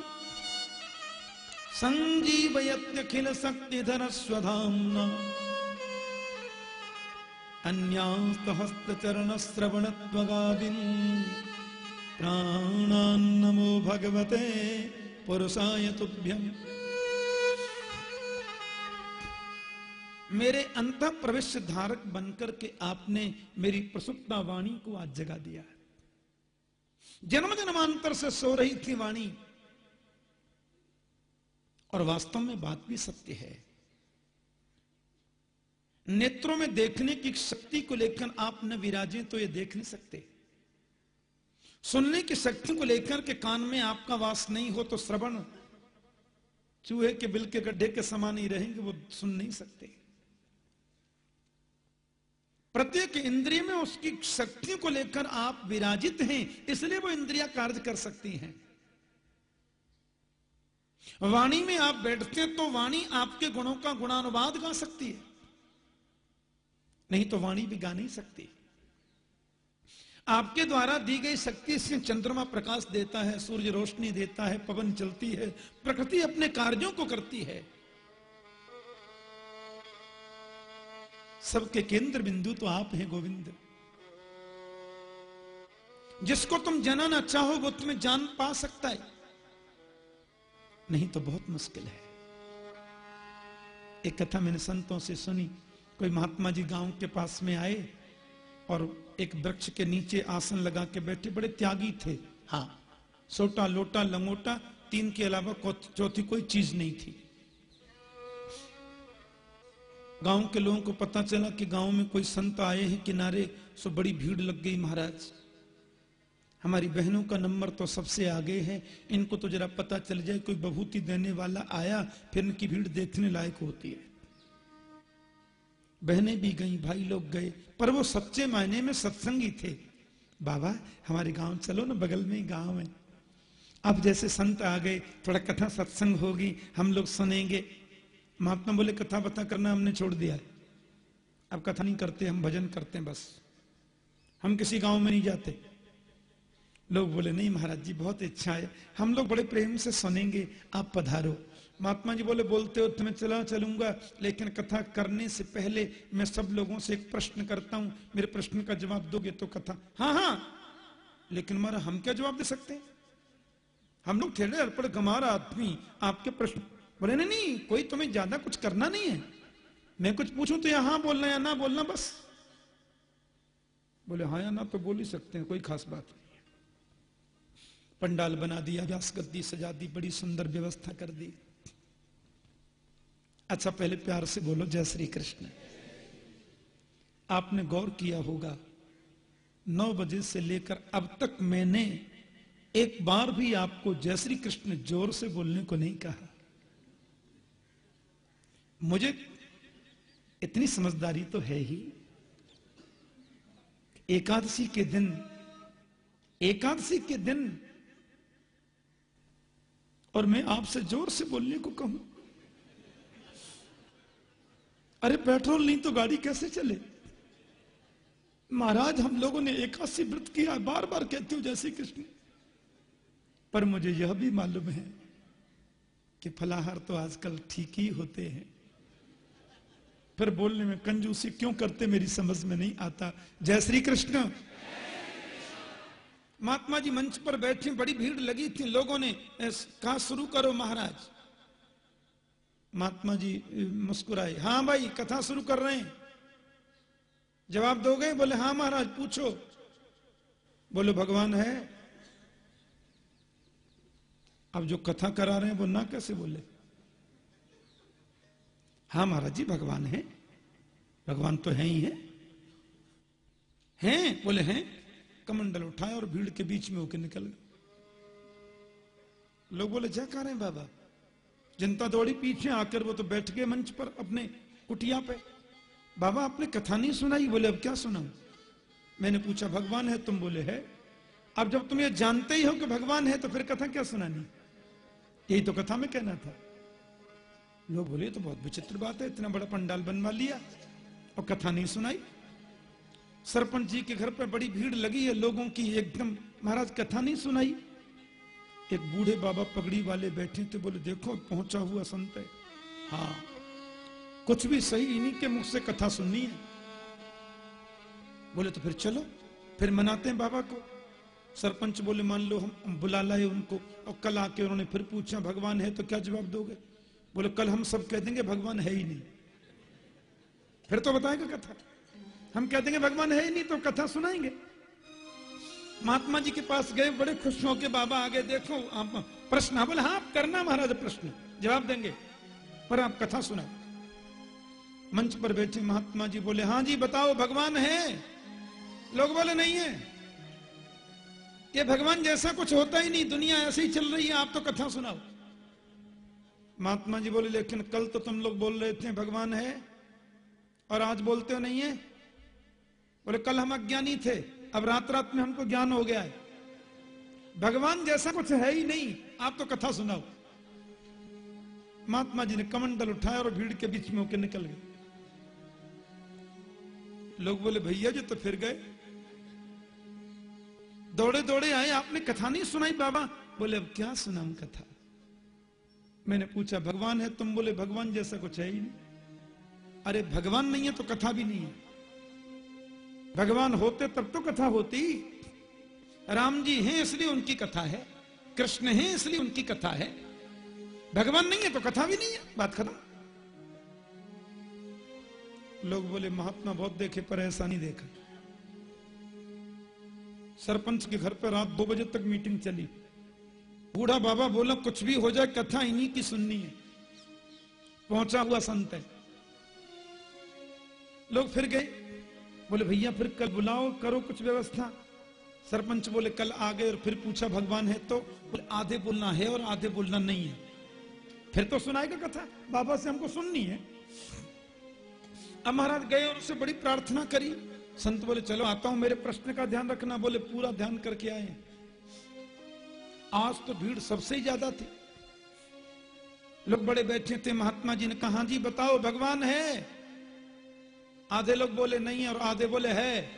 संजीवयत्यखिल शक्तिधर स्वधाम्ना अन्यांस्तहस्तचरण श्रवणत्वगादिन् प्राणान्नमो भगवते पुरुषाय तुभ्यम। मेरे अंत प्रवेश धारक बनकर के आपने मेरी प्रसुप्ता वाणी को आज जगा दिया जन्म जन्मांतर से सो रही थी वाणी। और वास्तव में बात भी सत्य है। नेत्रों में देखने की शक्ति को लेकर आप न विराजें तो ये देख नहीं सकते। सुनने की शक्ति को लेकर के कान में आपका वास नहीं हो तो श्रवण, चूहे के बिल के गड्ढे के समान ही रहेंगे, वो सुन नहीं सकते। प्रत्येक इंद्रिय में उसकी शक्ति को लेकर आप विराजित हैं, इसलिए वो इंद्रिया कार्य कर सकती हैं। वाणी में आप बैठते हैं तो वाणी आपके गुणों का गुणानुवाद गा सकती है। नहीं तो वाणी भी गा नहीं सकती। आपके द्वारा दी गई शक्ति से चंद्रमा प्रकाश देता है, सूर्य रोशनी देता है, पवन चलती है, प्रकृति अपने कार्यों को करती है। सबके केंद्र बिंदु तो आप हैं, गोविंद। जिसको तुम जानना चाहो वो तुम्हें जान पा सकता है। नहीं तो बहुत मुश्किल है। एक कथा मैंने संतों से सुनी। कोई महात्मा जी गाँव के पास में आए और एक वृक्ष के नीचे आसन लगा के बैठे। बड़े त्यागी थे। हाँ सोटा, लोटा, लंगोटा, तीन के अलावा चौथी कोई चीज़ नहीं थी। गाँव के लोगों को पता चला कि गाँव में कोई संत आए हैं किनारे, सो बड़ी भीड़ लग गई महाराज। हमारी बहनों का नंबर तो सबसे आगे है। इनको तो जरा पता चल जाए, कोई बभूति देने वाला आया, फिर इनकी भीड़ देखने लायक होती है। बहनें भी गई, भाई लोग गए, पर वो सच्चे मायने में सत्संगी थे। बाबा, हमारे गाँव चलो ना, बगल में ही गाँव है। अब जैसे संत आ गए, थोड़ा कथा सत्संग होगी, हम लोग सुनेंगे। महात्मा बोले कथा बता करना हमने छोड़ दिया है। अब कथा नहीं करते, हम भजन करते हैं बस। हम किसी गाँव में नहीं जाते। लोग बोले, नहीं महाराज जी, बहुत इच्छा है। हम लोग बड़े प्रेम से सुनेंगे, आप पधारो। महात्मा जी बोले, बोलते हो तुम्हें चला चलूँगा, लेकिन कथा करने से पहले मैं सब लोगों से एक प्रश्न करता हूँ। मेरे प्रश्न का जवाब दोगे तो कथा हाँ हाँ। लेकिन हमारा हम क्या जवाब दे सकते हैं? हम लोग ठेले अर्पण गमार आदमी आपके प्रश्न बोले, नहीं नहीं, कोई तुम्हें ज़्यादा कुछ करना नहीं है। मैं कुछ पूछूँ तो या हाँ बोलना या ना बोलना बस। बोले हाँ या ना तो बोल ही सकते हैं, कोई खास बात नहीं पंडाल बना दिया, व्यास गद्दी सजा दी, बड़ी सुंदर व्यवस्था कर दी। अच्छा पहले प्यार से बोलो, जय श्री कृष्ण। आपने गौर किया होगा, नौ बजे से लेकर अब तक मैंने एक बार भी आपको जय श्री कृष्ण ज़ोर से बोलने को नहीं कहा। मुझे इतनी समझदारी तो है ही एकादशी के दिन, एकादशी के दिन, और मैं आपसे ज़ोर से बोलने को कहूँ, अरे पेट्रोल नहीं तो गाड़ी कैसे चले? महाराज, हम लोगों ने एकादशी व्रत किया बार बार कहते हो जैसे कृष्ण। पर मुझे यह भी मालूम है कि फलाहार तो आजकल ठीक ही होते हैं। फिर बोलने में कंजूसी क्यों करते मेरी समझ में नहीं आता? जय श्री कृष्ण महात्मा जी मंच पर बैठे, बड़ी भीड़ लगी थी, लोगों ने कहा शुरू करो महाराज? महात्मा जी मुस्कुराए हाँ भाई, कथा शुरू कर रहे हैं। जवाब दोगे? बोले हाँ महाराज, पूछो। बोले, भगवान है। अब जो कथा करा रहे हैं, वो ना कैसे बोले? हाँ महाराज जी, भगवान है। भगवान तो है ही है। हैं, बोले हैं, कमंडल उठाए और भीड़ के बीच में होकर निकल गए। लोग बोले जय कह रहे हैं बाबा? जनता दौड़ी पीछे आकर, वो तो बैठ गए मंच पर अपने कुटिया पे। बाबा, आपने कथा नहीं सुनाई? बोले, अब क्या सुनाऊं? मैंने पूछा, भगवान है? तुम बोले, है। अब जब तुम ये जानते ही हो कि भगवान है तो फिर कथा क्या सुनानी? यही तो कथा में कहना था। लोग बोले तो बहुत विचित्र बात है, इतना बड़ा पंडाल बनवा लिया और कथा नहीं सुनाई। सरपंच जी के घर पर बड़ी भीड़ लगी है, लोगों की एकदम महाराज, कथा नहीं सुनाई। एक बूढ़े बाबा पगड़ी वाले बैठे थे, बोले, देखो, पहुँचा हुआ संत है। हाँ कुछ भी सही इन्हीं के मुख से कथा सुननी है। बोले तो फिर चलो, फिर मनाते हैं बाबा को। सरपंच बोले, मान लो, हम बुला लाए उनको और कल आके उन्होंने फिर पूछा, भगवान है तो क्या जवाब दोगे बोले, कल हम सब कह देंगे भगवान है ही नहीं। फिर तो बताएगा कथा। हम कह देंगे, भगवान है ही नहीं तो कथा सुनाएँगे। महात्मा जी के पास गए, बड़े खुश होके, बाबा, आगे देखो, आप प्रश्न हाँ बोले हाँ आप करना महाराज प्रश्न। जवाब देंगे, पर आप कथा सुना मंच पर बैठे महात्मा जी बोले हाँ जी, बताओ, भगवान है? लोग बोले, नहीं है। ये भगवान जैसा कुछ होता ही नहीं, दुनिया ऐसे ही चल रही है, आप तो कथा सुनाओ। महात्मा जी बोले, लेकिन कल तो तुम लोग बोल रहे थे भगवान है और आज बोलते हो नहीं है? बोले, कल हम अज्ञानी थे, अब रात रात में हमको ज्ञान हो गया है। भगवान जैसा कुछ है ही नहीं, आप तो कथा सुनाओ। महात्मा जी ने कमंडल उठाया और भीड़ के बीच में होकर निकल गए। लोग बोले, भैया जी तो फिर गए। दौड़े दौड़े आए, आपने कथा नहीं सुनाई बाबा? बोले, अब क्या सुनाऊं कथा? मैंने पूछा, भगवान है? तुम बोले, भगवान जैसा कुछ है ही नहीं। अरे, भगवान नहीं है तो कथा भी नहीं है। भगवान होते तब तो कथा होती। राम जी हैं इसलिए उनकी कथा है। कृष्ण हैं इसलिए उनकी कथा है। भगवान नहीं है तो कथा भी नहीं है। बात खत्म। लोग बोले, महात्मा बहुत देखे पर ऐसा नहीं देखा। सरपंच के घर पर रात दो बजे तक मीटिंग चली। बूढ़ा बाबा बोला, कुछ भी हो जाए, कथा इन्हीं की सुननी है। पहुँचा हुआ संत है। लोग फिर गए। बोले, भैया, फिर कल बुलाओ, करो कुछ व्यवस्था। सरपंच बोले, कल आ गए। और फिर पूछा, भगवान है तो? बोले, आधे बोलना है और आधे बोलना नहीं है। फिर तो सुनाएगा कथा। बाबा से हमको सुननी है। अब महाराज गए और उससे बड़ी प्रार्थना करी। संत बोले, चलो, आता हूँ, मेरे प्रश्न का ध्यान रखना। बोले, पूरा ध्यान करके आए आज तो भीड़ सबसे ज़्यादा थी। लोग बड़े बैठे थे, महात्मा जी ने कहा "हाँ जी, बताओ, भगवान है? आधे लोग बोले, नहीं और आधे बोले, है।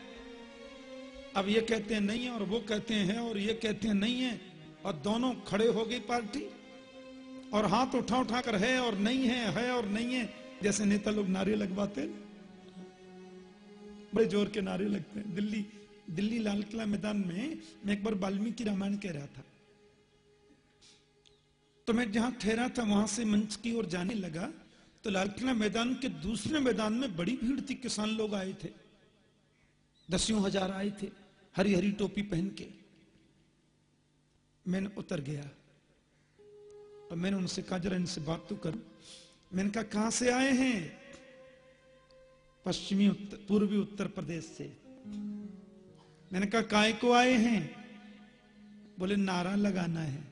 अब ये कहते हैं, नहीं है, और वो कहते हैं और ये कहते हैं, नहीं है, और दोनों खड़े हो गई पार्टी। और हाथ उठा उठा कर, है और नहीं है है और नहीं है, जैसे नेता लोग नारे लगवाते बड़े ज़ोर के नारे लगते हैं। दिल्ली दिल्ली लाल किला मैदान में, मैं एक बार वाल्मीकि रामायण कह रहा था। तो मैं जहाँ ठहरा था वहाँ से मंच की ओर जाने लगा। तो लाल किला मैदान के दूसरे मैदान में बड़ी भीड़ थी किसान लोग आए थे। दसियों हज़ार आए थे हरी हरी टोपी पहन के। मैंने उतर गया और मैंने उनसे कहा जरा इनसे बात तो करूँ। मैंने कहा कहाँ से आए हैं? पश्चिमी उत्तर, पूर्वी उत्तर प्रदेश से। मैंने कहा काय को आए हैं? बोले नारा लगाना है।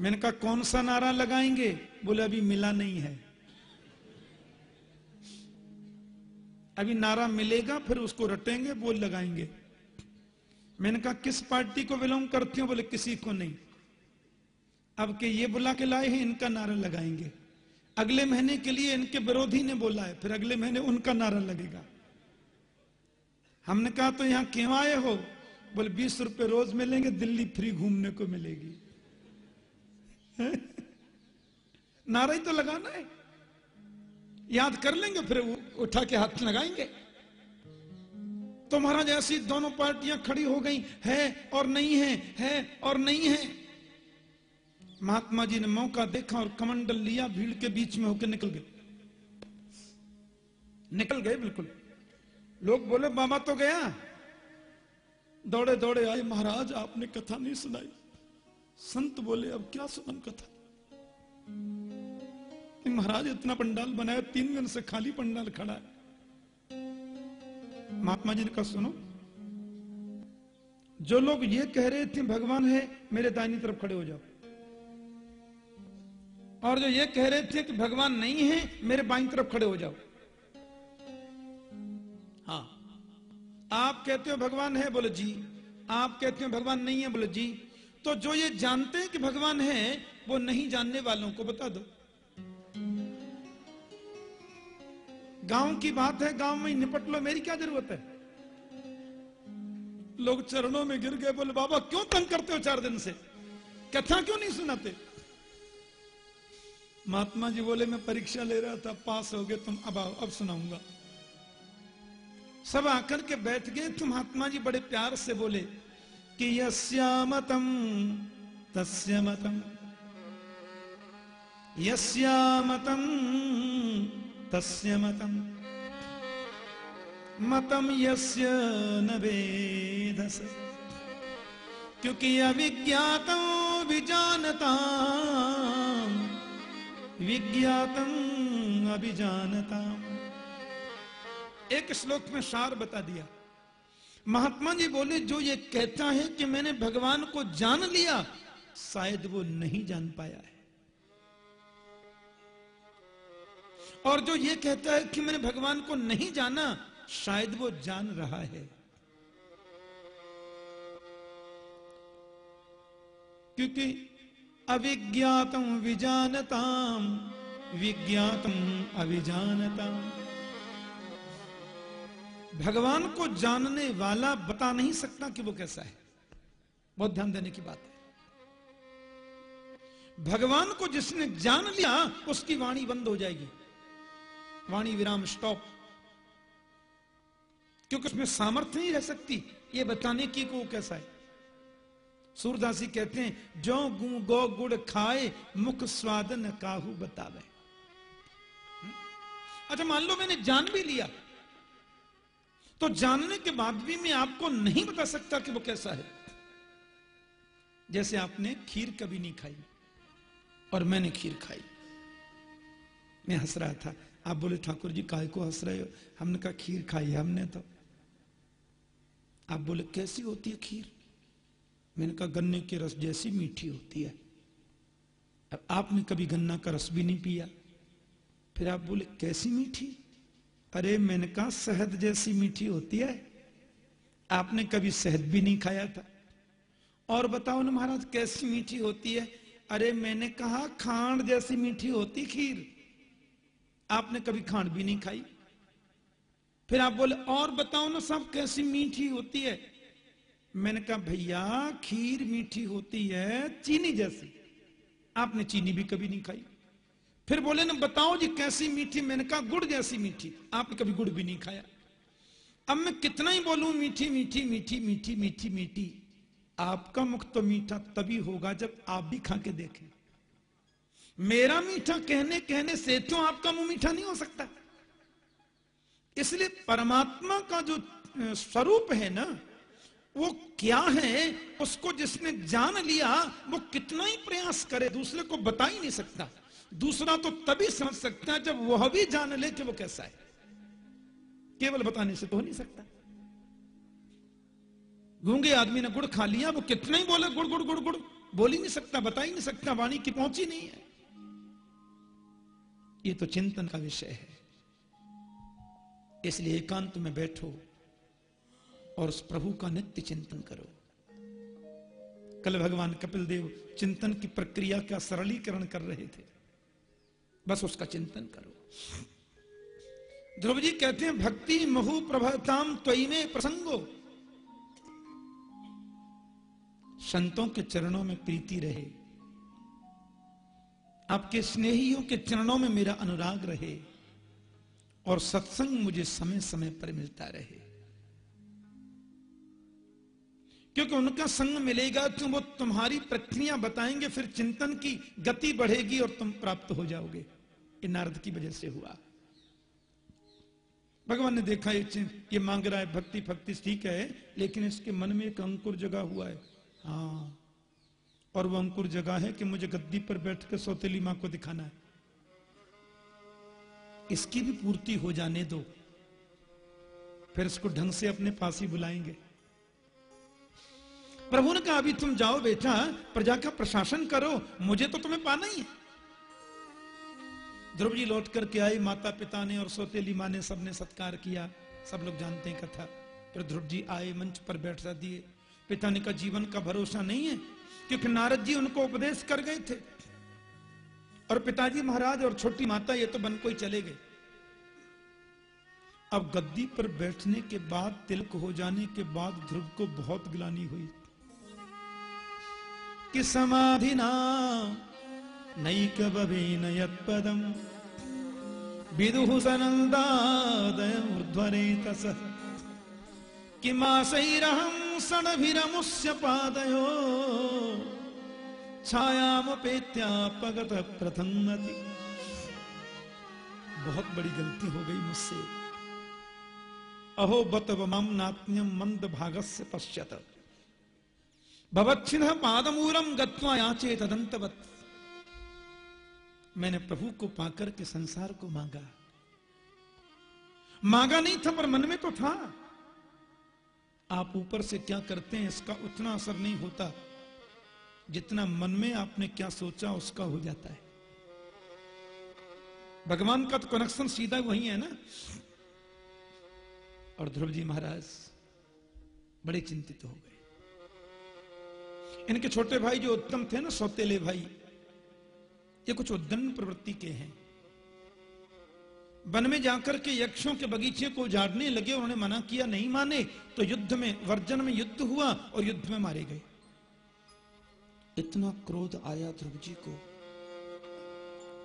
मैंने कहा, कौन सा नारा लगाएँगे? बोले, अभी मिला नहीं है। अभी नारा मिलेगा, फिर उसको रटेंगे, बोल लगाएँगे। मैंने कहा, किस पार्टी को बिलोंग करती हो? बोले, किसी को नहीं। अब के ये बुला के लाए हैं, इनका नारा लगाएँगे। अगले महीने के लिए इनके विरोधी ने बोला है, फिर अगले महीने उनका नारा लगेगा। हमने कहा तो यहाँ क्यों आए हो? बोले, बीस रुपए रोज मिलेंगे, दिल्ली फ्री घूमने को मिलेगी। नारा ही तो लगाना है। याद कर लेंगे, फिर उठा के हाथ लगाएँगे। तो महाराज, ऐसी दोनों पार्टियाँ खड़ी हो गई, है और नहीं है है और नहीं है। महात्मा जी ने मौका देखा और कमंडल लिया, भीड़ के बीच में होकर निकल गए। निकल गए बिल्कुल। लोग बोले, बाबा तो गया। दौड़े दौड़े आए, महाराज, आपने कथा नहीं सुनाई। संत बोले, अब क्या सुनम कथा? महाराज, इतना पंडाल बनाया, तीन दिन से खाली पंडाल खड़ा है। महात्मा जी ने कहा, सुनो, जो लोग ये कह रहे थे, भगवान है, मेरे दाहिनी तरफ़ खड़े हो जाओ। और जो ये कह रहे थे कि भगवान नहीं है, मेरे बाई तरफ़ खड़े हो जाओ। हाँ आप कहते हो भगवान है, बोले, जी। आप कहते हो भगवान नहीं है, बोले, जी। तो जो ये जानते हैं कि भगवान है, वो नहीं जानने वालों को बता दो। गाँव की बात है, गाँव में निपट लो मेरी क्या ज़रूरत है? लोग चरणों में गिर गए, बोले, बाबा, क्यों तंग करते हो चार दिन से? कथा क्यों नहीं सुनाते? महात्मा जी बोले, मैं परीक्षा ले रहा था, पास हो गए, तुम अब आओ, अब सुनाऊँगा। सब आकर के बैठ गए तो महात्मा जी बड़े प्यार से बोले कि यस्यामतम तस्य मतम। यस्यामतम तस्य मतम। मतम यस्य न वेदस। क्योंकि अविज्ञातम विजानता विज्ञातम अभिजानता एक श्लोक में सार बता दिया। महात्मा जी बोले, जो ये कहता है कि मैंने भगवान को जान लिया, शायद वो नहीं जान पाया है। और जो ये कहता है कि मैंने भगवान को नहीं जाना, शायद वो जान रहा है। क्योंकि अविज्ञातम विजानताम, विज्ञातम अविजानताम। भगवान को जानने वाला बता नहीं सकता कि वो कैसा है। बहुत ध्यान देने की बात है। भगवान को जिसने जान लिया, उसकी वाणी बंद हो जाएगी। वाणी विराम स्टॉप क्योंकि उसमें सामर्थ्य नहीं रह सकती, ये बताने की को कैसा है। सूरदासी कहते हैं, जो गु गो गुड़ खाए, मुख स्वाद न काहू बतावे। हम्म? अच्छा मान लो मैंने जान भी लिया तो जानने के बाद भी मैं आपको नहीं बता सकता कि वो कैसा है। जैसे आपने खीर कभी नहीं खाई और मैंने खीर खाई। मैं हंस रहा था। आप बोले, ठाकुर जी, काय को हंस रहे हो? हमने कहा, खीर खाई हमने तो। आप बोले, कैसी होती है खीर? मैंने कहा, गन्ने के रस जैसी मीठी होती है। अब आपने कभी गन्ना का रस भी नहीं पिया? फिर आप बोले, कैसी मीठी? अरे मैंने कहा, शहद जैसी मीठी होती है। आपने कभी शहद भी नहीं खाया था। और बताओ ना महाराज, कैसी मीठी होती है? अरे मैंने कहा, खांड जैसी मीठी होती खीर। आपने कभी खांड भी नहीं खाई। फिर आप बोले, और बताओ ना सब कैसी मीठी होती है? मैंने कहा, भैया, खीर मीठी होती है, चीनी जैसी। आपने चीनी भी कभी नहीं खाई। फिर बोले, ना, बताओ जी कैसी मीठी? मैंने कहा, गुड़ जैसी मीठी। आपने कभी गुड़ भी नहीं खाया। अब मैं कितना ही बोलूँ, मीठी मीठी मीठी मीठी मीठी मीठी। आपका मुख तो मीठा तभी होगा जब आप भी खा के देखें। मेरा मीठा कहने कहने से तो आपका मुँह मीठा नहीं हो सकता। इसलिए परमात्मा का जो स्वरूप है ना, वो क्या है, उसको जिसने जान लिया, वो कितना ही प्रयास करे, दूसरे को बता ही नहीं सकता। दूसरा तो तभी समझ सकता है जब वह भी जान ले कि वो कैसा है। केवल बताने से तो हो नहीं सकता। गूँगे आदमी ने गुड़ खा लिया, वो कितना ही बोले, गुड़ गुड़ गुड़ गुड़। बोल ही नहीं सकता, बता ही नहीं सकता, वाणी की पहुँची नहीं है। ये तो चिंतन का विषय है। इसलिए एकांत में बैठो और उस प्रभु का नित्य चिंतन करो। कल भगवान कपिल देव चिंतन की प्रक्रिया का सरलीकरण कर रहे थे। बस उसका चिंतन करो। ध्रुव जी कहते हैं, भक्ति महु प्रभताम त्वई में प्रसंगो। संतों के चरणों में प्रीति रहे। आपके स्नेहियों के चरणों में मेरा अनुराग रहे। और सत्संग मुझे समय समय पर मिलता रहे। क्योंकि उनका संग मिलेगा तो वो तुम्हारी प्रक्रिया बताएँगे, फिर चिंतन की गति बढ़ेगी और तुम प्राप्त हो जाओगे। ये नारद की वजह से हुआ। भगवान ने देखा, ये ये मांग रहा है, भक्ति भक्ति ठीक है, लेकिन इसके मन में एक अंकुर जगा हुआ है। हाँ। और वो अंकुर जगह है कि मुझे गद्दी पर बैठ कर सौतेली माँ को दिखाना है। इसकी भी पूर्ति हो जाने दो। फिर इसको ढंग से अपने पास ही बुलाएँगे। प्रभु ने कहा, अभी तुम जाओ बेटा, प्रजा का प्रशासन करो, मुझे तो तुम्हें पाना ही है। ध्रुव जी लौट करके आए माता पिता ने और सौतेली माँ ने सबने सत्कार किया, सब लोग जानते हैं कथा। फिर ध्रुव जी आए, मंच पर बैठ जा दिए। पिता ने कहा, जीवन का भरोसा नहीं है, क्योंकि नारद जी उनको उपदेश कर गए थे। और पिताजी महाराज और छोटी माता, ये तो बन कोई चले गए। अब गद्दी पर बैठने के बाद, तिलक हो जाने के बाद ध्रुव को बहुत ग्लानी हुई। कि समाधि ना नैक बबीन यदम विदुः सनन्दादय ऊर्ध्वरे तस किमासैरहं सणभिरमुष्य पादयो। छायामपेत्यापगत प्रथन्नति। बहुत बड़ी गलती हो गई मुझसे। अहो बत मम नात्म्यम मंद भागस्य पश्यत। भवच्छिन्न पादमूलम गत्वा याचे तदंतवत मैंने प्रभु को पाकर के संसार को मांगा। मांगा नहीं था, पर मन में तो था। आप ऊपर से क्या करते हैं, इसका उतना असर नहीं होता। जितना मन में आपने क्या सोचा, उसका हो जाता है। भगवान का तो कनेक्शन सीधा वही है ना। और ध्रुव जी महाराज, बड़े चिंतित हो गए। इनके छोटे भाई जो उत्तम थे ना, सौतेले भाई, ये कुछ उद्दन प्रवृत्ति के हैं। वन में जाकर के यक्षों के बगीचे को उजाड़ने लगे, उन्होंने मना किया, नहीं माने तो युद्ध में, वर्जन में युद्ध हुआ और युद्ध में मारे गए। इतना क्रोध आया ध्रुव जी को।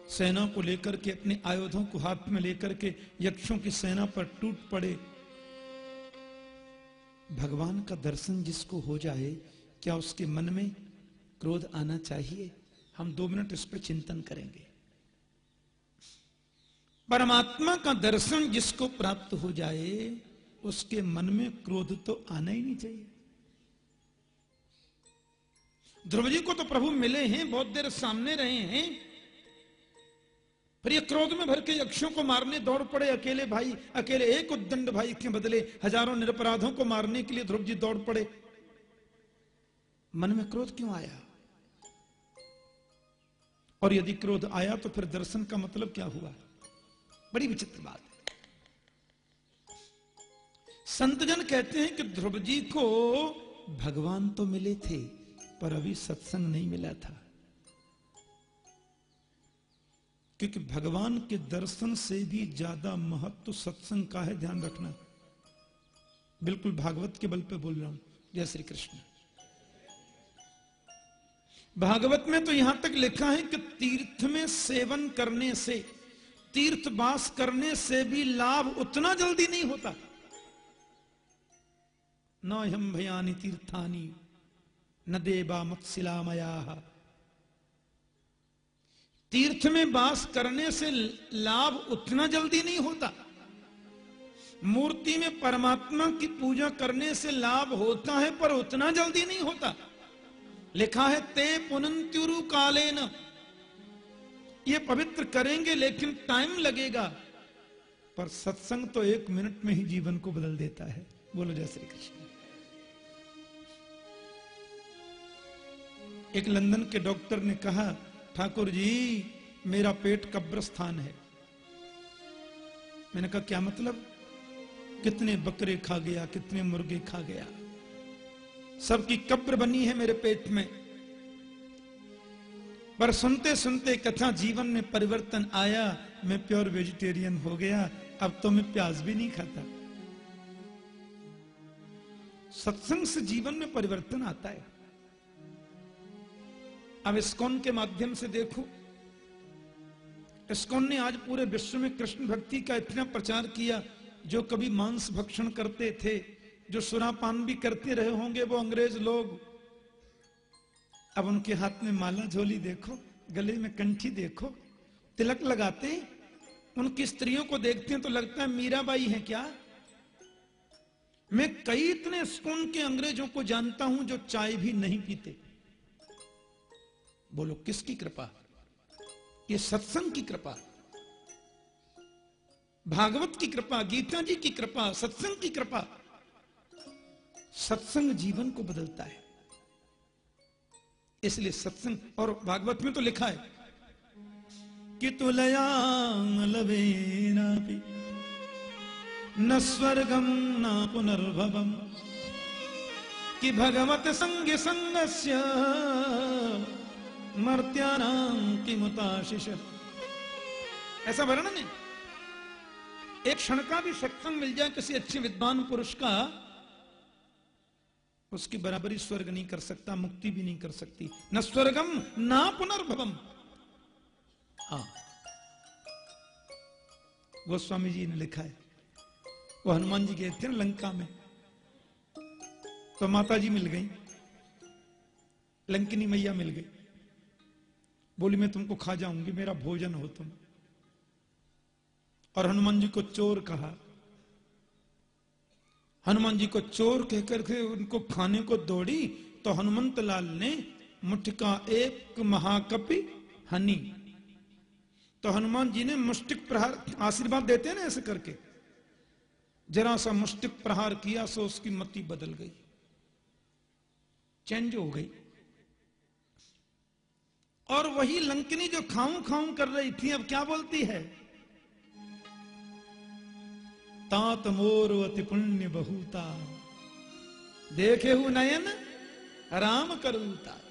सेना को लेकर के, अपने आयुधों को हाथ में लेकर के, यक्षों की सेना पर टूट पड़े। भगवान का दर्शन जिसको हो जाए क्या उसके मन में क्रोध आना चाहिए? हम दो मिनट इस पर चिंतन करेंगे। परमात्मा का दर्शन जिसको प्राप्त हो जाए, उसके मन में क्रोध तो आना ही नहीं चाहिए। ध्रुव जी को तो प्रभु मिले हैं, बहुत देर सामने रहे हैं। फिर ये क्रोध में भर के यक्षों को मारने दौड़ पड़े, अकेले भाई, अकेले एक उद्दंड भाई के बदले हज़ारों निरपराधों को मारने के लिए ध्रुव जी दौड़ पड़े। मन में क्रोध क्यों आया? और यदि क्रोध आया तो फिर दर्शन का मतलब क्या हुआ? बड़ी विचित्र बात है। संतजन कहते हैं कि ध्रुव जी को भगवान तो मिले थे, पर अभी सत्संग नहीं मिला था। क्योंकि भगवान के दर्शन से भी ज़्यादा महत्व तो सत्संग का है, ध्यान रखना। बिल्कुल भागवत के बल पे बोल रहा हूँ। जय श्री कृष्ण। भागवत में तो यहाँ तक लिखा है कि तीर्थ में सेवन करने से तीर्थ वास करने से भी लाभ उतना जल्दी नहीं होता। न हम भयानी तीर्थानी, न देवा मत्सिलामया तीर्थ में वास करने से लाभ उतना जल्दी नहीं होता। मूर्ति में परमात्मा की पूजा करने से लाभ होता है पर उतना जल्दी नहीं होता। लिखा है, ते पुनंत्युरु कालेन। ये पवित्र करेंगे, लेकिन टाइम लगेगा। पर सत्संग तो एक मिनट में ही जीवन को बदल देता है। बोलो, जय श्री कृष्ण। एक लंदन के डॉक्टर ने कहा, ठाकुर जी, मेरा पेट कब्रस्थान है। मैंने कहा, क्या मतलब? कितने बकरे खा गया, कितने मुर्गे खा गया? सबकी कब्र बनी है मेरे पेट में। पर सुनते सुनते कथा जीवन में परिवर्तन आया, मैं प्योर वेजिटेरियन हो गया, अब तो मैं प्याज भी नहीं खाता। सत्संग से जीवन में परिवर्तन आता है। अब इस्कॉन के माध्यम से देखो। इस्कॉन ने आज पूरे विश्व में कृष्ण भक्ति का इतना प्रचार किया, जो कभी मांस भक्षण करते थे। जो सुरापान भी करते रहे होंगे वो अंग्रेज़ लोग। अब उनके हाथ में माला झोली देखो, गले में कंठी देखो, तिलक लगाते उनकी स्त्रियों को देखते हैं तो लगता है मीराबाई है क्या? मैं कई इतने स्कून के अंग्रेज़ों को जानता हूँ जो चाय भी नहीं पीते। बोलो, किसकी कृपा? ये सत्संग की कृपा। भागवत की कृपा, गीता जी की कृपा, सत्संग की कृपा। सत्संग जीवन को बदलता है। इसलिए सत्संग, और भागवत में तो लिखा है, कि तुलयालवेनापि न स्वर्गम न पुनर्भवम, कि भगवत संग संगस्य मर्त्यानाम की मुताशिष। ऐसा वर्णन है। एक क्षण का भी सत्संग मिल जाए, किसी अच्छे विद्वान पुरुष का उसकी बराबरी स्वर्ग नहीं कर सकता, मुक्ति भी नहीं कर सकती। न स्वर्गम, ना पुनर्भवम। हाँ। गोस्वामी जी ने लिखा है। वो हनुमान जी गए थे ना लंका में। तो माता जी मिल गई। लंकिनी मैया मिल गई। बोली, मैं तुमको खा जाऊँगी, मेरा भोजन हो तुम। और हनुमान जी को चोर कहा हनुमान जी को चोर कहकर के उनको खाने को दौड़ी तो हनुमंत लाल ने मुठका एक महाकपि हनी। तो हनुमान जी ने मुष्टिक प्रहार, आशीर्वाद देते ना ऐसे करके? जरा सा मुष्टिक प्रहार किया सो उसकी मति बदल गई। चेंज हो गई। और वही लंकनी जो खाऊं खाऊं कर रही थी, अब क्या बोलती है? तात मोर अति पुण्य बहुता। देखे हु नयन, राम करूता।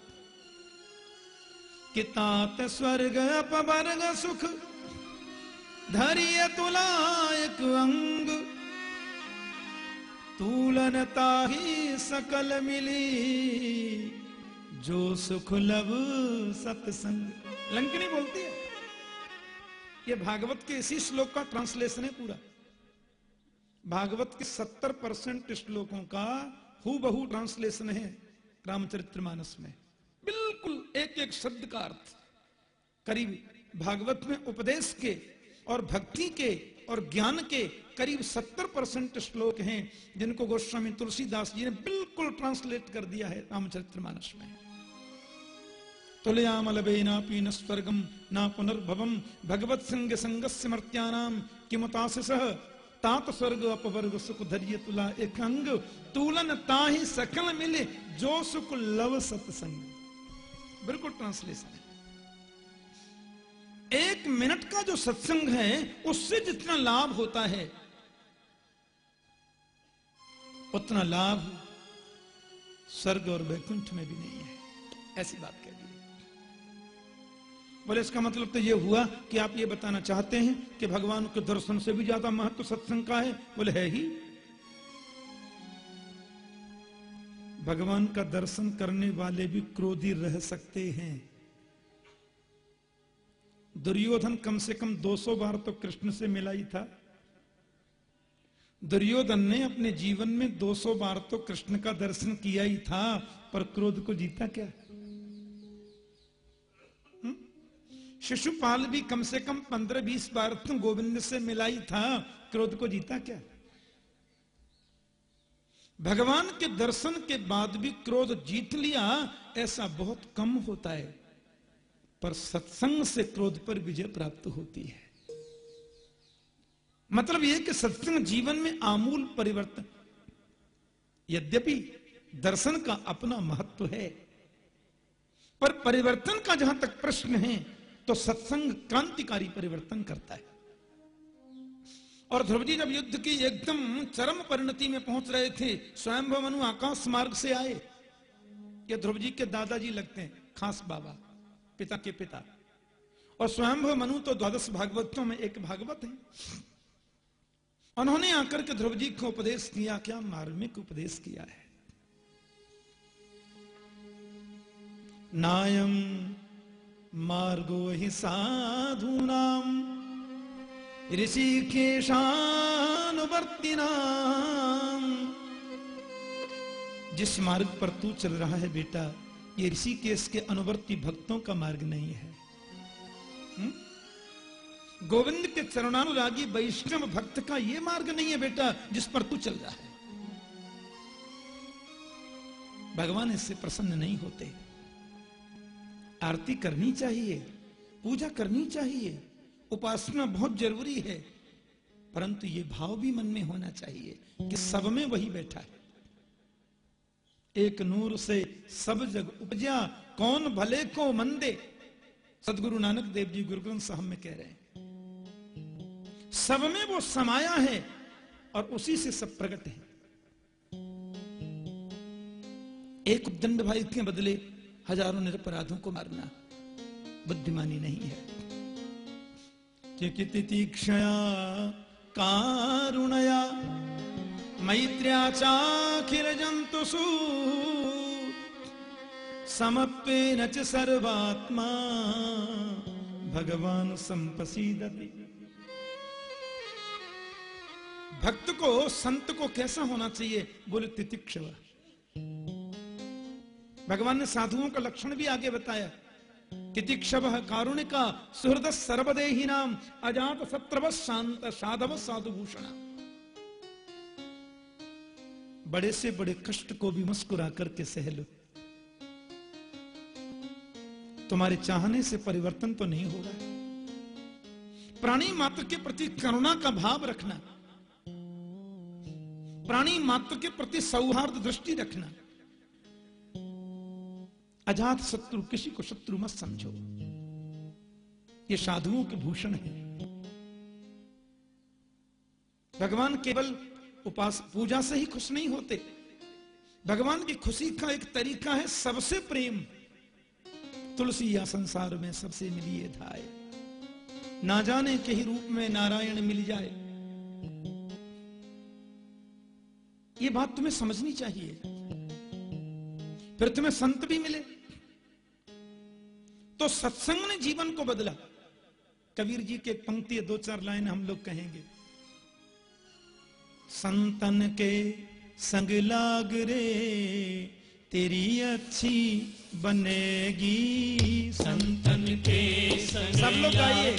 कि तात स्वर्ग, अपवर्ग, सुख, धरिय तुलायक अंग। तूलन ताही सकल मिली, जो सुख लव सत्संग। लंकनी बोलती है। ये भागवत के इसी श्लोक का ट्रांसलेशन है पूरा। भागवत के 70 परसेंट श्लोकों का हु ट्रांसलेशन है रामचरितमानस में। बिल्कुल एक एक शब्द का अर्थ। करीब भागवत में उपदेश के और भक्ति के और ज्ञान के करीब 70 परसेंट श्लोक हैं, जिनको गोस्वामी तुलसीदास जी ने बिल्कुल ट्रांसलेट कर दिया है रामचरितमानस में। तुलयामलबेनापि न स्वर्गम ना पुनर्भवम भगवत संग संगस्य मर्त्यानाम किमुताशिष तात स्वर्ग अपवर्ग सुख धैर्य तुला एक अंग। तूलन ताहि सकल मिले, जो सुख लव सत्संग। बिल्कुल ट्रांसलेशन है। एक मिनट का जो सत्संग है, उससे जितना लाभ होता है, उतना लाभ स्वर्ग और वैकुंठ में भी नहीं है। ऐसी बात बोले, इसका मतलब तो ये हुआ कि आप ये बताना चाहते हैं कि भगवान के दर्शन से भी ज़्यादा महत्व सत्संग का है? बोले, है ही। भगवान का दर्शन करने वाले भी क्रोधी रह सकते हैं। दुर्योधन कम से कम 200 बार तो कृष्ण से मिला ही था। दुर्योधन ने अपने जीवन में 200 बार तो कृष्ण का दर्शन किया ही था, पर क्रोध को जीता क्या? हम्म? शिशुपाल भी कम से कम 15-20 बार तो गोविंद से मिला ही था। क्रोध को जीता क्या? भगवान के दर्शन के बाद भी क्रोध जीत लिया, ऐसा बहुत कम होता है। पर सत्संग से क्रोध पर विजय प्राप्त होती है। मतलब यह कि सत्संग जीवन में आमूल परिवर्तन, यद्यपि दर्शन का अपना महत्व है, पर परिवर्तन का जहाँ तक प्रश्न है तो सत्संग क्रांतिकारी परिवर्तन करता है। और ध्रुव जी जब युद्ध की एकदम चरम परिणति में पहुँच रहे थे स्वयं मनु आकाश मार्ग से आए। ये ध्रुव जी के दादाजी लगते हैं, खास बाबा, पिता के पिता। और स्वयं मनु तो द्वादश भागवतों में एक भागवत है। उन्होंने आकर के ध्रुव जी को उपदेश किया क्या मार्मिक उपदेश किया है। नायम मार्गो ही साधूनाम ऋषिकेशानुवर्तिनाम जिस मार्ग पर तू चल रहा है बेटा, ये ऋषिकेश के अनुवर्ती भक्तों का मार्ग नहीं है? गोविंद के चरणानुरागी वैष्णव भक्त का ये मार्ग नहीं है बेटा, जिस पर तू चल रहा है। भगवान इससे प्रसन्न नहीं होते। आरती करनी चाहिए, पूजा करनी चाहिए, उपासना बहुत ज़रूरी है, परंतु ये भाव भी मन में होना चाहिए कि सब में वही बैठा है। एक नूर से सब जग उपजा, कौन भले को मंदे। सदगुरु नानक देव जी गुरु ग्रंथ साहब में कह रहे हैं, सब में वो समाया है और उसी से सब प्रकट है। एक दंड भाई के बदले हज़ारों निरपराधों को मारना बुद्धिमानी नहीं है। चिकितिक्षया कारुणया मैत्र्या चाखिल जंतुषु समप्येन च सर्वात्मा भगवान संपसीदति। भक्त को संत को कैसा होना चाहिए? बोले तितिक्षव। भगवान ने साधुओं का लक्षण भी आगे बताया। तितिक्षव कारुणिका, सुहृद सर्वदेही नाम, अजात सत्रव शांत, साधव साधुभूषण। बड़े से बड़े कष्ट को भी मुस्कुरा करके सह लो तुम्हारे चाहने से परिवर्तन तो नहीं हो रहा प्राणी मात्र के प्रति करुणा का भाव रखना। प्राणी मात्र के प्रति सौहार्द दृष्टि रखना। अजात शत्रु, किसी को शत्रु मत समझो। ये साधुओं के भूषण है। भगवान केवल उपास, पूजा से ही खुश नहीं होते। भगवान की खुशी का एक तरीका है सबसे प्रेम। तुलसी या संसार में सबसे मिलिए धाए। ना जाने के ही रूप में नारायण मिल जाए। ये बात तुम्हें समझनी चाहिए। फिर तुम्हें संत भी मिले। तो सत्संग ने जीवन को बदला। कबीर जी के पंक्ति दो चार लाइन हम लोग कहेंगे। संतन के संग लाग रे तेरी अच्छी बनेगी। संतन के संग सब लोग आइए।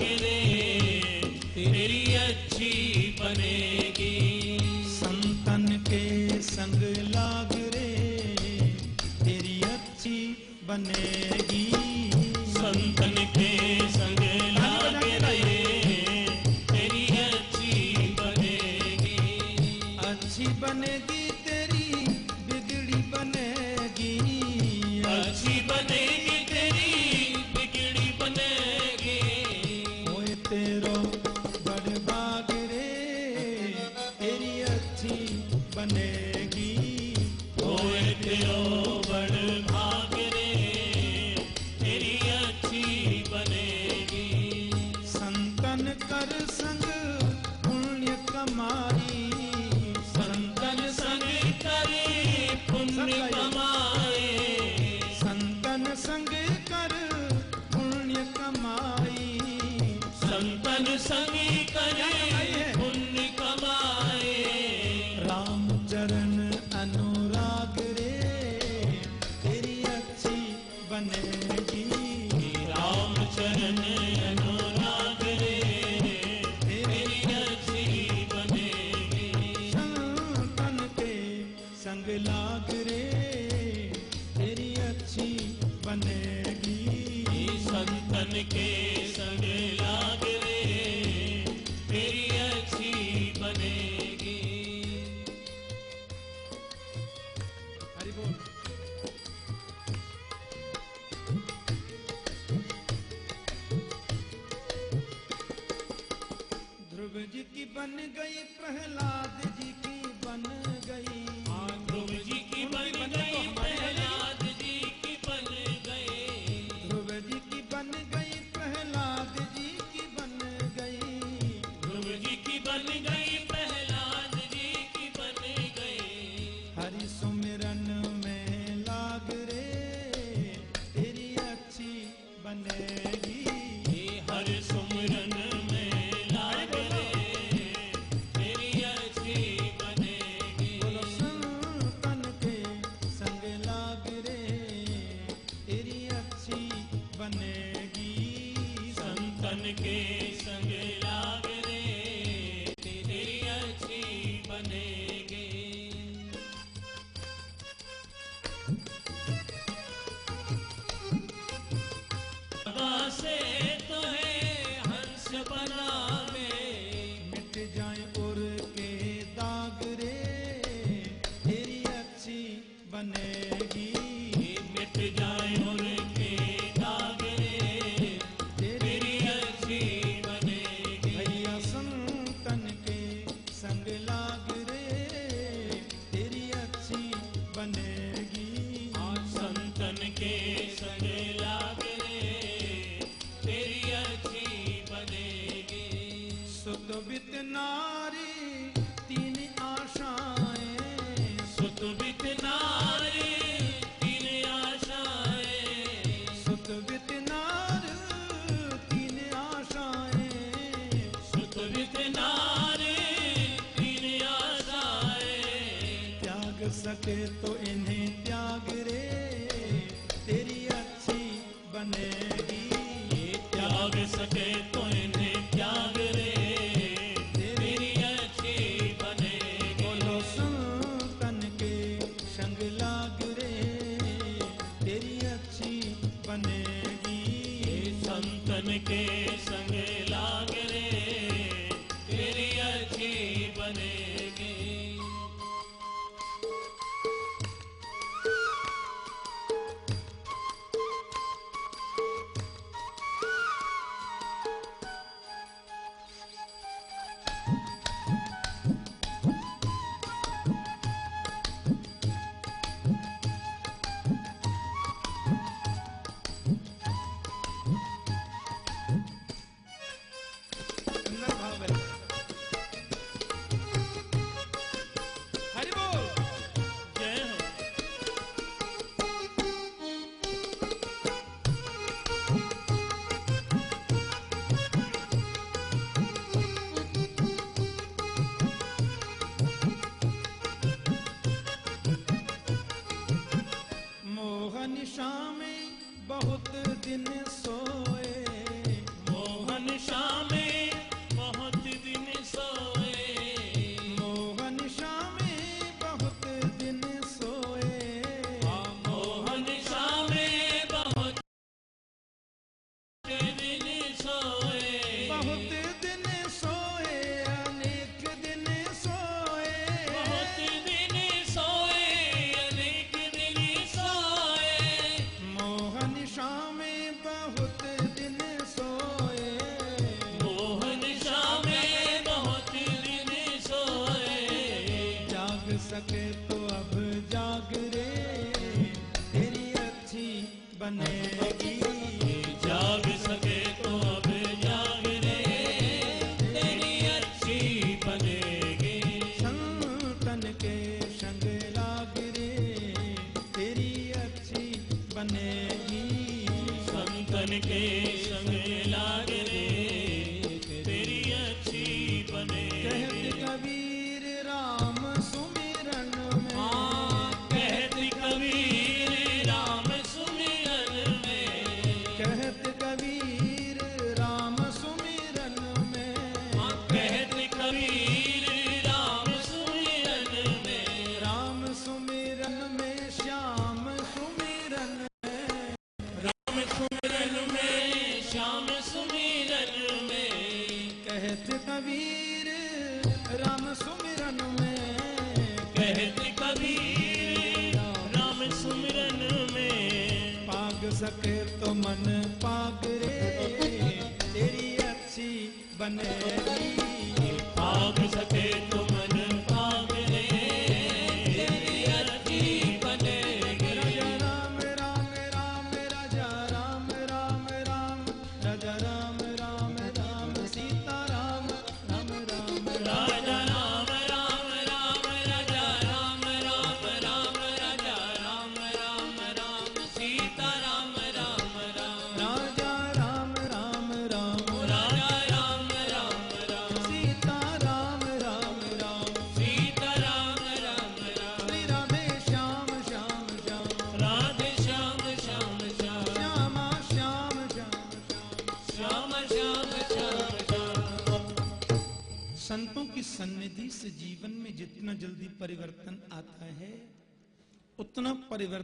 तेरी अच्छी बनेगी। संतन के संग लाग रे तेरी अच्छी बनेगी।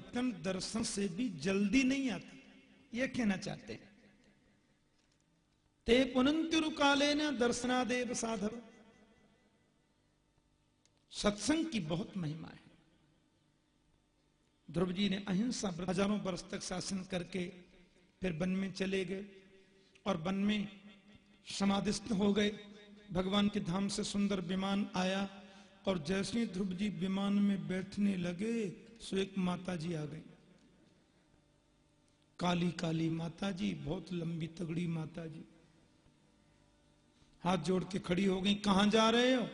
परिवर्तन दर्शन से भी जल्दी नहीं आता। यह कहना चाहते हैं। ते पुनंतिरुकाले न दर्शनादेव साधव। सत्संग की बहुत महिमा है। ध्रुव जी ने अहिंसा हज़ारों वर्ष तक शासन करके फिर वन में चले गए और वन में समाधिस्थ हो गए। भगवान के धाम से सुंदर विमान आया और जैसे ध्रुव जी विमान में बैठने लगे सो एक माता जी आ गई। काली काली माता जी बहुत लंबी तगड़ी माता जी हाथ जोड़ के खड़ी हो गई, कहाँ जा रहे हो?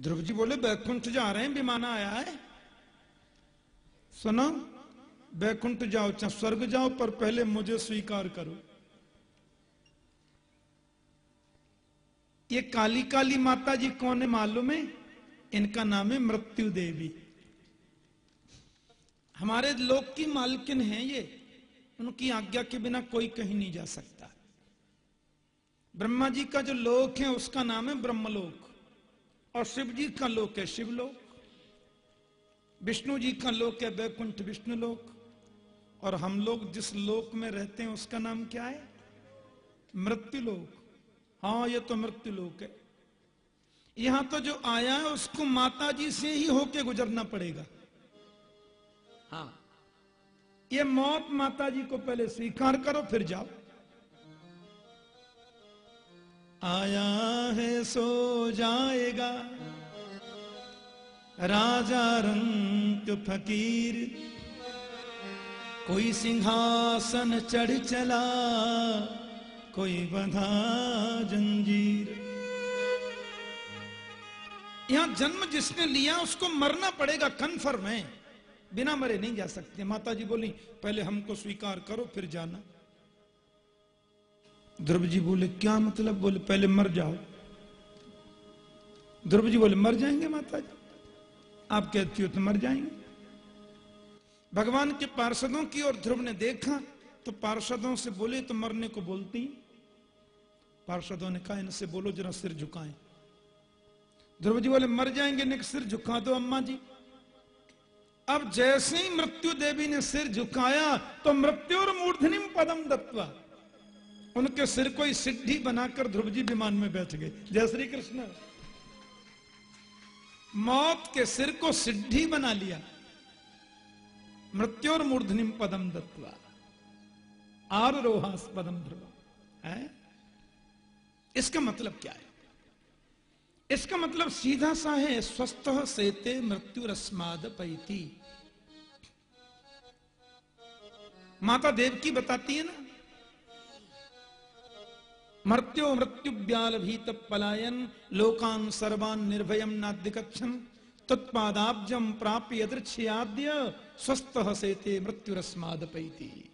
ध्रुव जी बोले, बैकुंठ जा रहे हैं, विमान आया है। सुनो, बैकुंठ जाओ, चाहे स्वर्ग जाओ, पर पहले मुझे स्वीकार करो। ये काली काली माता जी कौन है मालूम है? इनका नाम है मृत्यु देवी हमारे लोक की मालकिन है ये। उनकी आज्ञा के बिना कोई कहीं नहीं जा सकता। ब्रह्मा जी का जो लोक है, उसका नाम है ब्रह्मलोक। और शिव जी का लोक है शिवलोक। विष्णु जी का लोक है वैकुंठ विष्णु लोक और हम लोग जिस लोक में रहते हैं, उसका नाम क्या है? मृत्यु लोक हाँ ये तो मृत्यु लोक है। यहाँ तो जो आया है, उसको माता जी से ही होके गुजरना पड़ेगा। हाँ। ये मौत माता जी को पहले स्वीकार करो, फिर जाओ। आया है, सो जाएगा। राजा रंग फकीर। कोई सिंहासन चढ़ चला, कोई बंधा जंजीर। यहाँ जन्म जिसने लिया, उसको मरना पड़ेगा कन्फर्म है। बिना मरे नहीं जा सकते। माता जी बोली, पहले हमको स्वीकार करो, फिर जाना। ध्रुव जी बोले, क्या मतलब? बोले, पहले मर जाओ। ध्रुव जी बोले, मर जाएँगे माता जी आप कहती हो तो मर जाएँगे। भगवान के पार्षदों की और ध्रुव ने देखा तो पार्षदों से बोले तो मरने को बोलती पार्षदों ने कहा, इनसे बोलो, जरा सिर झुकाएँ। ध्रुव जी बोले, मर जाएँगे निक सिर झुका दो, अम्मा जी। अब जैसे ही मृत्यु देवी ने सिर झुकाया तो मृत्यु और मूर्धनि पदम दत्वा। उनके सिर को ही सिद्धि बनाकर ध्रुव जी विमान में बैठ गए। जय श्री कृष्ण। मौत के सिर को सिद्धि बना लिया। मृत्यु और मूर्धनि पदम दत्वा। आरोहास पदम ध्रुव। है? इसका मतलब क्या है? इसका मतलब सीधा सा है, स्वस्थ सेते मृत्यु रस्माद पैती माता देव की बताती है ना? मृत्यो मृत्यु ब्याल भीत पलायन, लोकान सर्वान निर्भयम नाद्यकक्षन तत्पादाब्जम प्राप्य यदृक्षयाद्य स्वस्थ सेते मृत्यु रस्माद पैती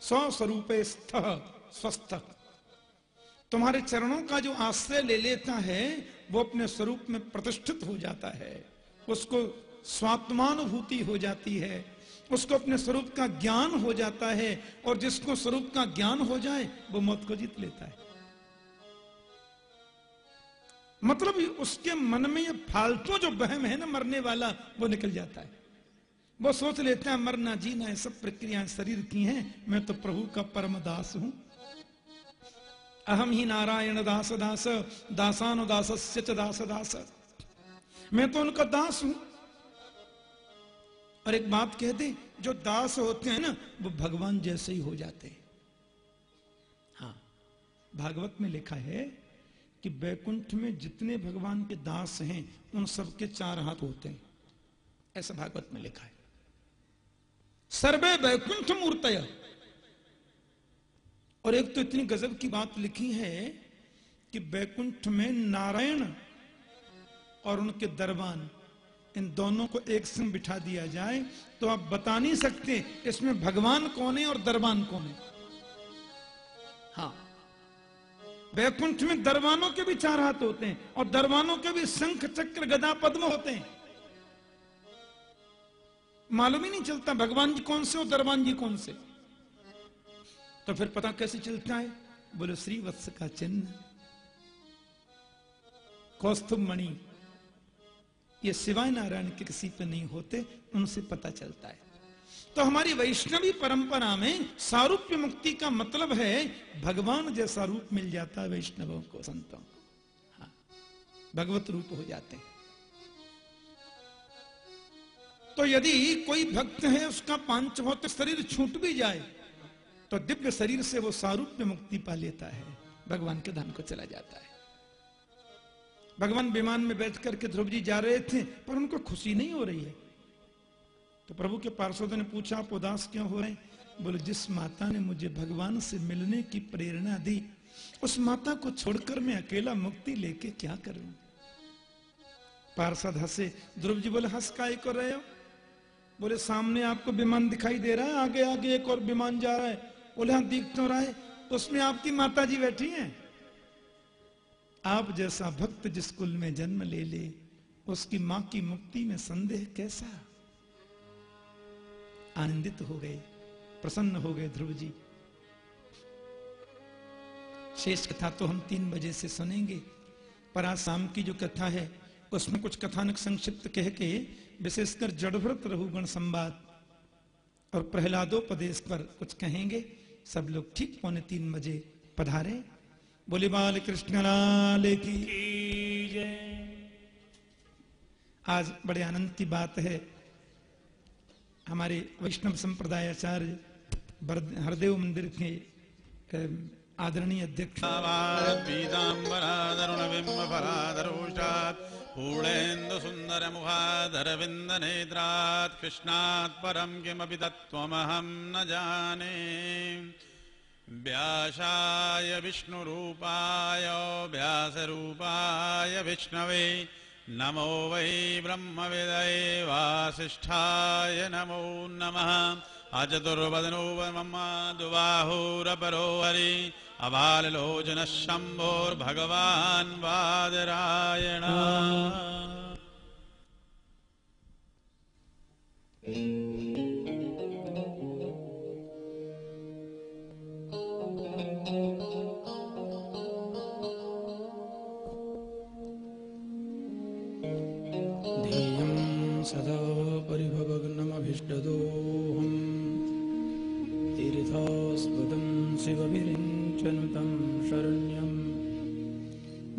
स्वस्वरूपे स्थ स्वस्थ। तुम्हारे चरणों का जो आश्रय ले लेता है, वो अपने स्वरूप में प्रतिष्ठित हो जाता है। उसको स्वात्मानुभूति हो जाती है। उसको अपने स्वरूप का ज्ञान हो जाता है और जिसको स्वरूप का ज्ञान हो जाए, वो मौत को जीत लेता है। मतलब उसके मन में ये फालतू जो बहम है ना मरने वाला, वो निकल जाता है। वो सोच लेता है, मरना जीना है, सब प्रक्रियाएँ शरीर की हैं, मैं तो प्रभु का परम दास हूँ। अहम ही नारायण दास दास दासानुदास दास दास। मैं तो उनका दास हूँ। और एक बात कह दे, जो दास होते हैं ना, वो भगवान जैसे ही हो जाते हैं। हाँ भागवत में लिखा है कि बैकुंठ में जितने भगवान के दास हैं, उन सबके चार हाथ होते हैं। ऐसा भागवत में लिखा है। सर्वे बैकुंठ मूर्तय। और एक तो इतनी गजब की बात लिखी है कि बैकुंठ में नारायण और उनके दरबान इन दोनों को एक संग बिठा दिया जाए तो आप बता नहीं सकते इसमें भगवान कौन है और दरबान कौन है। हाँ। वैकुंठ में दरबानों के भी चार हाथ होते हैं और दरबानों के भी शंख, चक्र, गदा, पद्म होते हैं। मालूम ही नहीं चलता भगवान जी कौन से और दरबान जी कौन से। तो फिर पता कैसे चलता है? बोलो श्री वत्स का चिन्ह। कौस्तुभ मणि ये सिवाय नारायण के किसी पे नहीं होते, उनसे पता चलता है। तो हमारी वैष्णवी परंपरा में सारूप्य मुक्ति का मतलब है, भगवान जैसा रूप मिल जाता है वैष्णवों को, संतों को। हाँ भगवत रूप हो जाते हैं। तो यदि कोई भक्त है, उसका पाँच भौतिक शरीर छूट भी जाए तो दिव्य शरीर से वो सारूप्य मुक्ति पा लेता है, भगवान के धाम को चला जाता है। भगवान विमान में बैठ करके ध्रुव जी जा रहे थे, पर उनको खुशी नहीं हो रही है। तो प्रभु के पार्षदों ने पूछा, आप उदास क्यों हो रहे हैं? बोले, जिस माता ने मुझे भगवान से मिलने की प्रेरणा दी, उस माता को छोड़कर मैं अकेला मुक्ति लेके क्या करूँ? पार्षद हंसे। ध्रुव जी बोले, हंस काय कर रहे हो? बोले, सामने आपको विमान दिखाई दे रहा है, आगे आगे एक और विमान जा रहा है। बोले हाँ दिख तो रहा है, उसमें आपकी माता जी बैठी हैं। आप जैसा भक्त जिस कुल में जन्म ले ले, उसकी माँ की मुक्ति में संदेह कैसा? आनंदित हो गए, प्रसन्न हो गए ध्रुव जी। शेष कथा तो हम तीन बजे से सुनेंगे, पर आज शाम की जो कथा है, उसमें कुछ कथानक संक्षिप्त कह के विशेषकर जड़भृत रहुगण संवाद और प्रहलादोपदेश पर कुछ कहेंगे। सब लोग ठीक पौने तीन बजे पधारे। बोले, बाल कृष्ण लाल की आज बड़े आनंद की बात है। हमारे वैष्णव संप्रदाय आचार्य हरदेव मंदिर के आदरणीय अध्यक्ष। पूर्णेन्दु सुन्दर मुखादरविन्द नेत्रात् कृष्णात् परं किमपि तत्त्वमहं न जाने। व्यासाय विष्णुरूपाय व्यासरूपाय विष्णवे नमो वै ब्रह्मविदये वासिष्ठाय नमो नमः। अचतुर्वदनो ममा दुबाहुरपरो हरि अबाललोचनः शम्भोर्भगवान् वादरायण। ध्येयं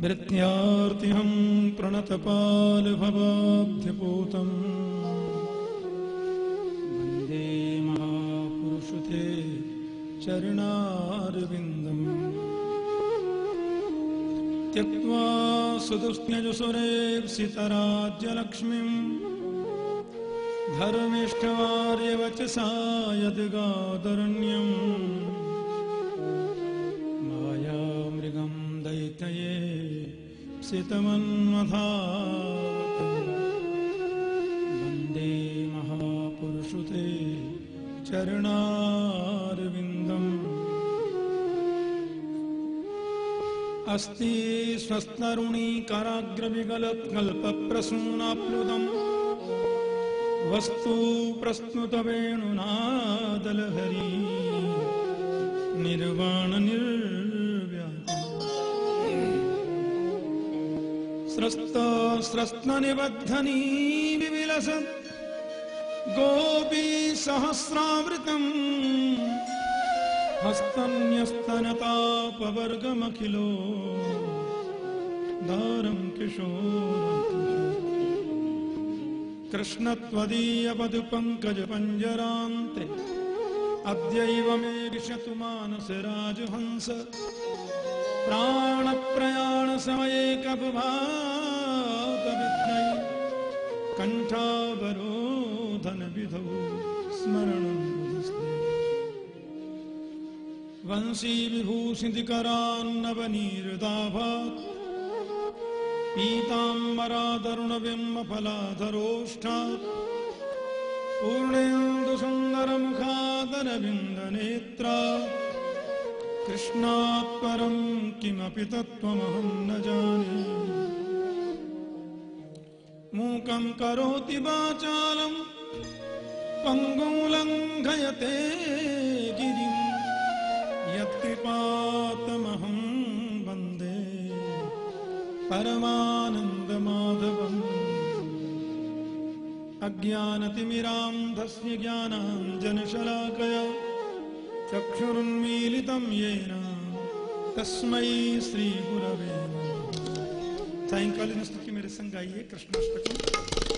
भृत्यार्तिहं प्रणतपालभवाब्धिपूतम् वंदे महापुरुषुते चरणारविन्दम्। त्यक्त्वा सुदुष्ण्यजुसुरेप्सितराज्यलक्ष्मीम् धर्मिष्ठवार्यवचसा यद्गादरण्यम् मायामृगं दैतये सितमन्मथा। वंदे महापुरुषुते चरणारविन्दम्। अस्ति स्वस्तरुणी कराग्रविगलत्कल्पप्रसूनाप्लुतम् वस्तु प्रस्नुतवेणुनादलहरी निर्वाण स्रस्ता स्रस्तनिबद्धनी विलसत् गोपी सहस्रावृतम्। हस्तन्यस्तनतापवर्गमखिलो। दारम् किशो। कृष्णत्वदीयपदुपङ्कजपञ्जरान्ते अद्यैव मे विशतु मानस राजहंस। मानसराजहंस प्राणप्रयाणसमये कपभातविद्यै कण्ठावरोधनविधौ स्मरणं मुदिस्ते वंशी विभूषितिकरान्नवनीरदाभात् पीताम्बरादरुणबिम्बफलाधरोष्ठात् पूर्णेन्दुसुन्दरमुखादरविन्दनेत्रा कृष्णात् किमपि तत्त्वमहं न जाने। मूकं करोति वाचालं पङ्गुं लङ्घयते गिरिं, यत्कृपातमहं वंदे। परमानन्दमाधवम्। अज्ञानतिमिरान्धस्य ज्ञानाञ्जनशलाकया चक्षुरुन्मीलितं येन तस्मै श्रीगुरवे। सायंकालीन स्तुति मेरे संग आइए कृष्णाष्टकम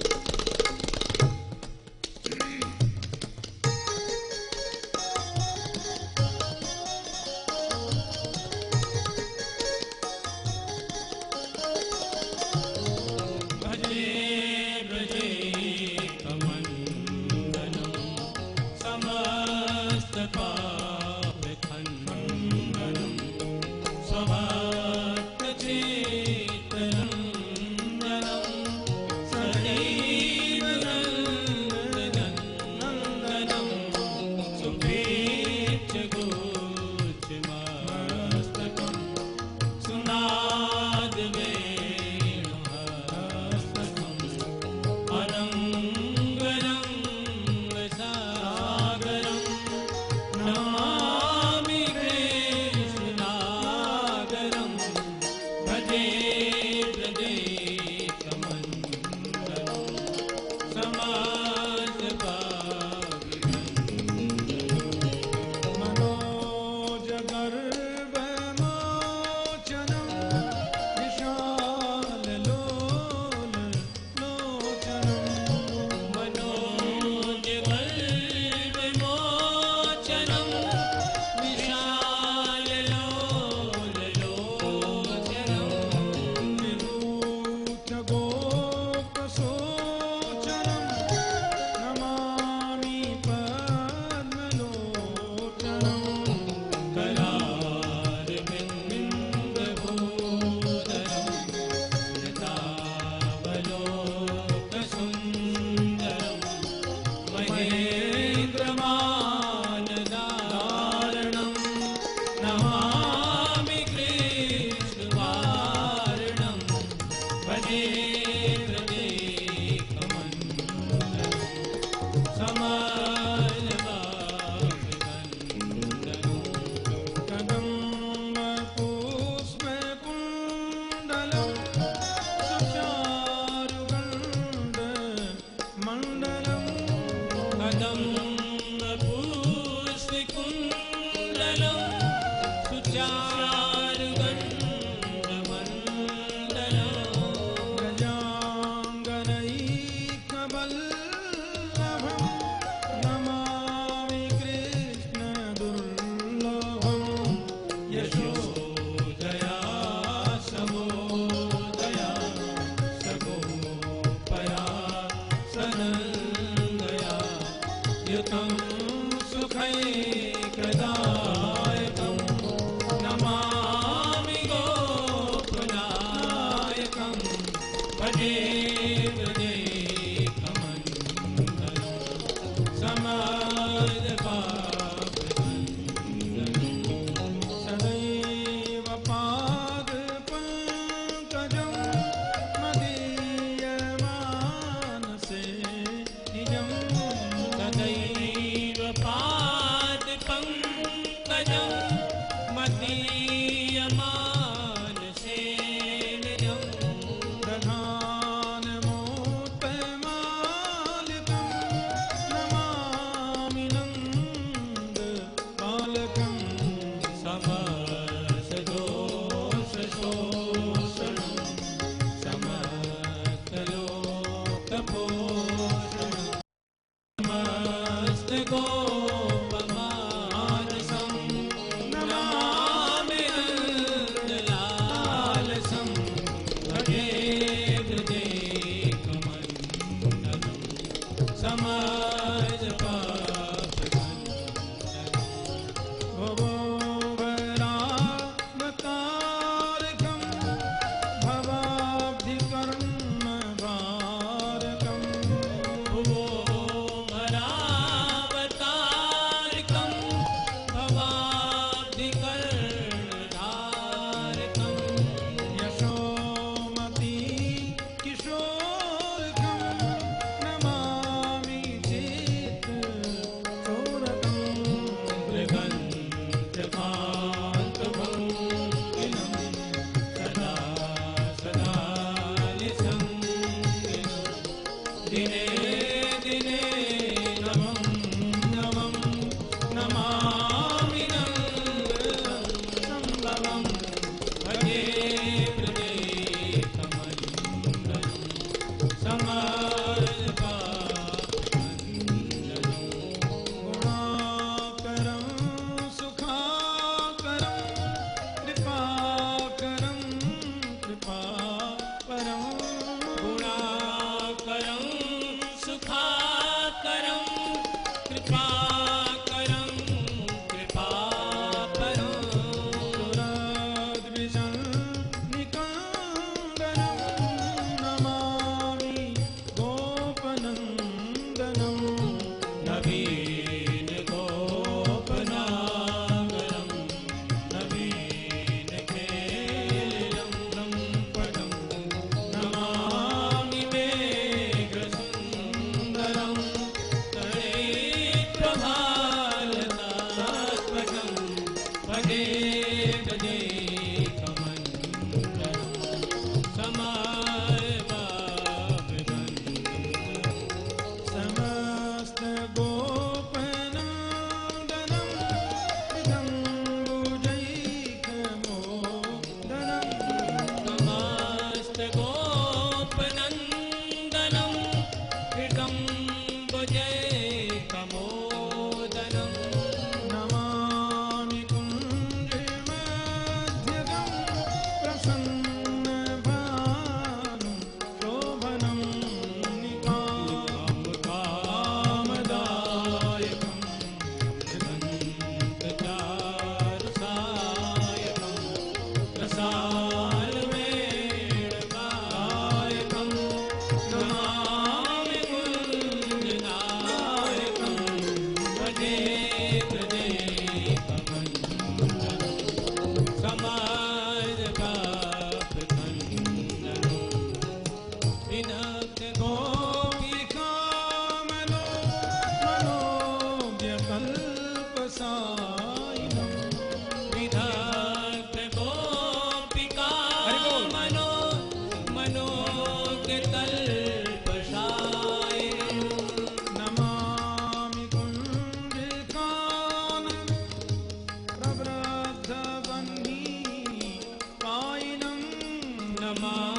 Namah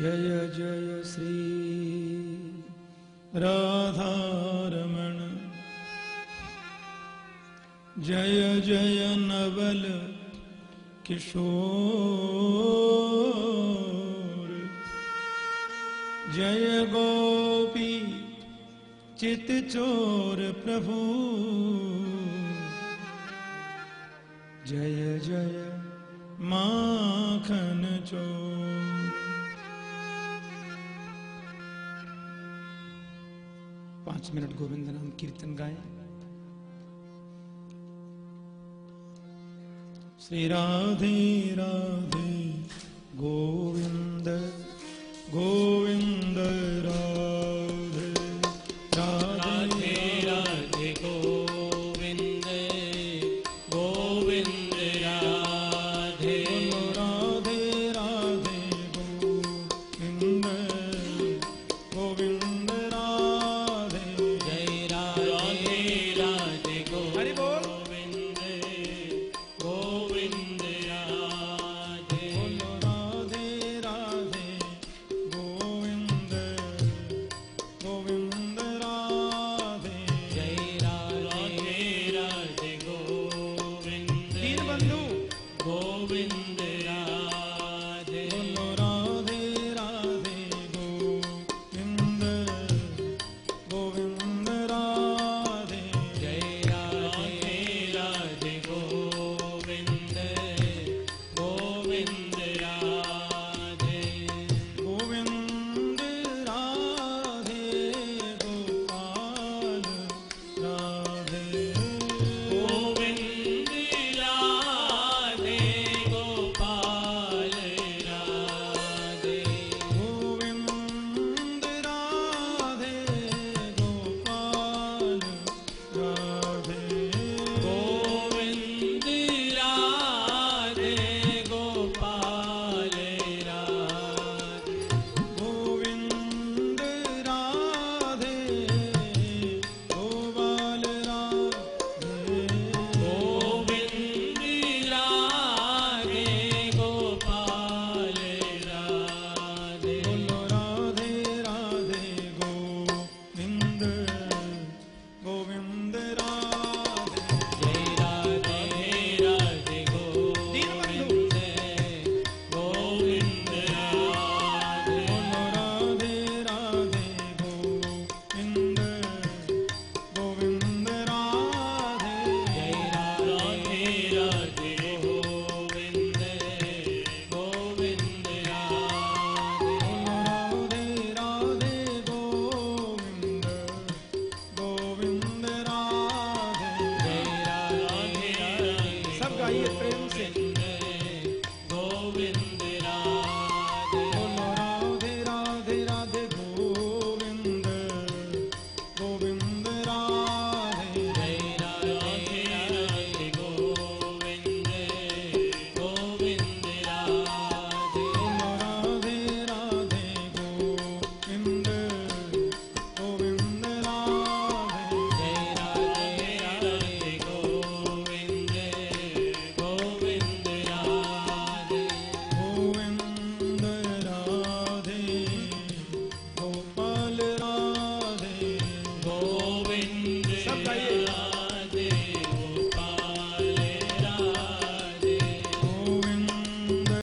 जय जय श्री राधारमण। जय जय नवल किशोर। जय गोपी चित चोर प्रभु। पाँच मिनट गोविंद नाम कीर्तन गाए। श्री राधे राधे।